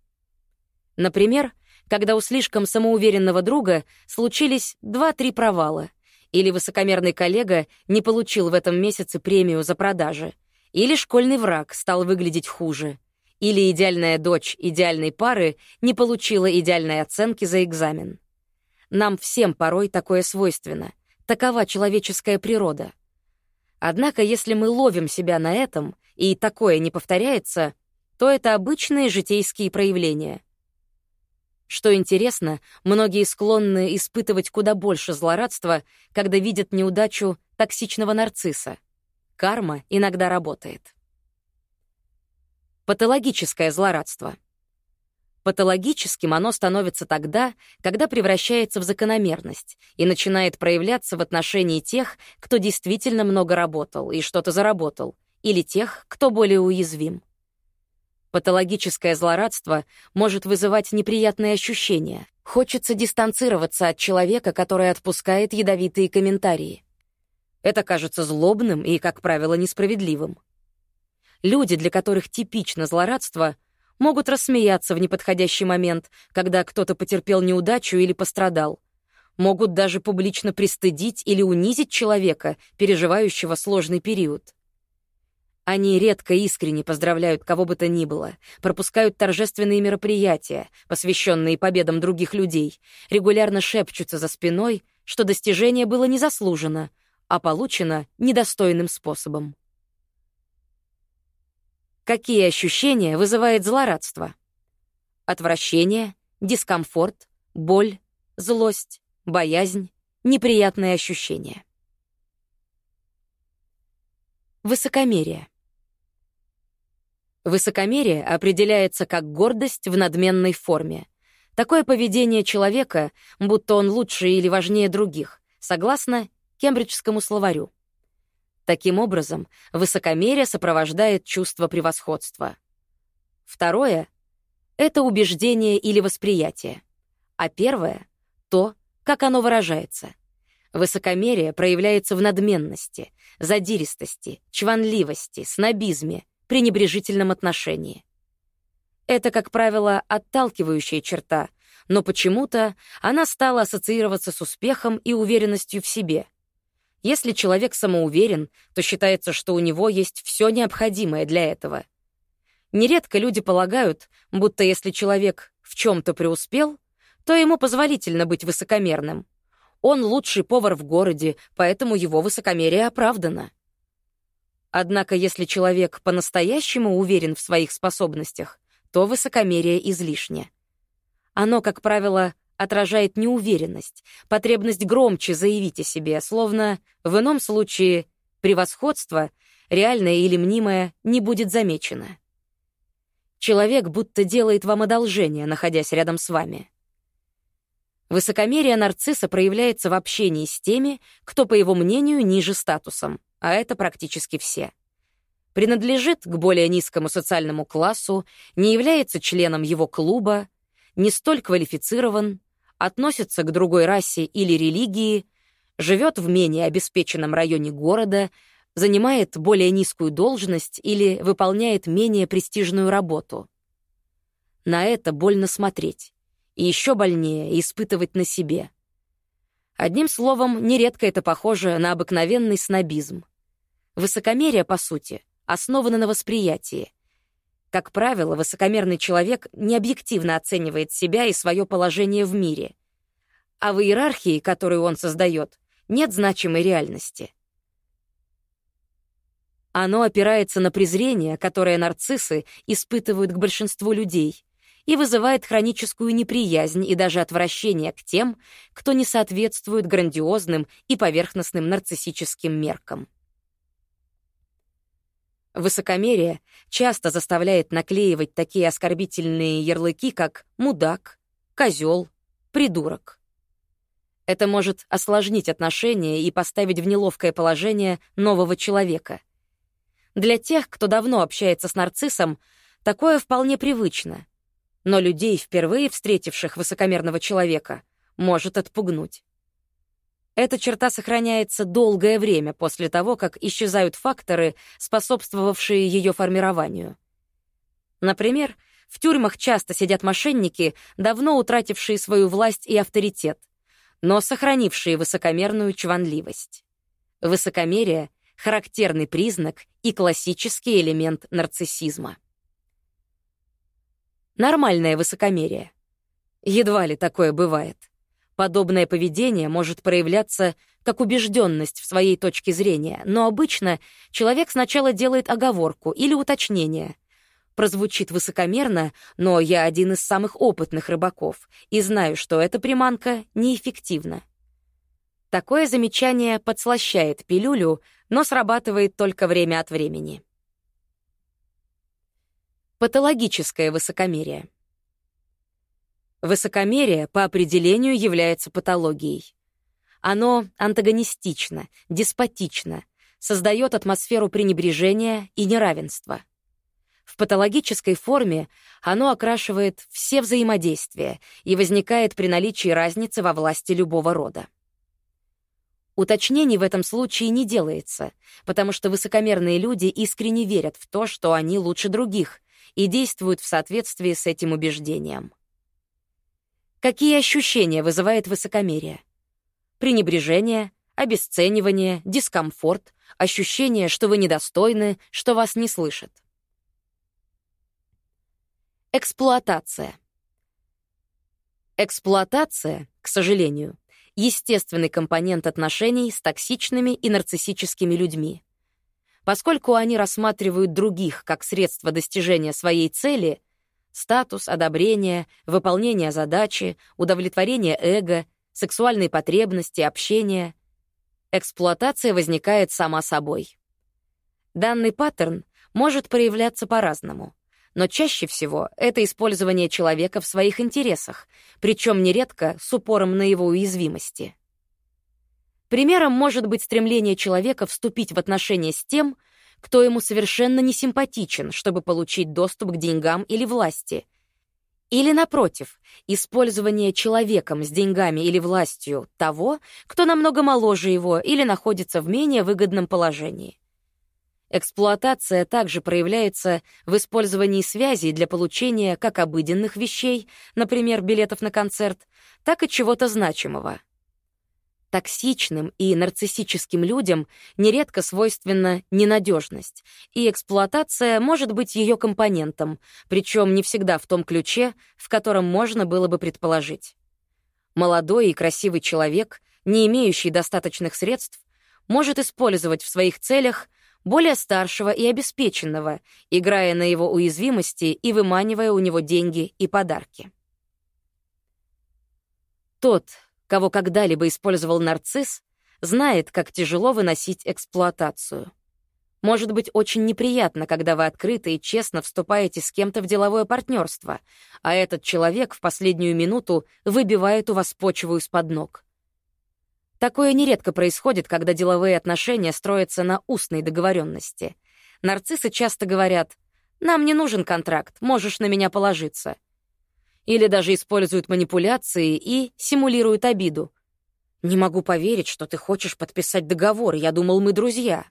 Например, когда у слишком самоуверенного друга случились два-три провала, или высокомерный коллега не получил в этом месяце премию за продажи, или школьный враг стал выглядеть хуже, или идеальная дочь идеальной пары не получила идеальной оценки за экзамен. Нам всем порой такое свойственно. Такова человеческая природа. Однако, если мы ловим себя на этом, и такое не повторяется, то это обычные житейские проявления — что интересно, многие склонны испытывать куда больше злорадства, когда видят неудачу токсичного нарцисса. Карма иногда работает. Патологическое злорадство. Патологическим оно становится тогда, когда превращается в закономерность и начинает проявляться в отношении тех, кто действительно много работал и что-то заработал, или тех, кто более уязвим. Патологическое злорадство может вызывать неприятные ощущения. Хочется дистанцироваться от человека, который отпускает ядовитые комментарии. Это кажется злобным и, как правило, несправедливым. Люди, для которых типично злорадство, могут рассмеяться в неподходящий момент, когда кто-то потерпел неудачу или пострадал. Могут даже публично пристыдить или унизить человека, переживающего сложный период. Они редко искренне поздравляют кого бы то ни было, пропускают торжественные мероприятия, посвященные победам других людей, регулярно шепчутся за спиной, что достижение было не заслужено, а получено недостойным способом. Какие ощущения вызывает злорадство? Отвращение, дискомфорт, боль, злость, боязнь, неприятные ощущения. Высокомерие. Высокомерие определяется как гордость в надменной форме. Такое поведение человека, будто он лучше или важнее других, согласно Кембриджскому словарю. Таким образом, высокомерие сопровождает чувство превосходства. Второе — это убеждение или восприятие. А первое — то, как оно выражается. Высокомерие проявляется в надменности, задиристости, чванливости, снобизме — пренебрежительном отношении. Это, как правило, отталкивающая черта, но почему-то она стала ассоциироваться с успехом и уверенностью в себе. Если человек самоуверен, то считается, что у него есть все необходимое для этого. Нередко люди полагают, будто если человек в чем-то преуспел, то ему позволительно быть высокомерным. Он лучший повар в городе, поэтому его высокомерие оправдано. Однако если человек по-настоящему уверен в своих способностях, то высокомерие излишне. Оно, как правило, отражает неуверенность, потребность громче заявить о себе, словно в ином случае превосходство, реальное или мнимое, не будет замечено. Человек будто делает вам одолжение, находясь рядом с вами. Высокомерие нарцисса проявляется в общении с теми, кто, по его мнению, ниже статусом а это практически все. Принадлежит к более низкому социальному классу, не является членом его клуба, не столь квалифицирован, относится к другой расе или религии, живет в менее обеспеченном районе города, занимает более низкую должность или выполняет менее престижную работу. На это больно смотреть, и еще больнее испытывать на себе. Одним словом, нередко это похоже на обыкновенный снобизм. Высокомерие, по сути, основано на восприятии. Как правило, высокомерный человек не объективно оценивает себя и свое положение в мире. А в иерархии, которую он создает, нет значимой реальности. Оно опирается на презрение, которое нарциссы испытывают к большинству людей, и вызывает хроническую неприязнь и даже отвращение к тем, кто не соответствует грандиозным и поверхностным нарциссическим меркам. Высокомерие часто заставляет наклеивать такие оскорбительные ярлыки, как «мудак», «козел», «придурок». Это может осложнить отношения и поставить в неловкое положение нового человека. Для тех, кто давно общается с нарциссом, такое вполне привычно. Но людей, впервые встретивших высокомерного человека, может отпугнуть. Эта черта сохраняется долгое время после того, как исчезают факторы, способствовавшие ее формированию. Например, в тюрьмах часто сидят мошенники, давно утратившие свою власть и авторитет, но сохранившие высокомерную чванливость. Высокомерие — характерный признак и классический элемент нарциссизма. Нормальное высокомерие. Едва ли такое бывает. Подобное поведение может проявляться как убежденность в своей точке зрения, но обычно человек сначала делает оговорку или уточнение. Прозвучит высокомерно, но я один из самых опытных рыбаков и знаю, что эта приманка неэффективна. Такое замечание подслащает пилюлю, но срабатывает только время от времени. Патологическое высокомерие. Высокомерие по определению является патологией. Оно антагонистично, деспотично, создает атмосферу пренебрежения и неравенства. В патологической форме оно окрашивает все взаимодействия и возникает при наличии разницы во власти любого рода. Уточнений в этом случае не делается, потому что высокомерные люди искренне верят в то, что они лучше других, и действуют в соответствии с этим убеждением. Какие ощущения вызывает высокомерие? Пренебрежение, обесценивание, дискомфорт, ощущение, что вы недостойны, что вас не слышат. Эксплуатация. Эксплуатация, к сожалению, естественный компонент отношений с токсичными и нарциссическими людьми. Поскольку они рассматривают других как средство достижения своей цели — Статус, одобрение, выполнение задачи, удовлетворение эго, сексуальные потребности, общение. Эксплуатация возникает сама собой. Данный паттерн может проявляться по-разному, но чаще всего это использование человека в своих интересах, причем нередко с упором на его уязвимости. Примером может быть стремление человека вступить в отношения с тем, кто ему совершенно не симпатичен, чтобы получить доступ к деньгам или власти. Или, напротив, использование человеком с деньгами или властью того, кто намного моложе его или находится в менее выгодном положении. Эксплуатация также проявляется в использовании связей для получения как обыденных вещей, например, билетов на концерт, так и чего-то значимого — Токсичным и нарциссическим людям нередко свойственна ненадежность, и эксплуатация может быть ее компонентом, причем не всегда в том ключе, в котором можно было бы предположить. Молодой и красивый человек, не имеющий достаточных средств, может использовать в своих целях более старшего и обеспеченного, играя на его уязвимости и выманивая у него деньги и подарки. Тот, кого когда-либо использовал нарцисс, знает, как тяжело выносить эксплуатацию. Может быть очень неприятно, когда вы открыто и честно вступаете с кем-то в деловое партнерство, а этот человек в последнюю минуту выбивает у вас почву из-под ног. Такое нередко происходит, когда деловые отношения строятся на устной договоренности. Нарциссы часто говорят «Нам не нужен контракт, можешь на меня положиться» или даже используют манипуляции и симулируют обиду. «Не могу поверить, что ты хочешь подписать договор, я думал, мы друзья».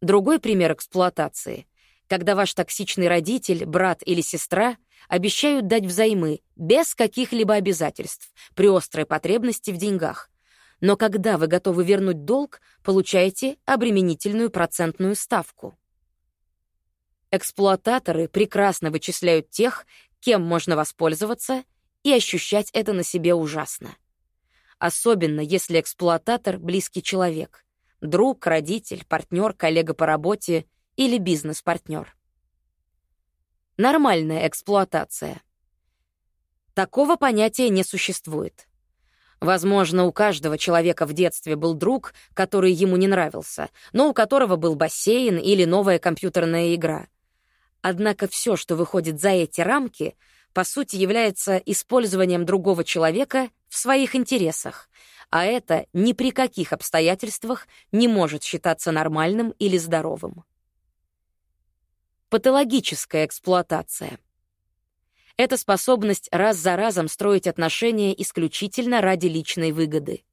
Другой пример эксплуатации — когда ваш токсичный родитель, брат или сестра обещают дать взаймы без каких-либо обязательств при острой потребности в деньгах. Но когда вы готовы вернуть долг, получаете обременительную процентную ставку. Эксплуататоры прекрасно вычисляют тех, кем можно воспользоваться, и ощущать это на себе ужасно. Особенно, если эксплуататор — близкий человек, друг, родитель, партнер, коллега по работе или бизнес-партнер. Нормальная эксплуатация. Такого понятия не существует. Возможно, у каждого человека в детстве был друг, который ему не нравился, но у которого был бассейн или новая компьютерная игра. Однако все, что выходит за эти рамки, по сути является использованием другого человека в своих интересах, а это ни при каких обстоятельствах не может считаться нормальным или здоровым. Патологическая эксплуатация. Это способность раз за разом строить отношения исключительно ради личной выгоды.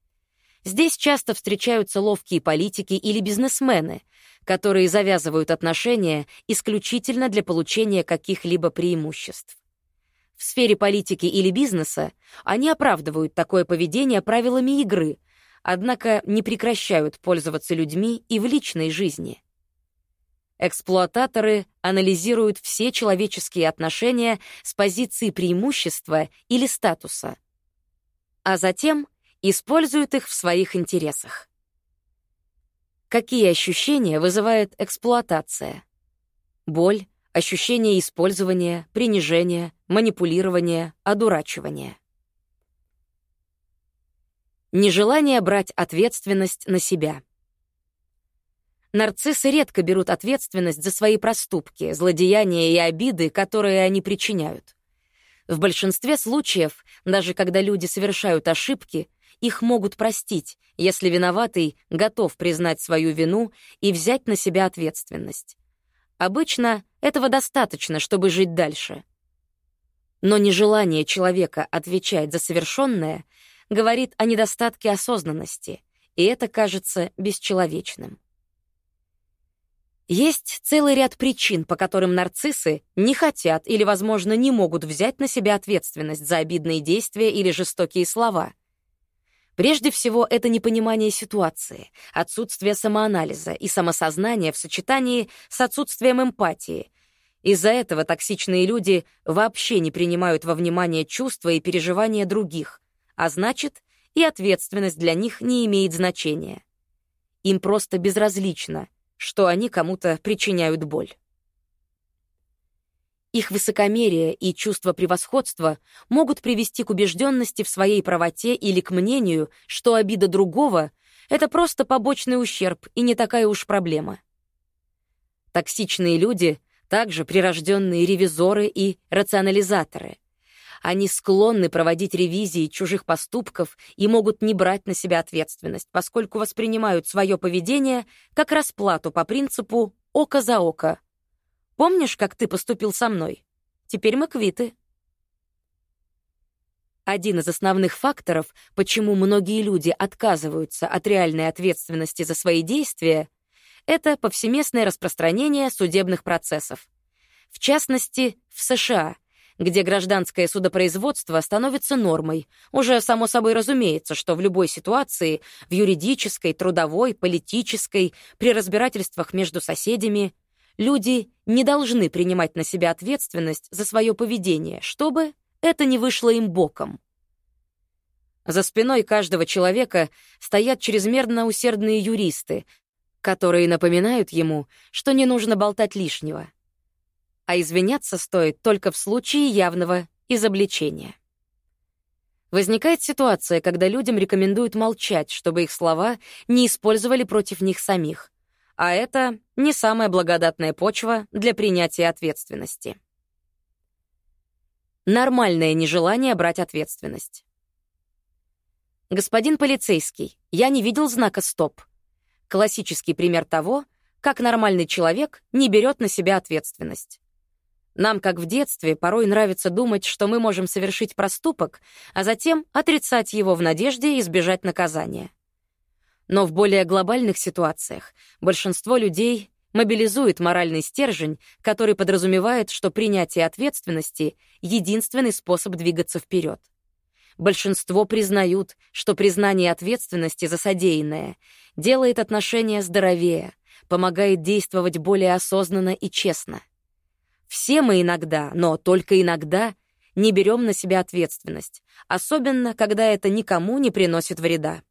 Здесь часто встречаются ловкие политики или бизнесмены, которые завязывают отношения исключительно для получения каких-либо преимуществ. В сфере политики или бизнеса они оправдывают такое поведение правилами игры, однако не прекращают пользоваться людьми и в личной жизни. Эксплуататоры анализируют все человеческие отношения с позиции преимущества или статуса, а затем используют их в своих интересах. Какие ощущения вызывает эксплуатация? Боль, ощущение использования, принижения, манипулирования, одурачивания. Нежелание брать ответственность на себя. Нарциссы редко берут ответственность за свои проступки, злодеяния и обиды, которые они причиняют. В большинстве случаев, даже когда люди совершают ошибки, их могут простить, если виноватый готов признать свою вину и взять на себя ответственность. Обычно этого достаточно, чтобы жить дальше. Но нежелание человека отвечать за совершенное говорит о недостатке осознанности, и это кажется бесчеловечным. Есть целый ряд причин, по которым нарциссы не хотят или, возможно, не могут взять на себя ответственность за обидные действия или жестокие слова. Прежде всего, это непонимание ситуации, отсутствие самоанализа и самосознания в сочетании с отсутствием эмпатии. Из-за этого токсичные люди вообще не принимают во внимание чувства и переживания других, а значит, и ответственность для них не имеет значения. Им просто безразлично, что они кому-то причиняют боль. Их высокомерие и чувство превосходства могут привести к убежденности в своей правоте или к мнению, что обида другого — это просто побочный ущерб и не такая уж проблема. Токсичные люди — также прирожденные ревизоры и рационализаторы. Они склонны проводить ревизии чужих поступков и могут не брать на себя ответственность, поскольку воспринимают свое поведение как расплату по принципу «око за око», Помнишь, как ты поступил со мной? Теперь мы квиты. Один из основных факторов, почему многие люди отказываются от реальной ответственности за свои действия, это повсеместное распространение судебных процессов. В частности, в США, где гражданское судопроизводство становится нормой. Уже само собой разумеется, что в любой ситуации, в юридической, трудовой, политической, при разбирательствах между соседями — Люди не должны принимать на себя ответственность за свое поведение, чтобы это не вышло им боком. За спиной каждого человека стоят чрезмерно усердные юристы, которые напоминают ему, что не нужно болтать лишнего. А извиняться стоит только в случае явного изобличения. Возникает ситуация, когда людям рекомендуют молчать, чтобы их слова не использовали против них самих — а это не самая благодатная почва для принятия ответственности. Нормальное нежелание брать ответственность. Господин полицейский, я не видел знака «стоп». Классический пример того, как нормальный человек не берет на себя ответственность. Нам, как в детстве, порой нравится думать, что мы можем совершить проступок, а затем отрицать его в надежде избежать наказания. Но в более глобальных ситуациях большинство людей мобилизует моральный стержень, который подразумевает, что принятие ответственности — единственный способ двигаться вперед. Большинство признают, что признание ответственности за содеянное делает отношения здоровее, помогает действовать более осознанно и честно. Все мы иногда, но только иногда, не берем на себя ответственность, особенно когда это никому не приносит вреда.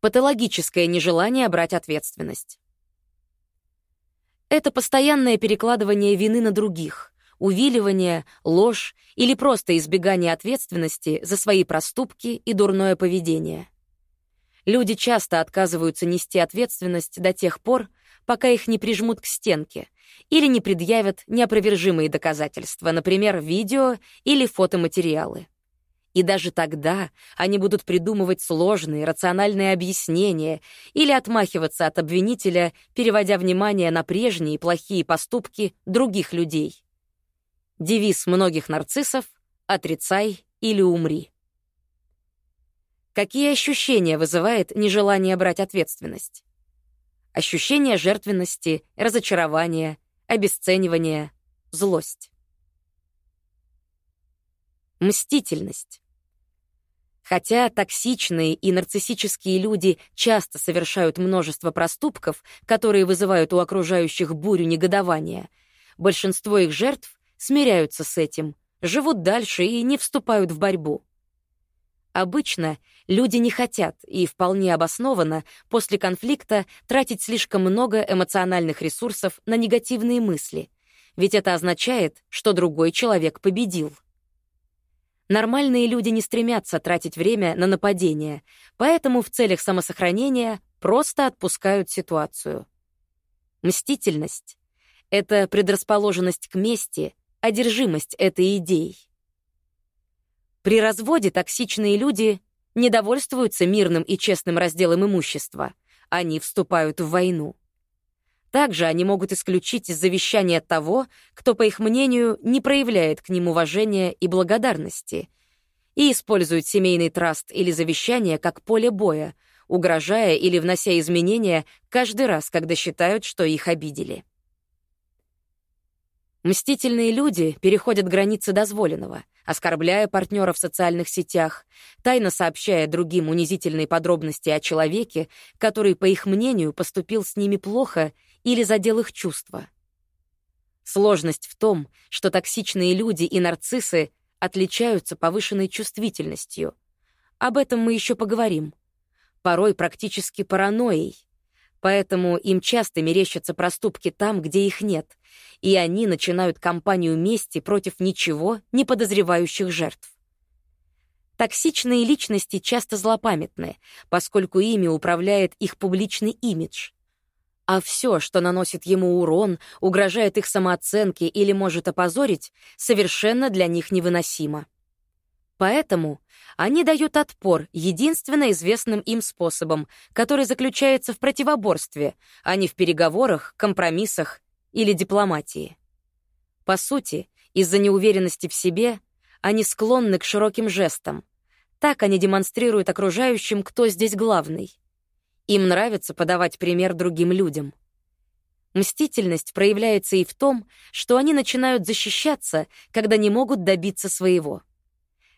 Патологическое нежелание брать ответственность. Это постоянное перекладывание вины на других, увиливание, ложь или просто избегание ответственности за свои проступки и дурное поведение. Люди часто отказываются нести ответственность до тех пор, пока их не прижмут к стенке или не предъявят неопровержимые доказательства, например, видео или фотоматериалы. И даже тогда они будут придумывать сложные, рациональные объяснения или отмахиваться от обвинителя, переводя внимание на прежние плохие поступки других людей. Девиз многих нарциссов — «Отрицай или умри». Какие ощущения вызывает нежелание брать ответственность? Ощущение жертвенности, разочарования, обесценивания, злость. Мстительность. Хотя токсичные и нарциссические люди часто совершают множество проступков, которые вызывают у окружающих бурю негодования, большинство их жертв смиряются с этим, живут дальше и не вступают в борьбу. Обычно люди не хотят и вполне обоснованно после конфликта тратить слишком много эмоциональных ресурсов на негативные мысли, ведь это означает, что другой человек победил. Нормальные люди не стремятся тратить время на нападение, поэтому в целях самосохранения просто отпускают ситуацию. Мстительность — это предрасположенность к мести, одержимость этой идеей. При разводе токсичные люди не довольствуются мирным и честным разделом имущества, они вступают в войну. Также они могут исключить из завещания того, кто, по их мнению, не проявляет к ним уважения и благодарности, и используют семейный траст или завещание как поле боя, угрожая или внося изменения каждый раз, когда считают, что их обидели. Мстительные люди переходят границы дозволенного, оскорбляя партнера в социальных сетях, тайно сообщая другим унизительные подробности о человеке, который, по их мнению, поступил с ними плохо или задел их чувства. Сложность в том, что токсичные люди и нарциссы отличаются повышенной чувствительностью. Об этом мы еще поговорим. Порой практически паранойей. Поэтому им часто мерещатся проступки там, где их нет, и они начинают кампанию мести против ничего не подозревающих жертв. Токсичные личности часто злопамятны, поскольку ими управляет их публичный имидж — а все, что наносит ему урон, угрожает их самооценке или может опозорить, совершенно для них невыносимо. Поэтому они дают отпор единственно известным им способом, который заключается в противоборстве, а не в переговорах, компромиссах или дипломатии. По сути, из-за неуверенности в себе они склонны к широким жестам. Так они демонстрируют окружающим, кто здесь главный. Им нравится подавать пример другим людям. Мстительность проявляется и в том, что они начинают защищаться, когда не могут добиться своего.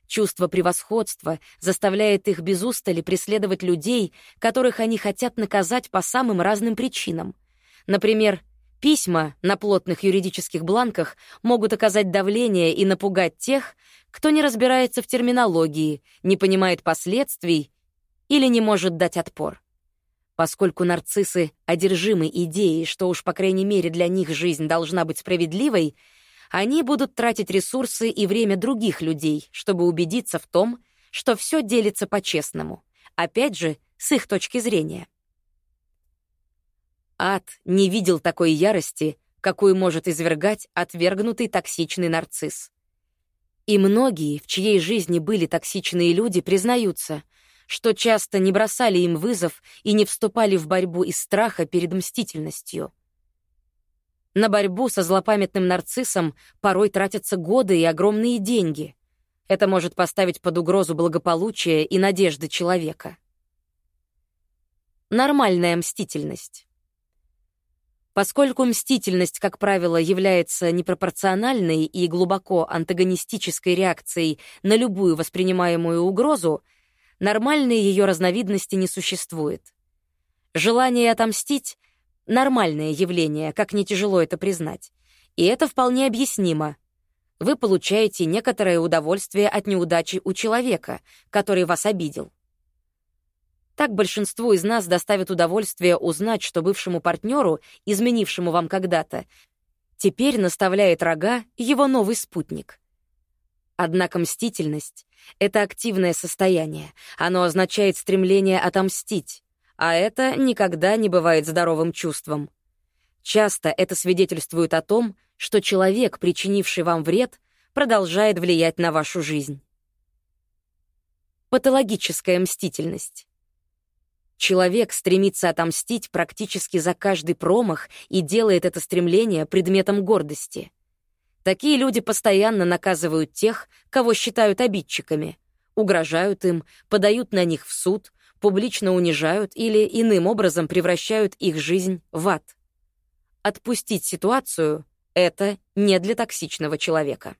Чувство превосходства заставляет их без устали преследовать людей, которых они хотят наказать по самым разным причинам. Например, письма на плотных юридических бланках могут оказать давление и напугать тех, кто не разбирается в терминологии, не понимает последствий или не может дать отпор. Поскольку нарциссы одержимы идеей, что уж по крайней мере для них жизнь должна быть справедливой, они будут тратить ресурсы и время других людей, чтобы убедиться в том, что все делится по-честному. Опять же, с их точки зрения. Ад не видел такой ярости, какую может извергать отвергнутый токсичный нарцисс. И многие, в чьей жизни были токсичные люди, признаются, что часто не бросали им вызов и не вступали в борьбу из страха перед мстительностью. На борьбу со злопамятным нарциссом порой тратятся годы и огромные деньги. Это может поставить под угрозу благополучие и надежды человека. Нормальная мстительность. Поскольку мстительность, как правило, является непропорциональной и глубоко антагонистической реакцией на любую воспринимаемую угрозу, Нормальной ее разновидности не существует. Желание отомстить — нормальное явление, как не тяжело это признать. И это вполне объяснимо. Вы получаете некоторое удовольствие от неудачи у человека, который вас обидел. Так большинству из нас доставит удовольствие узнать, что бывшему партнеру, изменившему вам когда-то, теперь наставляет рога его новый спутник. Однако мстительность — это активное состояние. Оно означает стремление отомстить, а это никогда не бывает здоровым чувством. Часто это свидетельствует о том, что человек, причинивший вам вред, продолжает влиять на вашу жизнь. Патологическая мстительность. Человек стремится отомстить практически за каждый промах и делает это стремление предметом гордости — Такие люди постоянно наказывают тех, кого считают обидчиками, угрожают им, подают на них в суд, публично унижают или иным образом превращают их жизнь в ад. Отпустить ситуацию — это не для токсичного человека.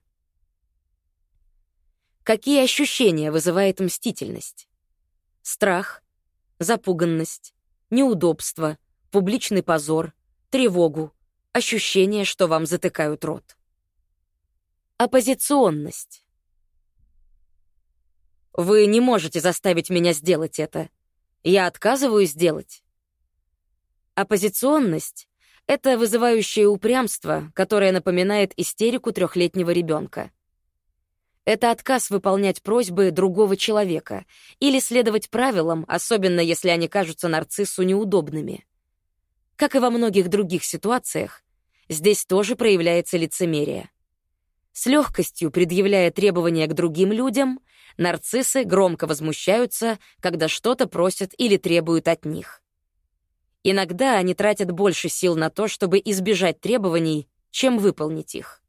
Какие ощущения вызывает мстительность? Страх, запуганность, неудобство, публичный позор, тревогу, ощущение, что вам затыкают рот. Оппозиционность. Вы не можете заставить меня сделать это. Я отказываюсь делать. Оппозиционность — это вызывающее упрямство, которое напоминает истерику трехлетнего ребенка. Это отказ выполнять просьбы другого человека или следовать правилам, особенно если они кажутся нарциссу неудобными. Как и во многих других ситуациях, здесь тоже проявляется лицемерие. С легкостью предъявляя требования к другим людям, нарциссы громко возмущаются, когда что-то просят или требуют от них. Иногда они тратят больше сил на то, чтобы избежать требований, чем выполнить их.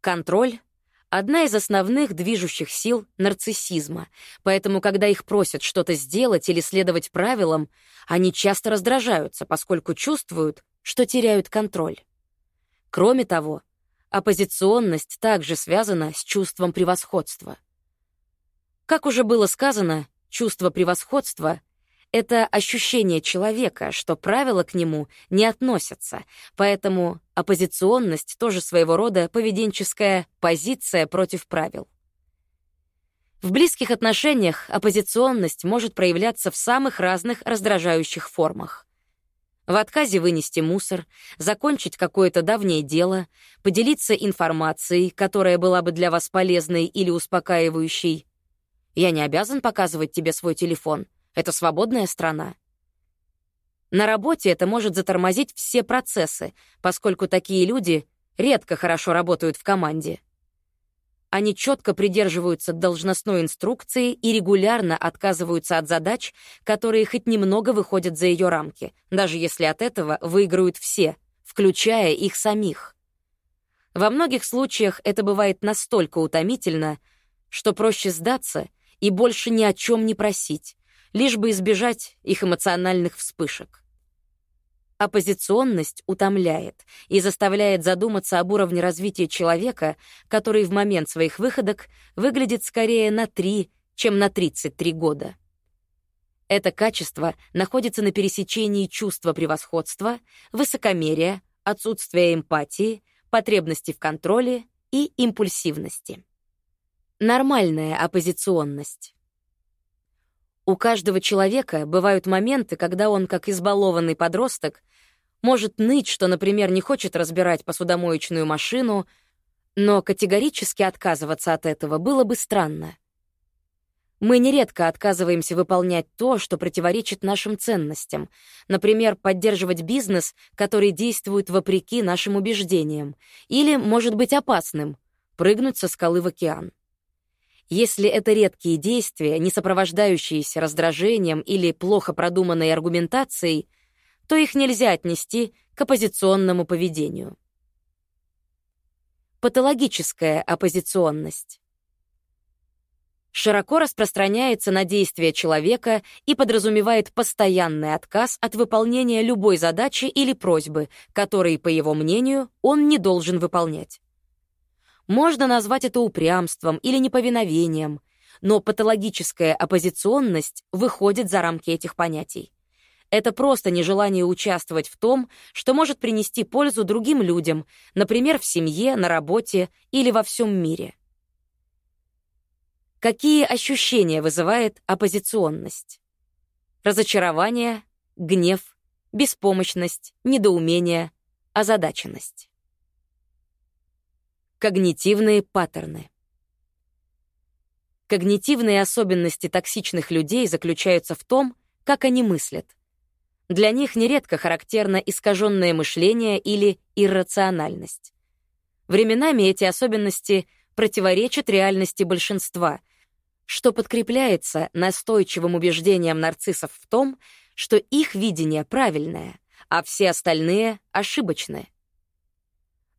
Контроль — одна из основных движущих сил нарциссизма, поэтому, когда их просят что-то сделать или следовать правилам, они часто раздражаются, поскольку чувствуют, что теряют контроль. Кроме того, оппозиционность также связана с чувством превосходства. Как уже было сказано, чувство превосходства — это ощущение человека, что правила к нему не относятся, поэтому оппозиционность тоже своего рода поведенческая позиция против правил. В близких отношениях оппозиционность может проявляться в самых разных раздражающих формах. В отказе вынести мусор, закончить какое-то давнее дело, поделиться информацией, которая была бы для вас полезной или успокаивающей, я не обязан показывать тебе свой телефон. Это свободная страна. На работе это может затормозить все процессы, поскольку такие люди редко хорошо работают в команде. Они четко придерживаются должностной инструкции и регулярно отказываются от задач, которые хоть немного выходят за ее рамки, даже если от этого выиграют все, включая их самих. Во многих случаях это бывает настолько утомительно, что проще сдаться — и больше ни о чем не просить, лишь бы избежать их эмоциональных вспышек. Оппозиционность утомляет и заставляет задуматься об уровне развития человека, который в момент своих выходок выглядит скорее на 3, чем на 33 года. Это качество находится на пересечении чувства превосходства, высокомерия, отсутствия эмпатии, потребности в контроле и импульсивности. Нормальная оппозиционность. У каждого человека бывают моменты, когда он, как избалованный подросток, может ныть, что, например, не хочет разбирать посудомоечную машину, но категорически отказываться от этого было бы странно. Мы нередко отказываемся выполнять то, что противоречит нашим ценностям, например, поддерживать бизнес, который действует вопреки нашим убеждениям, или, может быть, опасным — прыгнуть со скалы в океан. Если это редкие действия, не сопровождающиеся раздражением или плохо продуманной аргументацией, то их нельзя отнести к оппозиционному поведению. Патологическая оппозиционность. Широко распространяется на действия человека и подразумевает постоянный отказ от выполнения любой задачи или просьбы, которые, по его мнению, он не должен выполнять. Можно назвать это упрямством или неповиновением, но патологическая оппозиционность выходит за рамки этих понятий. Это просто нежелание участвовать в том, что может принести пользу другим людям, например, в семье, на работе или во всем мире. Какие ощущения вызывает оппозиционность? Разочарование, гнев, беспомощность, недоумение, озадаченность. Когнитивные паттерны. Когнитивные особенности токсичных людей заключаются в том, как они мыслят. Для них нередко характерно искаженное мышление или иррациональность. Временами эти особенности противоречат реальности большинства, что подкрепляется настойчивым убеждением нарциссов в том, что их видение правильное, а все остальные — ошибочные.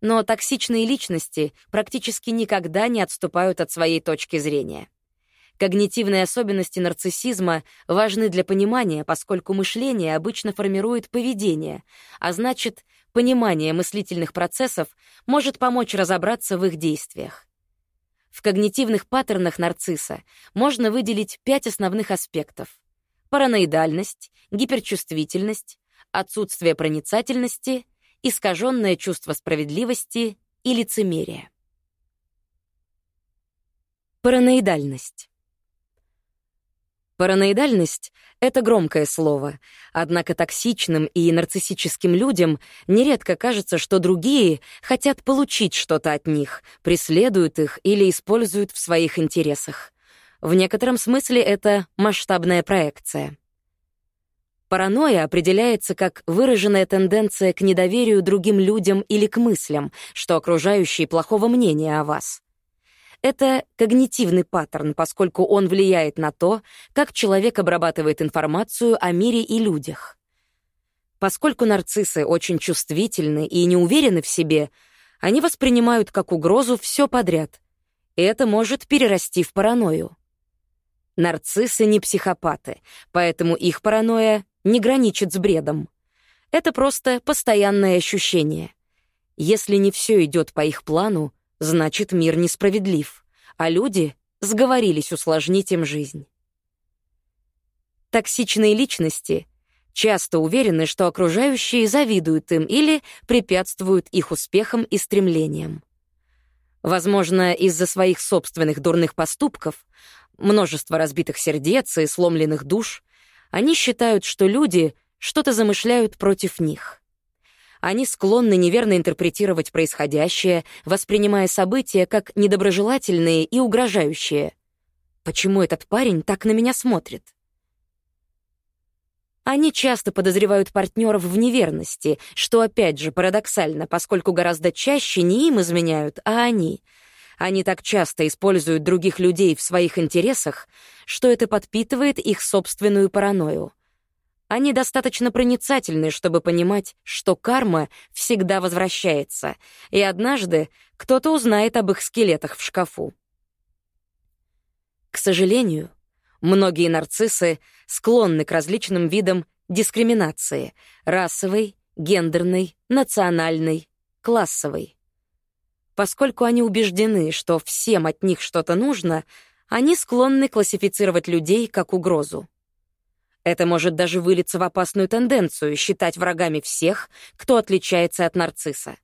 Но токсичные личности практически никогда не отступают от своей точки зрения. Когнитивные особенности нарциссизма важны для понимания, поскольку мышление обычно формирует поведение, а значит, понимание мыслительных процессов может помочь разобраться в их действиях. В когнитивных паттернах нарцисса можно выделить пять основных аспектов — параноидальность, гиперчувствительность, отсутствие проницательности, искаженное чувство справедливости и лицемерие. Параноидальность. Параноидальность — это громкое слово, однако токсичным и нарциссическим людям нередко кажется, что другие хотят получить что-то от них, преследуют их или используют в своих интересах. В некотором смысле это масштабная проекция. Паранойя определяется как выраженная тенденция к недоверию другим людям или к мыслям, что окружающие плохого мнения о вас. Это когнитивный паттерн, поскольку он влияет на то, как человек обрабатывает информацию о мире и людях. Поскольку нарциссы очень чувствительны и не уверены в себе, они воспринимают как угрозу все подряд. И это может перерасти в паранойю. Нарциссы не психопаты, поэтому их паранойя не граничит с бредом. Это просто постоянное ощущение. Если не все идет по их плану, значит, мир несправедлив, а люди сговорились усложнить им жизнь. Токсичные личности часто уверены, что окружающие завидуют им или препятствуют их успехам и стремлениям. Возможно, из-за своих собственных дурных поступков, множества разбитых сердец и сломленных душ, они считают, что люди что-то замышляют против них. Они склонны неверно интерпретировать происходящее, воспринимая события как недоброжелательные и угрожающие. Почему этот парень так на меня смотрит? Они часто подозревают партнеров в неверности, что опять же парадоксально, поскольку гораздо чаще не им изменяют, а они. Они так часто используют других людей в своих интересах, что это подпитывает их собственную паранойю. Они достаточно проницательны, чтобы понимать, что карма всегда возвращается, и однажды кто-то узнает об их скелетах в шкафу. К сожалению, многие нарциссы склонны к различным видам дискриминации — расовой, гендерной, национальной, классовой. Поскольку они убеждены, что всем от них что-то нужно, они склонны классифицировать людей как угрозу. Это может даже вылиться в опасную тенденцию считать врагами всех, кто отличается от нарцисса.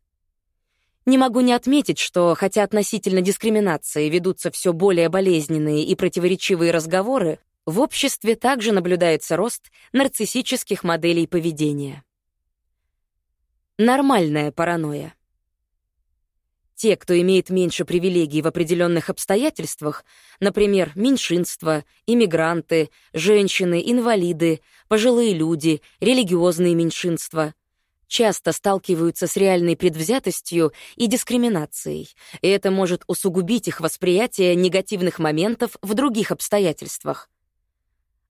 Не могу не отметить, что, хотя относительно дискриминации ведутся все более болезненные и противоречивые разговоры, в обществе также наблюдается рост нарциссических моделей поведения. Нормальная паранойя. Те, кто имеет меньше привилегий в определенных обстоятельствах, например, меньшинства, иммигранты, женщины, инвалиды, пожилые люди, религиозные меньшинства, часто сталкиваются с реальной предвзятостью и дискриминацией, и это может усугубить их восприятие негативных моментов в других обстоятельствах.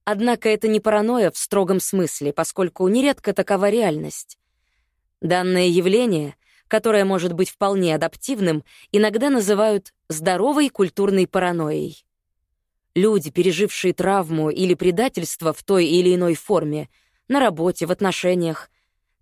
Однако это не паранойя в строгом смысле, поскольку нередко такова реальность. Данное явление — которое может быть вполне адаптивным, иногда называют здоровой культурной паранойей. Люди, пережившие травму или предательство в той или иной форме, на работе, в отношениях,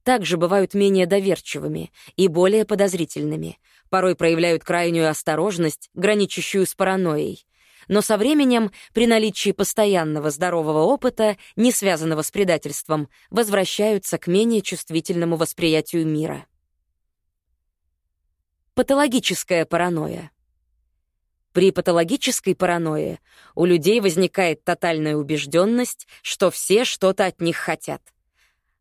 также бывают менее доверчивыми и более подозрительными, порой проявляют крайнюю осторожность, граничащую с паранойей. Но со временем, при наличии постоянного здорового опыта, не связанного с предательством, возвращаются к менее чувствительному восприятию мира. Патологическая паранойя. При патологической паранойе у людей возникает тотальная убежденность, что все что-то от них хотят.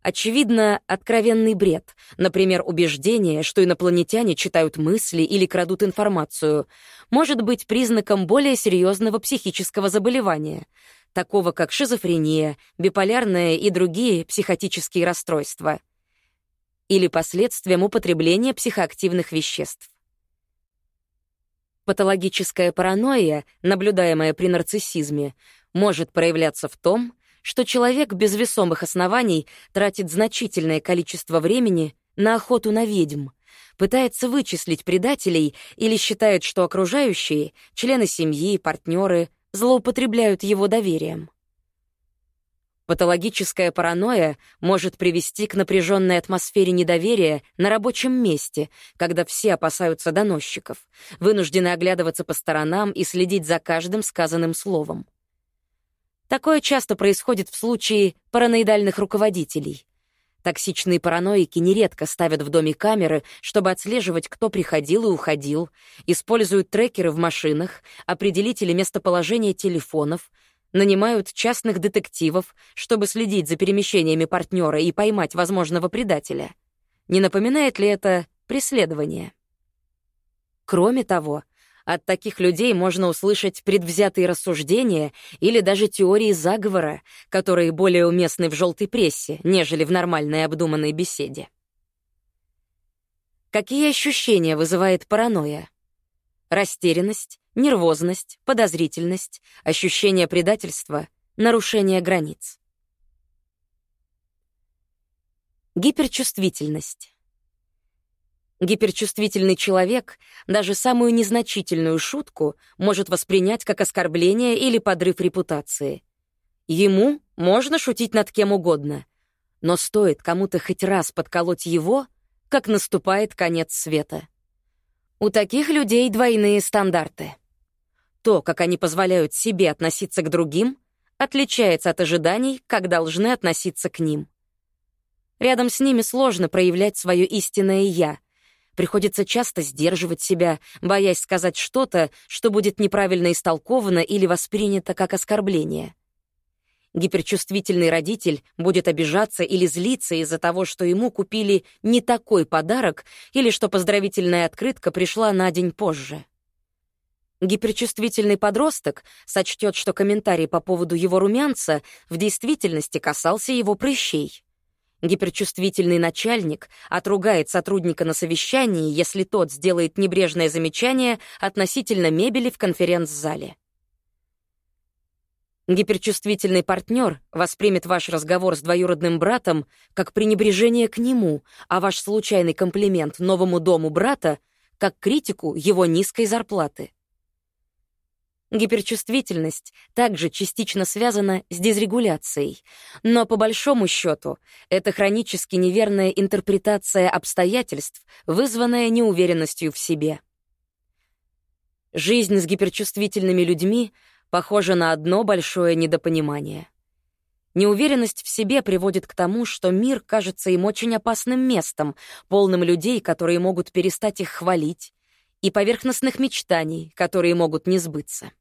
Очевидно, откровенный бред, например, убеждение, что инопланетяне читают мысли или крадут информацию, может быть признаком более серьезного психического заболевания, такого как шизофрения, биполярное и другие психотические расстройства — или последствиям употребления психоактивных веществ. Патологическая паранойя, наблюдаемая при нарциссизме, может проявляться в том, что человек без весомых оснований тратит значительное количество времени на охоту на ведьм, пытается вычислить предателей или считает, что окружающие, члены семьи, партнеры, злоупотребляют его доверием. Патологическая паранойя может привести к напряженной атмосфере недоверия на рабочем месте, когда все опасаются доносчиков, вынуждены оглядываться по сторонам и следить за каждым сказанным словом. Такое часто происходит в случае параноидальных руководителей. Токсичные параноики нередко ставят в доме камеры, чтобы отслеживать, кто приходил и уходил, используют трекеры в машинах, определители местоположения телефонов — нанимают частных детективов, чтобы следить за перемещениями партнера и поймать возможного предателя. Не напоминает ли это преследование? Кроме того, от таких людей можно услышать предвзятые рассуждения или даже теории заговора, которые более уместны в желтой прессе, нежели в нормальной обдуманной беседе. Какие ощущения вызывает паранойя? Растерянность, нервозность, подозрительность, ощущение предательства, нарушение границ. Гиперчувствительность. Гиперчувствительный человек даже самую незначительную шутку может воспринять как оскорбление или подрыв репутации. Ему можно шутить над кем угодно, но стоит кому-то хоть раз подколоть его, как наступает конец света. У таких людей двойные стандарты. То, как они позволяют себе относиться к другим, отличается от ожиданий, как должны относиться к ним. Рядом с ними сложно проявлять свое истинное «я». Приходится часто сдерживать себя, боясь сказать что-то, что будет неправильно истолковано или воспринято как оскорбление. Гиперчувствительный родитель будет обижаться или злиться из-за того, что ему купили не такой подарок или что поздравительная открытка пришла на день позже. Гиперчувствительный подросток сочтет, что комментарий по поводу его румянца в действительности касался его прыщей. Гиперчувствительный начальник отругает сотрудника на совещании, если тот сделает небрежное замечание относительно мебели в конференц-зале. Гиперчувствительный партнер воспримет ваш разговор с двоюродным братом как пренебрежение к нему, а ваш случайный комплимент новому дому брата — как критику его низкой зарплаты. Гиперчувствительность также частично связана с дезрегуляцией, но по большому счету это хронически неверная интерпретация обстоятельств, вызванная неуверенностью в себе. Жизнь с гиперчувствительными людьми — похоже на одно большое недопонимание. Неуверенность в себе приводит к тому, что мир кажется им очень опасным местом, полным людей, которые могут перестать их хвалить, и поверхностных мечтаний, которые могут не сбыться.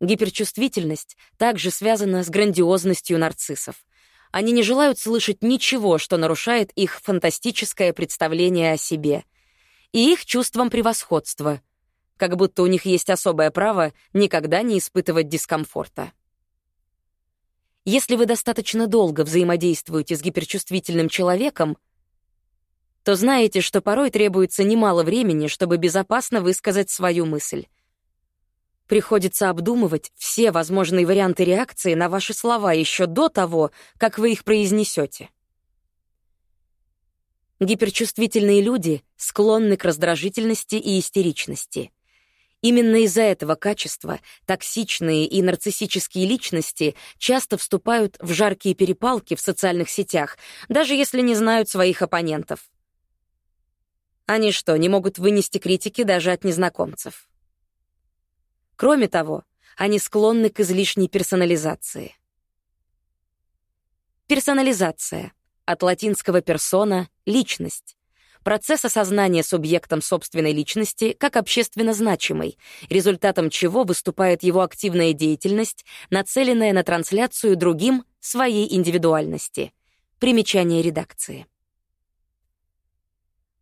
Гиперчувствительность также связана с грандиозностью нарциссов. Они не желают слышать ничего, что нарушает их фантастическое представление о себе, и их чувством превосходства — как будто у них есть особое право никогда не испытывать дискомфорта. Если вы достаточно долго взаимодействуете с гиперчувствительным человеком, то знаете, что порой требуется немало времени, чтобы безопасно высказать свою мысль. Приходится обдумывать все возможные варианты реакции на ваши слова еще до того, как вы их произнесете. Гиперчувствительные люди склонны к раздражительности и истеричности. Именно из-за этого качества токсичные и нарциссические личности часто вступают в жаркие перепалки в социальных сетях, даже если не знают своих оппонентов. Они что, не могут вынести критики даже от незнакомцев? Кроме того, они склонны к излишней персонализации. Персонализация. От латинского «persona» — личность процесс осознания субъектом собственной личности как общественно значимой, результатом чего выступает его активная деятельность, нацеленная на трансляцию другим своей индивидуальности. Примечание редакции.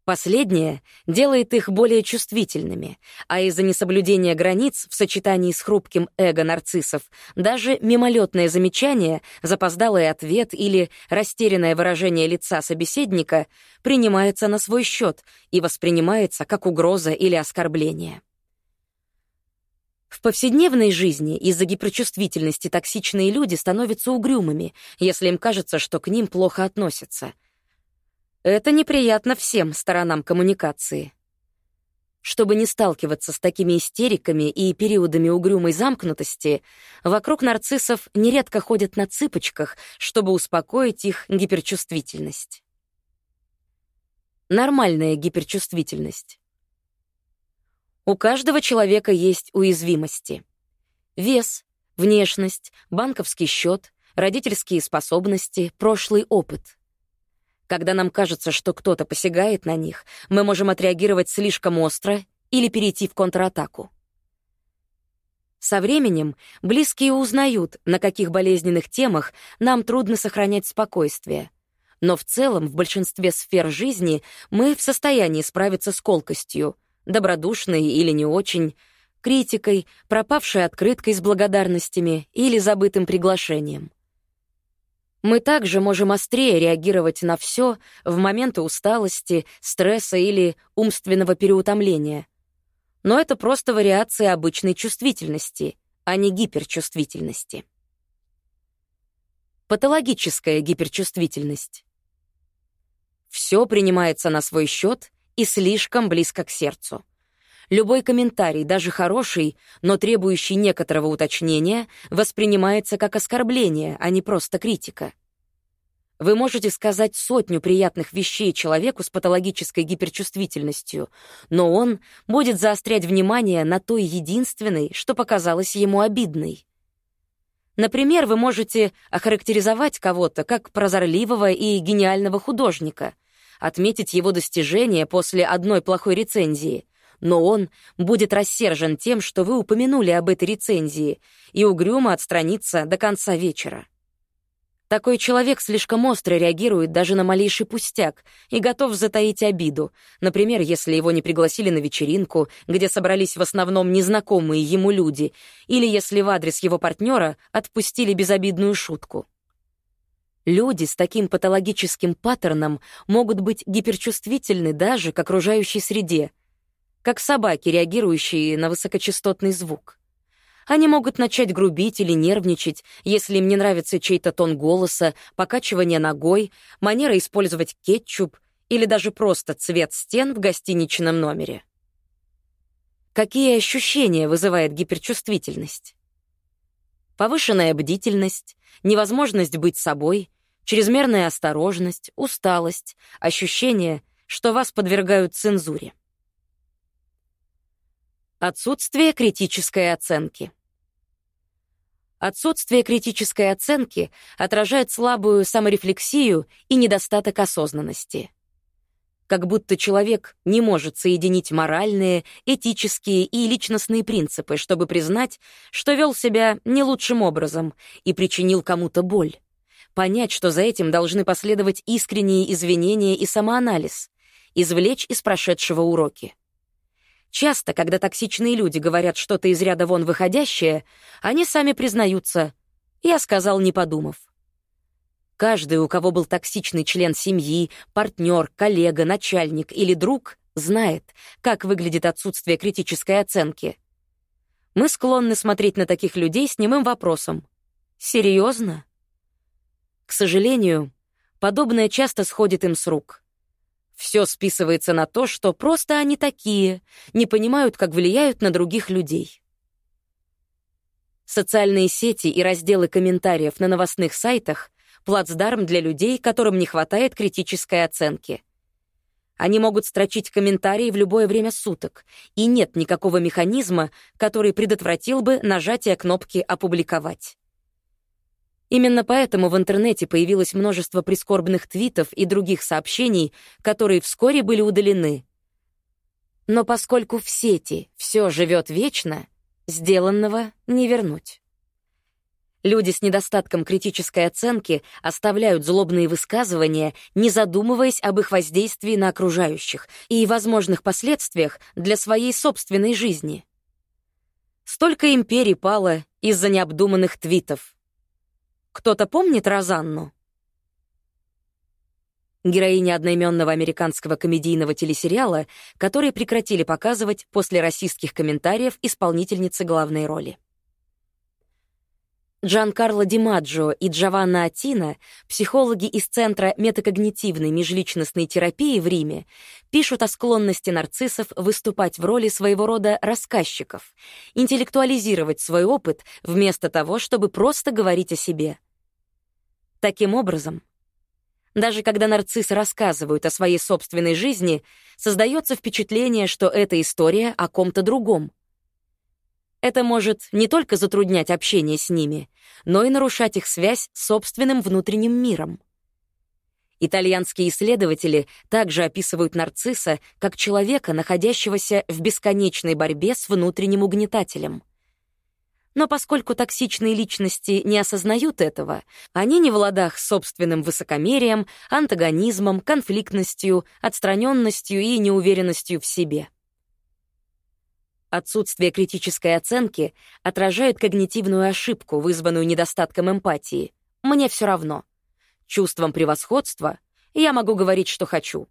Последнее делает их более чувствительными, а из-за несоблюдения границ в сочетании с хрупким эго нарциссов даже мимолетное замечание, запоздалый ответ или растерянное выражение лица собеседника принимается на свой счет и воспринимается как угроза или оскорбление. В повседневной жизни из-за гиперчувствительности токсичные люди становятся угрюмыми, если им кажется, что к ним плохо относятся — это неприятно всем сторонам коммуникации. Чтобы не сталкиваться с такими истериками и периодами угрюмой замкнутости, вокруг нарциссов нередко ходят на цыпочках, чтобы успокоить их гиперчувствительность. Нормальная гиперчувствительность. У каждого человека есть уязвимости. Вес, внешность, банковский счет, родительские способности, прошлый опыт. Когда нам кажется, что кто-то посягает на них, мы можем отреагировать слишком остро или перейти в контратаку. Со временем близкие узнают, на каких болезненных темах нам трудно сохранять спокойствие. Но в целом в большинстве сфер жизни мы в состоянии справиться с колкостью, добродушной или не очень, критикой, пропавшей открыткой с благодарностями или забытым приглашением. Мы также можем острее реагировать на все в моменты усталости, стресса или умственного переутомления. Но это просто вариации обычной чувствительности, а не гиперчувствительности. Патологическая гиперчувствительность. Все принимается на свой счет и слишком близко к сердцу. Любой комментарий, даже хороший, но требующий некоторого уточнения, воспринимается как оскорбление, а не просто критика. Вы можете сказать сотню приятных вещей человеку с патологической гиперчувствительностью, но он будет заострять внимание на той единственной, что показалось ему обидной. Например, вы можете охарактеризовать кого-то как прозорливого и гениального художника, отметить его достижения после одной плохой рецензии, но он будет рассержен тем, что вы упомянули об этой рецензии, и угрюмо отстранится до конца вечера. Такой человек слишком остро реагирует даже на малейший пустяк и готов затаить обиду, например, если его не пригласили на вечеринку, где собрались в основном незнакомые ему люди, или если в адрес его партнера отпустили безобидную шутку. Люди с таким патологическим паттерном могут быть гиперчувствительны даже к окружающей среде — как собаки, реагирующие на высокочастотный звук. Они могут начать грубить или нервничать, если им не нравится чей-то тон голоса, покачивание ногой, манера использовать кетчуп или даже просто цвет стен в гостиничном номере. Какие ощущения вызывает гиперчувствительность? Повышенная бдительность, невозможность быть собой, чрезмерная осторожность, усталость, ощущение, что вас подвергают цензуре. Отсутствие критической оценки. Отсутствие критической оценки отражает слабую саморефлексию и недостаток осознанности. Как будто человек не может соединить моральные, этические и личностные принципы, чтобы признать, что вел себя не лучшим образом и причинил кому-то боль. Понять, что за этим должны последовать искренние извинения и самоанализ, извлечь из прошедшего уроки. Часто, когда токсичные люди говорят что-то из ряда вон выходящее, они сами признаются «я сказал, не подумав». Каждый, у кого был токсичный член семьи, партнер, коллега, начальник или друг, знает, как выглядит отсутствие критической оценки. Мы склонны смотреть на таких людей с немым вопросом. Серьезно? К сожалению, подобное часто сходит им с рук — все списывается на то, что просто они такие, не понимают, как влияют на других людей. Социальные сети и разделы комментариев на новостных сайтах — плацдарм для людей, которым не хватает критической оценки. Они могут строчить комментарии в любое время суток, и нет никакого механизма, который предотвратил бы нажатие кнопки «Опубликовать». Именно поэтому в интернете появилось множество прискорбных твитов и других сообщений, которые вскоре были удалены. Но поскольку в сети все живет вечно, сделанного не вернуть. Люди с недостатком критической оценки оставляют злобные высказывания, не задумываясь об их воздействии на окружающих и возможных последствиях для своей собственной жизни. Столько империй пало из-за необдуманных твитов. Кто-то помнит Розанну? Героиня одноименного американского комедийного телесериала, который прекратили показывать после российских комментариев исполнительницы главной роли. Джан Карло Димаджо и Джованна Атина, психологи из Центра метакогнитивной межличностной терапии в Риме, пишут о склонности нарциссов выступать в роли своего рода рассказчиков, интеллектуализировать свой опыт вместо того, чтобы просто говорить о себе. Таким образом, даже когда нарциссы рассказывают о своей собственной жизни, создается впечатление, что эта история о ком-то другом — это может не только затруднять общение с ними, но и нарушать их связь с собственным внутренним миром. Итальянские исследователи также описывают нарцисса как человека, находящегося в бесконечной борьбе с внутренним угнетателем. Но поскольку токсичные личности не осознают этого, они не в ладах с собственным высокомерием, антагонизмом, конфликтностью, отстраненностью и неуверенностью в себе. Отсутствие критической оценки отражает когнитивную ошибку, вызванную недостатком эмпатии. Мне все равно. Чувством превосходства я могу говорить, что хочу.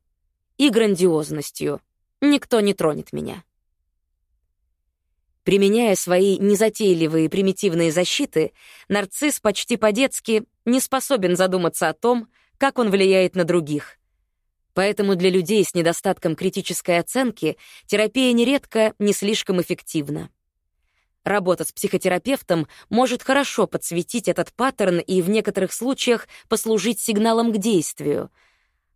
И грандиозностью. Никто не тронет меня. Применяя свои незатейливые примитивные защиты, нарцисс почти по-детски не способен задуматься о том, как он влияет на других — Поэтому для людей с недостатком критической оценки терапия нередко не слишком эффективна. Работа с психотерапевтом может хорошо подсветить этот паттерн и в некоторых случаях послужить сигналом к действию.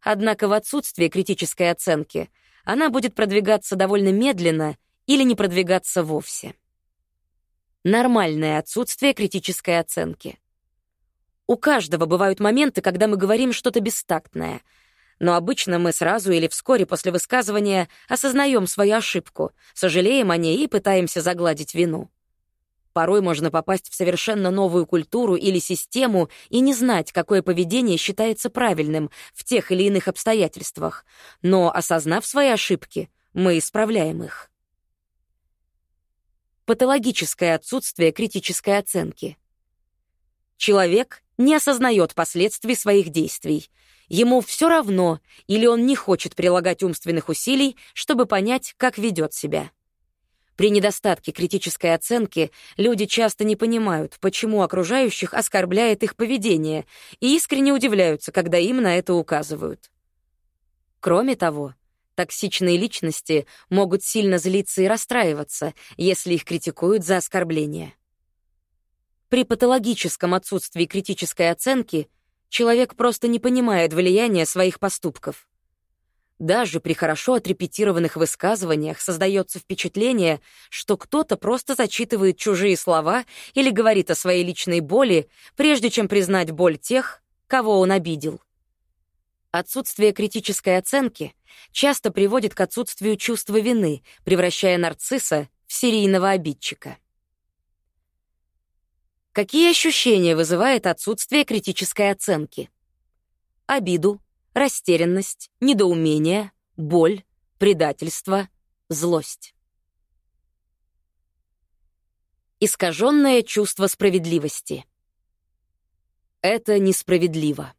Однако в отсутствие критической оценки она будет продвигаться довольно медленно или не продвигаться вовсе. Нормальное отсутствие критической оценки. У каждого бывают моменты, когда мы говорим что-то бестактное — но обычно мы сразу или вскоре после высказывания осознаем свою ошибку, сожалеем о ней и пытаемся загладить вину. Порой можно попасть в совершенно новую культуру или систему и не знать, какое поведение считается правильным в тех или иных обстоятельствах, но, осознав свои ошибки, мы исправляем их. Патологическое отсутствие критической оценки. Человек не осознает последствий своих действий — Ему все равно, или он не хочет прилагать умственных усилий, чтобы понять, как ведет себя. При недостатке критической оценки люди часто не понимают, почему окружающих оскорбляет их поведение, и искренне удивляются, когда им на это указывают. Кроме того, токсичные личности могут сильно злиться и расстраиваться, если их критикуют за оскорбление. При патологическом отсутствии критической оценки Человек просто не понимает влияния своих поступков. Даже при хорошо отрепетированных высказываниях создается впечатление, что кто-то просто зачитывает чужие слова или говорит о своей личной боли, прежде чем признать боль тех, кого он обидел. Отсутствие критической оценки часто приводит к отсутствию чувства вины, превращая нарцисса в серийного обидчика. Какие ощущения вызывает отсутствие критической оценки? Обиду, растерянность, недоумение, боль, предательство, злость. Искаженное чувство справедливости. Это несправедливо.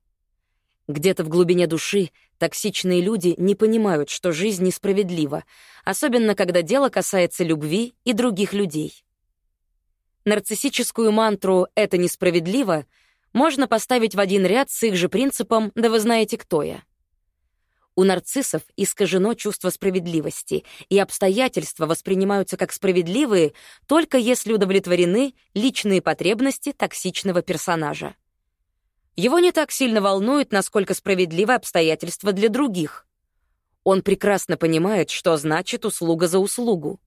Где-то в глубине души токсичные люди не понимают, что жизнь несправедлива, особенно когда дело касается любви и других людей. Нарциссическую мантру «это несправедливо» можно поставить в один ряд с их же принципом «да вы знаете, кто я». У нарциссов искажено чувство справедливости, и обстоятельства воспринимаются как справедливые только если удовлетворены личные потребности токсичного персонажа. Его не так сильно волнует, насколько справедливы обстоятельства для других. Он прекрасно понимает, что значит услуга за услугу.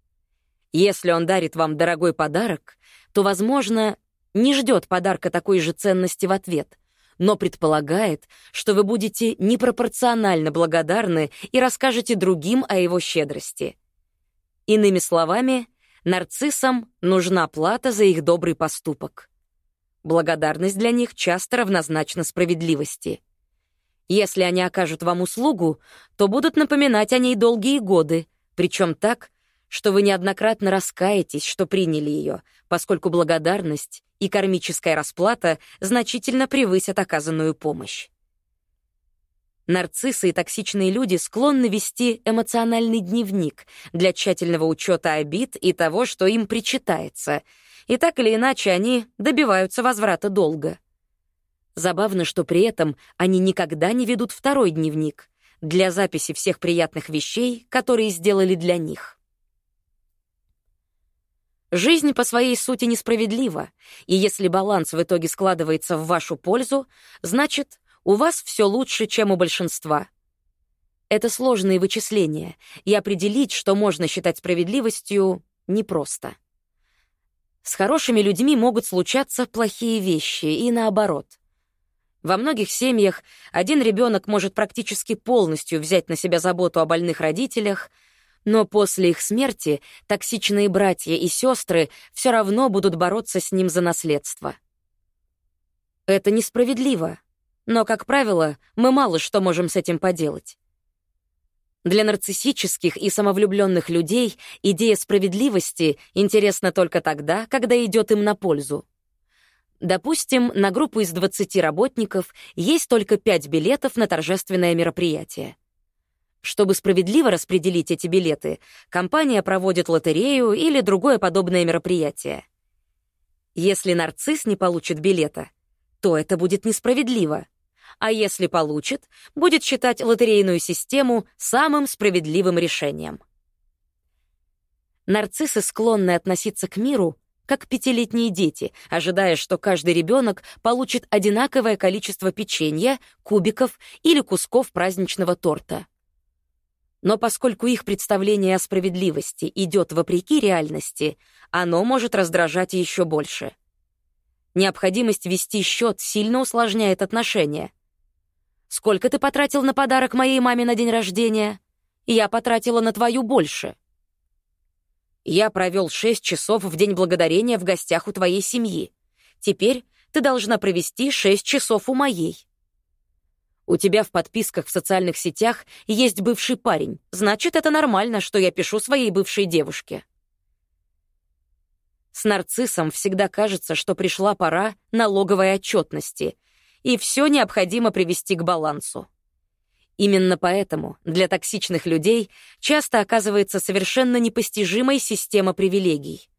Если он дарит вам дорогой подарок, то, возможно, не ждет подарка такой же ценности в ответ, но предполагает, что вы будете непропорционально благодарны и расскажете другим о его щедрости. Иными словами, нарциссам нужна плата за их добрый поступок. Благодарность для них часто равнозначна справедливости. Если они окажут вам услугу, то будут напоминать о ней долгие годы, причем так, что вы неоднократно раскаетесь, что приняли ее, поскольку благодарность и кармическая расплата значительно превысят оказанную помощь. Нарциссы и токсичные люди склонны вести эмоциональный дневник для тщательного учета обид и того, что им причитается, и так или иначе они добиваются возврата долга. Забавно, что при этом они никогда не ведут второй дневник для записи всех приятных вещей, которые сделали для них. Жизнь по своей сути несправедлива, и если баланс в итоге складывается в вашу пользу, значит, у вас все лучше, чем у большинства. Это сложные вычисления, и определить, что можно считать справедливостью, непросто. С хорошими людьми могут случаться плохие вещи, и наоборот. Во многих семьях один ребенок может практически полностью взять на себя заботу о больных родителях — но после их смерти токсичные братья и сестры все равно будут бороться с ним за наследство. Это несправедливо, но, как правило, мы мало что можем с этим поделать. Для нарциссических и самовлюбленных людей идея справедливости интересна только тогда, когда идет им на пользу. Допустим, на группу из 20 работников есть только 5 билетов на торжественное мероприятие. Чтобы справедливо распределить эти билеты, компания проводит лотерею или другое подобное мероприятие. Если нарцисс не получит билета, то это будет несправедливо. А если получит, будет считать лотерейную систему самым справедливым решением. Нарциссы склонны относиться к миру как пятилетние дети, ожидая, что каждый ребенок получит одинаковое количество печенья, кубиков или кусков праздничного торта. Но поскольку их представление о справедливости идет вопреки реальности, оно может раздражать еще больше. Необходимость вести счет сильно усложняет отношения. «Сколько ты потратил на подарок моей маме на день рождения?» «Я потратила на твою больше». «Я провел шесть часов в День Благодарения в гостях у твоей семьи. Теперь ты должна провести шесть часов у моей». У тебя в подписках в социальных сетях есть бывший парень. Значит, это нормально, что я пишу своей бывшей девушке. С нарциссом всегда кажется, что пришла пора налоговой отчетности, и все необходимо привести к балансу. Именно поэтому для токсичных людей часто оказывается совершенно непостижимой система привилегий.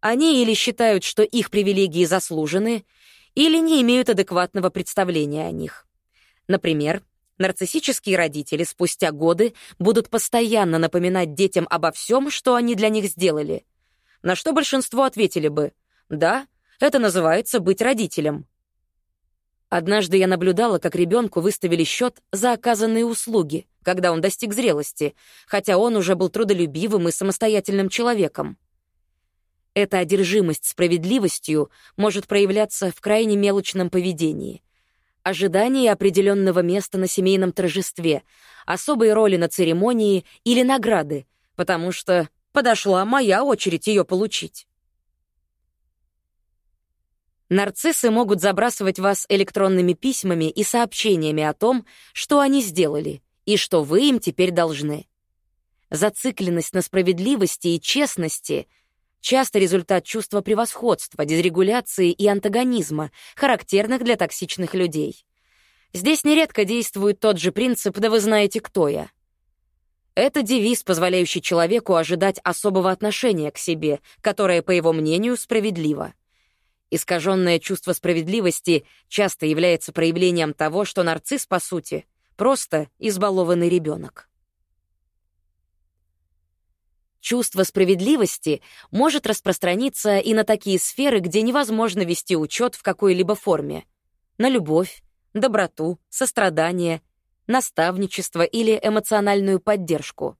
Они или считают, что их привилегии заслужены, или не имеют адекватного представления о них. Например, нарциссические родители спустя годы будут постоянно напоминать детям обо всем, что они для них сделали. На что большинство ответили бы «Да, это называется быть родителем». Однажды я наблюдала, как ребенку выставили счет за оказанные услуги, когда он достиг зрелости, хотя он уже был трудолюбивым и самостоятельным человеком. Эта одержимость справедливостью может проявляться в крайне мелочном поведении — ожидание определенного места на семейном торжестве, особой роли на церемонии или награды, потому что подошла моя очередь ее получить. Нарциссы могут забрасывать вас электронными письмами и сообщениями о том, что они сделали и что вы им теперь должны. Зацикленность на справедливости и честности — часто результат чувства превосходства, дезрегуляции и антагонизма, характерных для токсичных людей. Здесь нередко действует тот же принцип «да вы знаете, кто я». Это девиз, позволяющий человеку ожидать особого отношения к себе, которое, по его мнению, справедливо. Искаженное чувство справедливости часто является проявлением того, что нарцисс, по сути, просто избалованный ребенок. Чувство справедливости может распространиться и на такие сферы, где невозможно вести учет в какой-либо форме. На любовь, доброту, сострадание, наставничество или эмоциональную поддержку.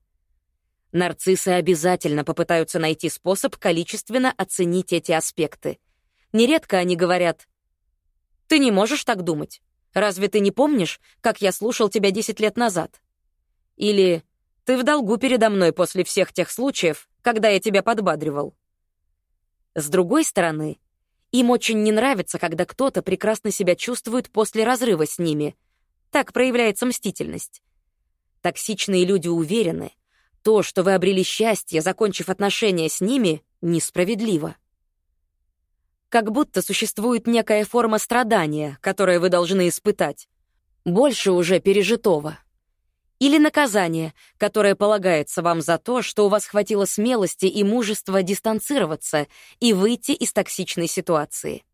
Нарциссы обязательно попытаются найти способ количественно оценить эти аспекты. Нередко они говорят «Ты не можешь так думать. Разве ты не помнишь, как я слушал тебя 10 лет назад?» Или ты в долгу передо мной после всех тех случаев, когда я тебя подбадривал. С другой стороны, им очень не нравится, когда кто-то прекрасно себя чувствует после разрыва с ними. Так проявляется мстительность. Токсичные люди уверены, то, что вы обрели счастье, закончив отношения с ними, несправедливо. Как будто существует некая форма страдания, которое вы должны испытать. Больше уже пережитого. или наказание, которое полагается вам за то, что у вас хватило смелости и мужества дистанцироваться и выйти из токсичной ситуации.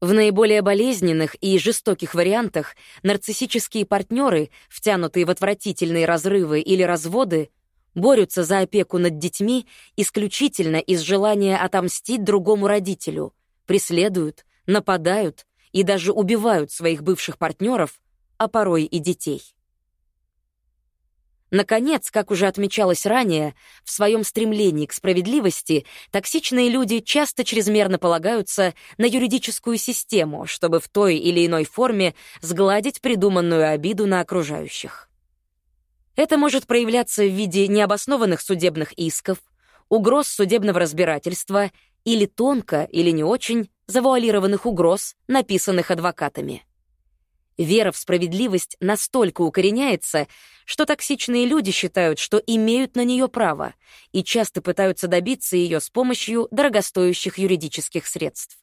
В наиболее болезненных и жестоких вариантах нарциссические партнеры, втянутые в отвратительные разрывы или разводы, борются за опеку над детьми исключительно из желания отомстить другому родителю, преследуют, нападают и даже убивают своих бывших партнеров, а порой и детей. Наконец, как уже отмечалось ранее, в своем стремлении к справедливости токсичные люди часто чрезмерно полагаются на юридическую систему, чтобы в той или иной форме сгладить придуманную обиду на окружающих. Это может проявляться в виде необоснованных судебных исков, угроз судебного разбирательства или тонко или не очень завуалированных угроз, написанных адвокатами. Вера в справедливость настолько укореняется, что токсичные люди считают, что имеют на нее право, и часто пытаются добиться ее с помощью дорогостоящих юридических средств.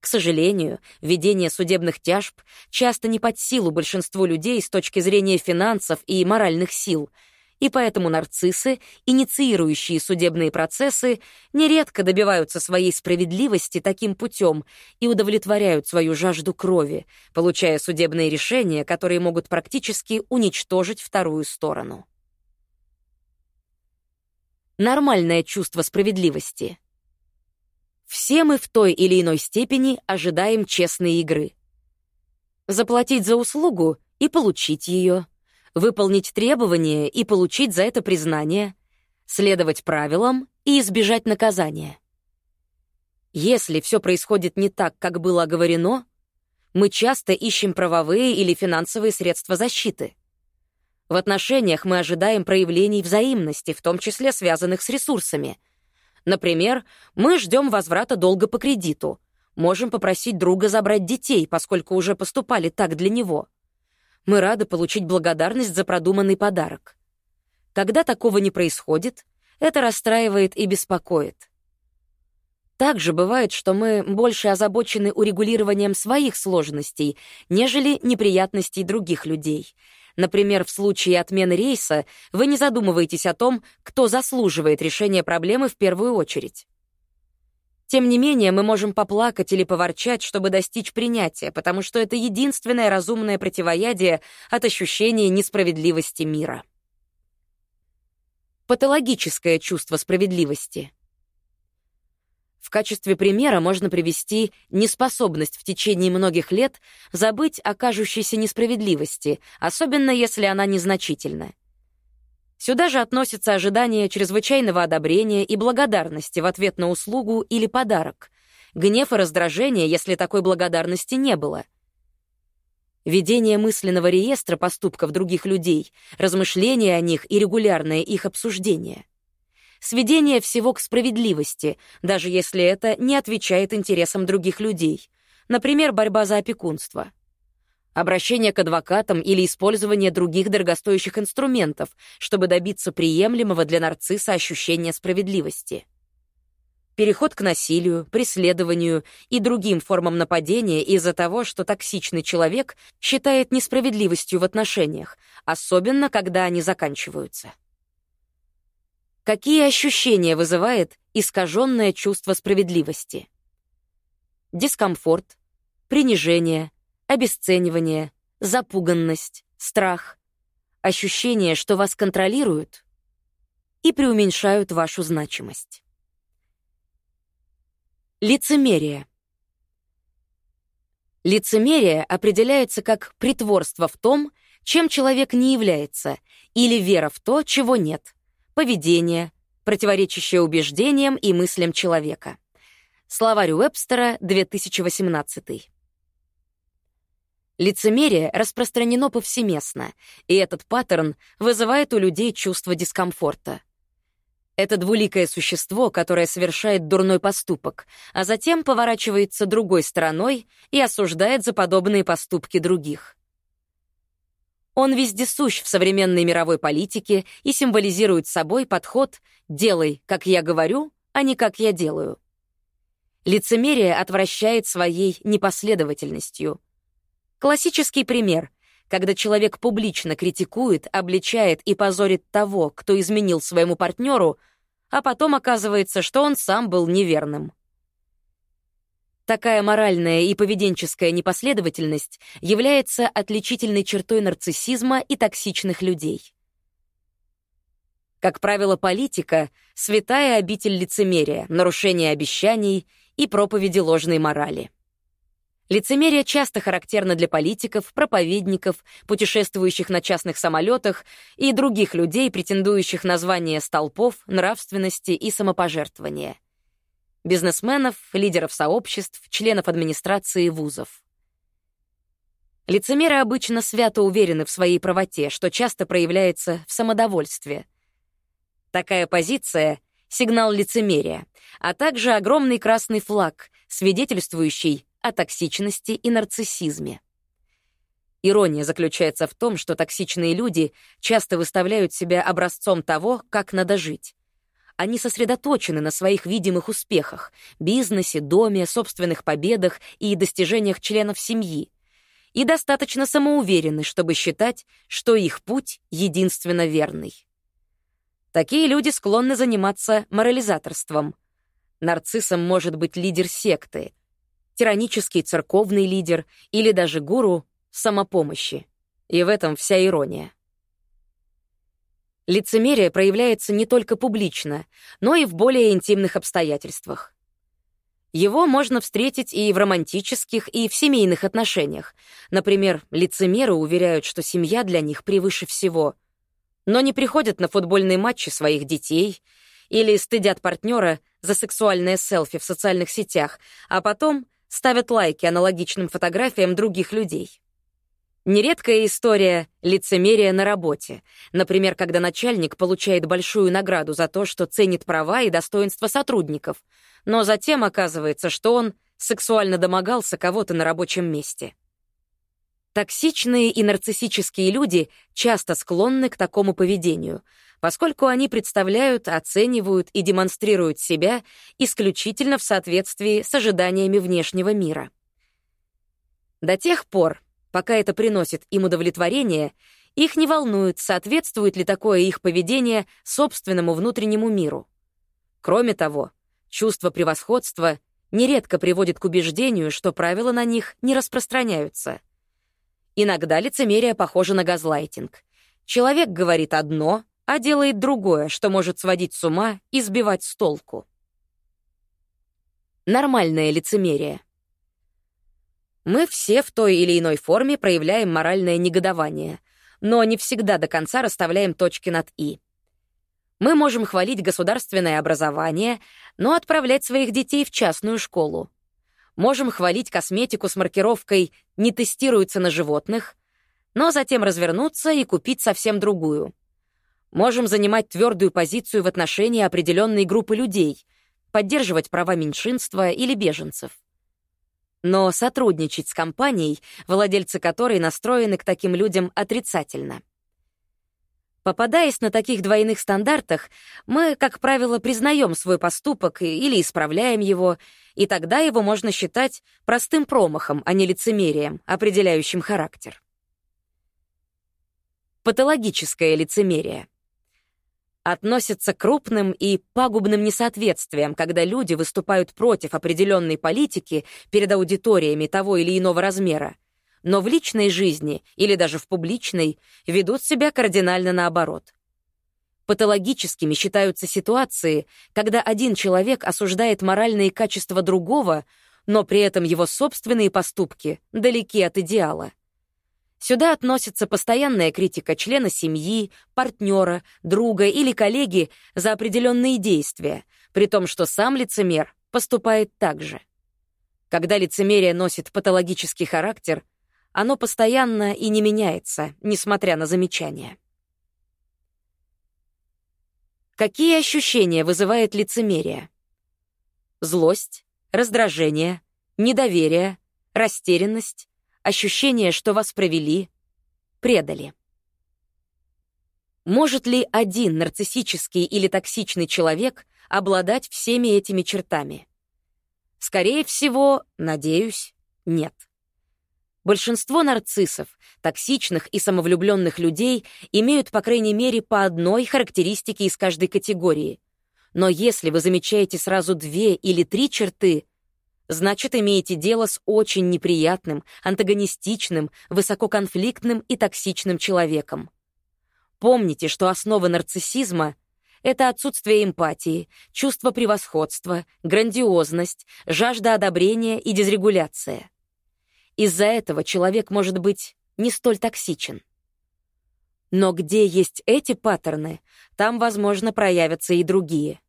К сожалению, ведение судебных тяжб часто не под силу большинству людей с точки зрения финансов и моральных сил — и поэтому нарциссы, инициирующие судебные процессы, нередко добиваются своей справедливости таким путем и удовлетворяют свою жажду крови, получая судебные решения, которые могут практически уничтожить вторую сторону. Нормальное чувство справедливости. Все мы в той или иной степени ожидаем честной игры. Заплатить за услугу и получить ее — выполнить требования и получить за это признание, следовать правилам и избежать наказания. Если все происходит не так, как было оговорено, мы часто ищем правовые или финансовые средства защиты. В отношениях мы ожидаем проявлений взаимности, в том числе связанных с ресурсами. Например, мы ждем возврата долга по кредиту, можем попросить друга забрать детей, поскольку уже поступали так для него — мы рады получить благодарность за продуманный подарок. Когда такого не происходит, это расстраивает и беспокоит. Также бывает, что мы больше озабочены урегулированием своих сложностей, нежели неприятностей других людей. Например, в случае отмены рейса вы не задумываетесь о том, кто заслуживает решения проблемы в первую очередь. Тем не менее, мы можем поплакать или поворчать, чтобы достичь принятия, потому что это единственное разумное противоядие от ощущения несправедливости мира. Патологическое чувство справедливости. В качестве примера можно привести неспособность в течение многих лет забыть о кажущейся несправедливости, особенно если она незначительна. Сюда же относятся ожидания чрезвычайного одобрения и благодарности в ответ на услугу или подарок, гнев и раздражение, если такой благодарности не было. Ведение мысленного реестра поступков других людей, размышления о них и регулярное их обсуждение. Сведение всего к справедливости, даже если это не отвечает интересам других людей. Например, борьба за опекунство — обращение к адвокатам или использование других дорогостоящих инструментов, чтобы добиться приемлемого для нарцисса ощущения справедливости. Переход к насилию, преследованию и другим формам нападения из-за того, что токсичный человек считает несправедливостью в отношениях, особенно когда они заканчиваются. Какие ощущения вызывает искаженное чувство справедливости? Дискомфорт, принижение, обесценивание, запуганность, страх, ощущение, что вас контролируют и преуменьшают вашу значимость. Лицемерие. Лицемерие определяется как притворство в том, чем человек не является, или вера в то, чего нет, поведение, противоречащее убеждениям и мыслям человека. Словарь Уэбстера, 2018. Лицемерие распространено повсеместно, и этот паттерн вызывает у людей чувство дискомфорта. Это двуликое существо, которое совершает дурной поступок, а затем поворачивается другой стороной и осуждает за подобные поступки других. Он вездесущ в современной мировой политике и символизирует собой подход «делай, как я говорю, а не как я делаю». Лицемерие отвращает своей непоследовательностью — Классический пример. когда человек публично критикует, обличает и позорит того, кто изменил своему партнеру, а потом оказывается, что он сам был неверным. Такая моральная и поведенческая непоследовательность является отличительной чертой нарциссизма и токсичных людей. Как правило, политика — святая обитель лицемерия, нарушения обещаний и проповеди ложной морали. Лицемерие часто характерно для политиков, проповедников, путешествующих на частных самолетах и других людей, претендующих на звание столпов, нравственности и самопожертвования — бизнесменов, лидеров сообществ, членов администрации вузов. Лицемеры обычно свято уверены в своей правоте, что часто проявляется в самодовольстве. Такая позиция — сигнал лицемерия, а также огромный красный флаг, свидетельствующий о токсичности и нарциссизме. Ирония заключается в том, что токсичные люди часто выставляют себя образцом того, как надо жить. Они сосредоточены на своих видимых успехах — бизнесе, доме, собственных победах и достижениях членов семьи. И достаточно самоуверены, чтобы считать, что их путь единственно верный. Такие люди склонны заниматься морализаторством. Нарциссом может быть лидер секты, тиранический церковный лидер или даже гуру самопомощи. И в этом вся ирония. Лицемерие проявляется не только публично, но и в более интимных обстоятельствах. Его можно встретить и в романтических, и в семейных отношениях. Например, лицемеры уверяют, что семья для них превыше всего, но не приходят на футбольные матчи своих детей или стыдят партнера за сексуальное селфи в социальных сетях, а потом ставят лайки аналогичным фотографиям других людей. Нередкая история лицемерия на работе. Например, когда начальник получает большую награду за то, что ценит права и достоинства сотрудников, но затем оказывается, что он сексуально домогался кого-то на рабочем месте. Токсичные и нарциссические люди часто склонны к такому поведению, поскольку они представляют, оценивают и демонстрируют себя исключительно в соответствии с ожиданиями внешнего мира. До тех пор, Пока это приносит им удовлетворение, их не волнует, соответствует ли такое их поведение собственному внутреннему миру. Кроме того, чувство превосходства нередко приводит к убеждению, что правила на них не распространяются. Иногда лицемерие похоже на газлайтинг. Человек говорит одно, а делает другое, что может сводить с ума и сбивать с толку. Нормальное лицемерие — мы все в той или иной форме проявляем моральное негодование, но не всегда до конца расставляем точки над «и». Мы можем хвалить государственное образование, но отправлять своих детей в частную школу. Можем хвалить косметику с маркировкой «не тестируется на животных», но затем развернуться и купить совсем другую. Можем занимать твердую позицию в отношении определенной группы людей, поддерживать права меньшинства или беженцев но сотрудничать с компанией, владельцы которой настроены к таким людям отрицательно. Попадаясь на таких двойных стандартах, мы, как правило, признаем свой поступок или исправляем его, и тогда его можно считать простым промахом, а не лицемерием, определяющим характер. Патологическое лицемерие — относятся к крупным и пагубным несоответствиям, когда люди выступают против определенной политики перед аудиториями того или иного размера, но в личной жизни или даже в публичной ведут себя кардинально наоборот. Патологическими считаются ситуации, когда один человек осуждает моральные качества другого, но при этом его собственные поступки далеки от идеала. Сюда относится постоянная критика члена семьи, партнера, друга или коллеги за определенные действия, при том, что сам лицемер поступает так же. Когда лицемерие носит патологический характер, оно постоянно и не меняется, несмотря на замечания. Какие ощущения вызывает лицемерие? Злость, раздражение, недоверие, растерянность, ощущение, что вас провели, предали. Может ли один нарциссический или токсичный человек обладать всеми этими чертами? Скорее всего, надеюсь, нет. Большинство нарциссов, токсичных и самовлюбленных людей имеют, по крайней мере, по одной характеристике из каждой категории. Но если вы замечаете сразу две или три черты, значит, имеете дело с очень неприятным, антагонистичным, высококонфликтным и токсичным человеком. Помните, что основа нарциссизма — это отсутствие эмпатии, чувство превосходства, грандиозность, жажда одобрения и дезрегуляция. Из-за этого человек может быть не столь токсичен. Но где есть эти паттерны, там, возможно, проявятся и другие.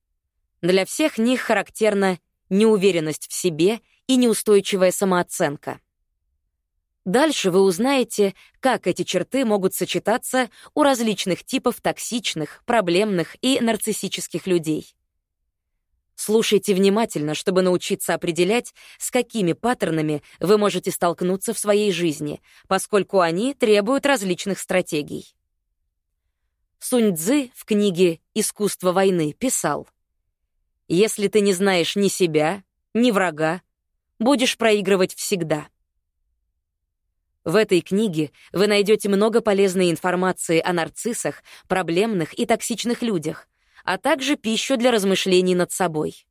Для всех них характерна неуверенность в себе и неустойчивая самооценка. Дальше вы узнаете, как эти черты могут сочетаться у различных типов токсичных, проблемных и нарциссических людей. Слушайте внимательно, чтобы научиться определять, с какими паттернами вы можете столкнуться в своей жизни, поскольку они требуют различных стратегий. Сунь Цзы в книге «Искусство войны» писал, «Если ты не знаешь ни себя, ни врага, будешь проигрывать всегда». В этой книге вы найдете много полезной информации о нарциссах, проблемных и токсичных людях, а также пищу для размышлений над собой.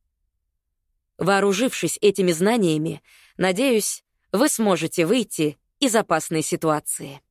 Вооружившись этими знаниями, надеюсь, вы сможете выйти из опасной ситуации.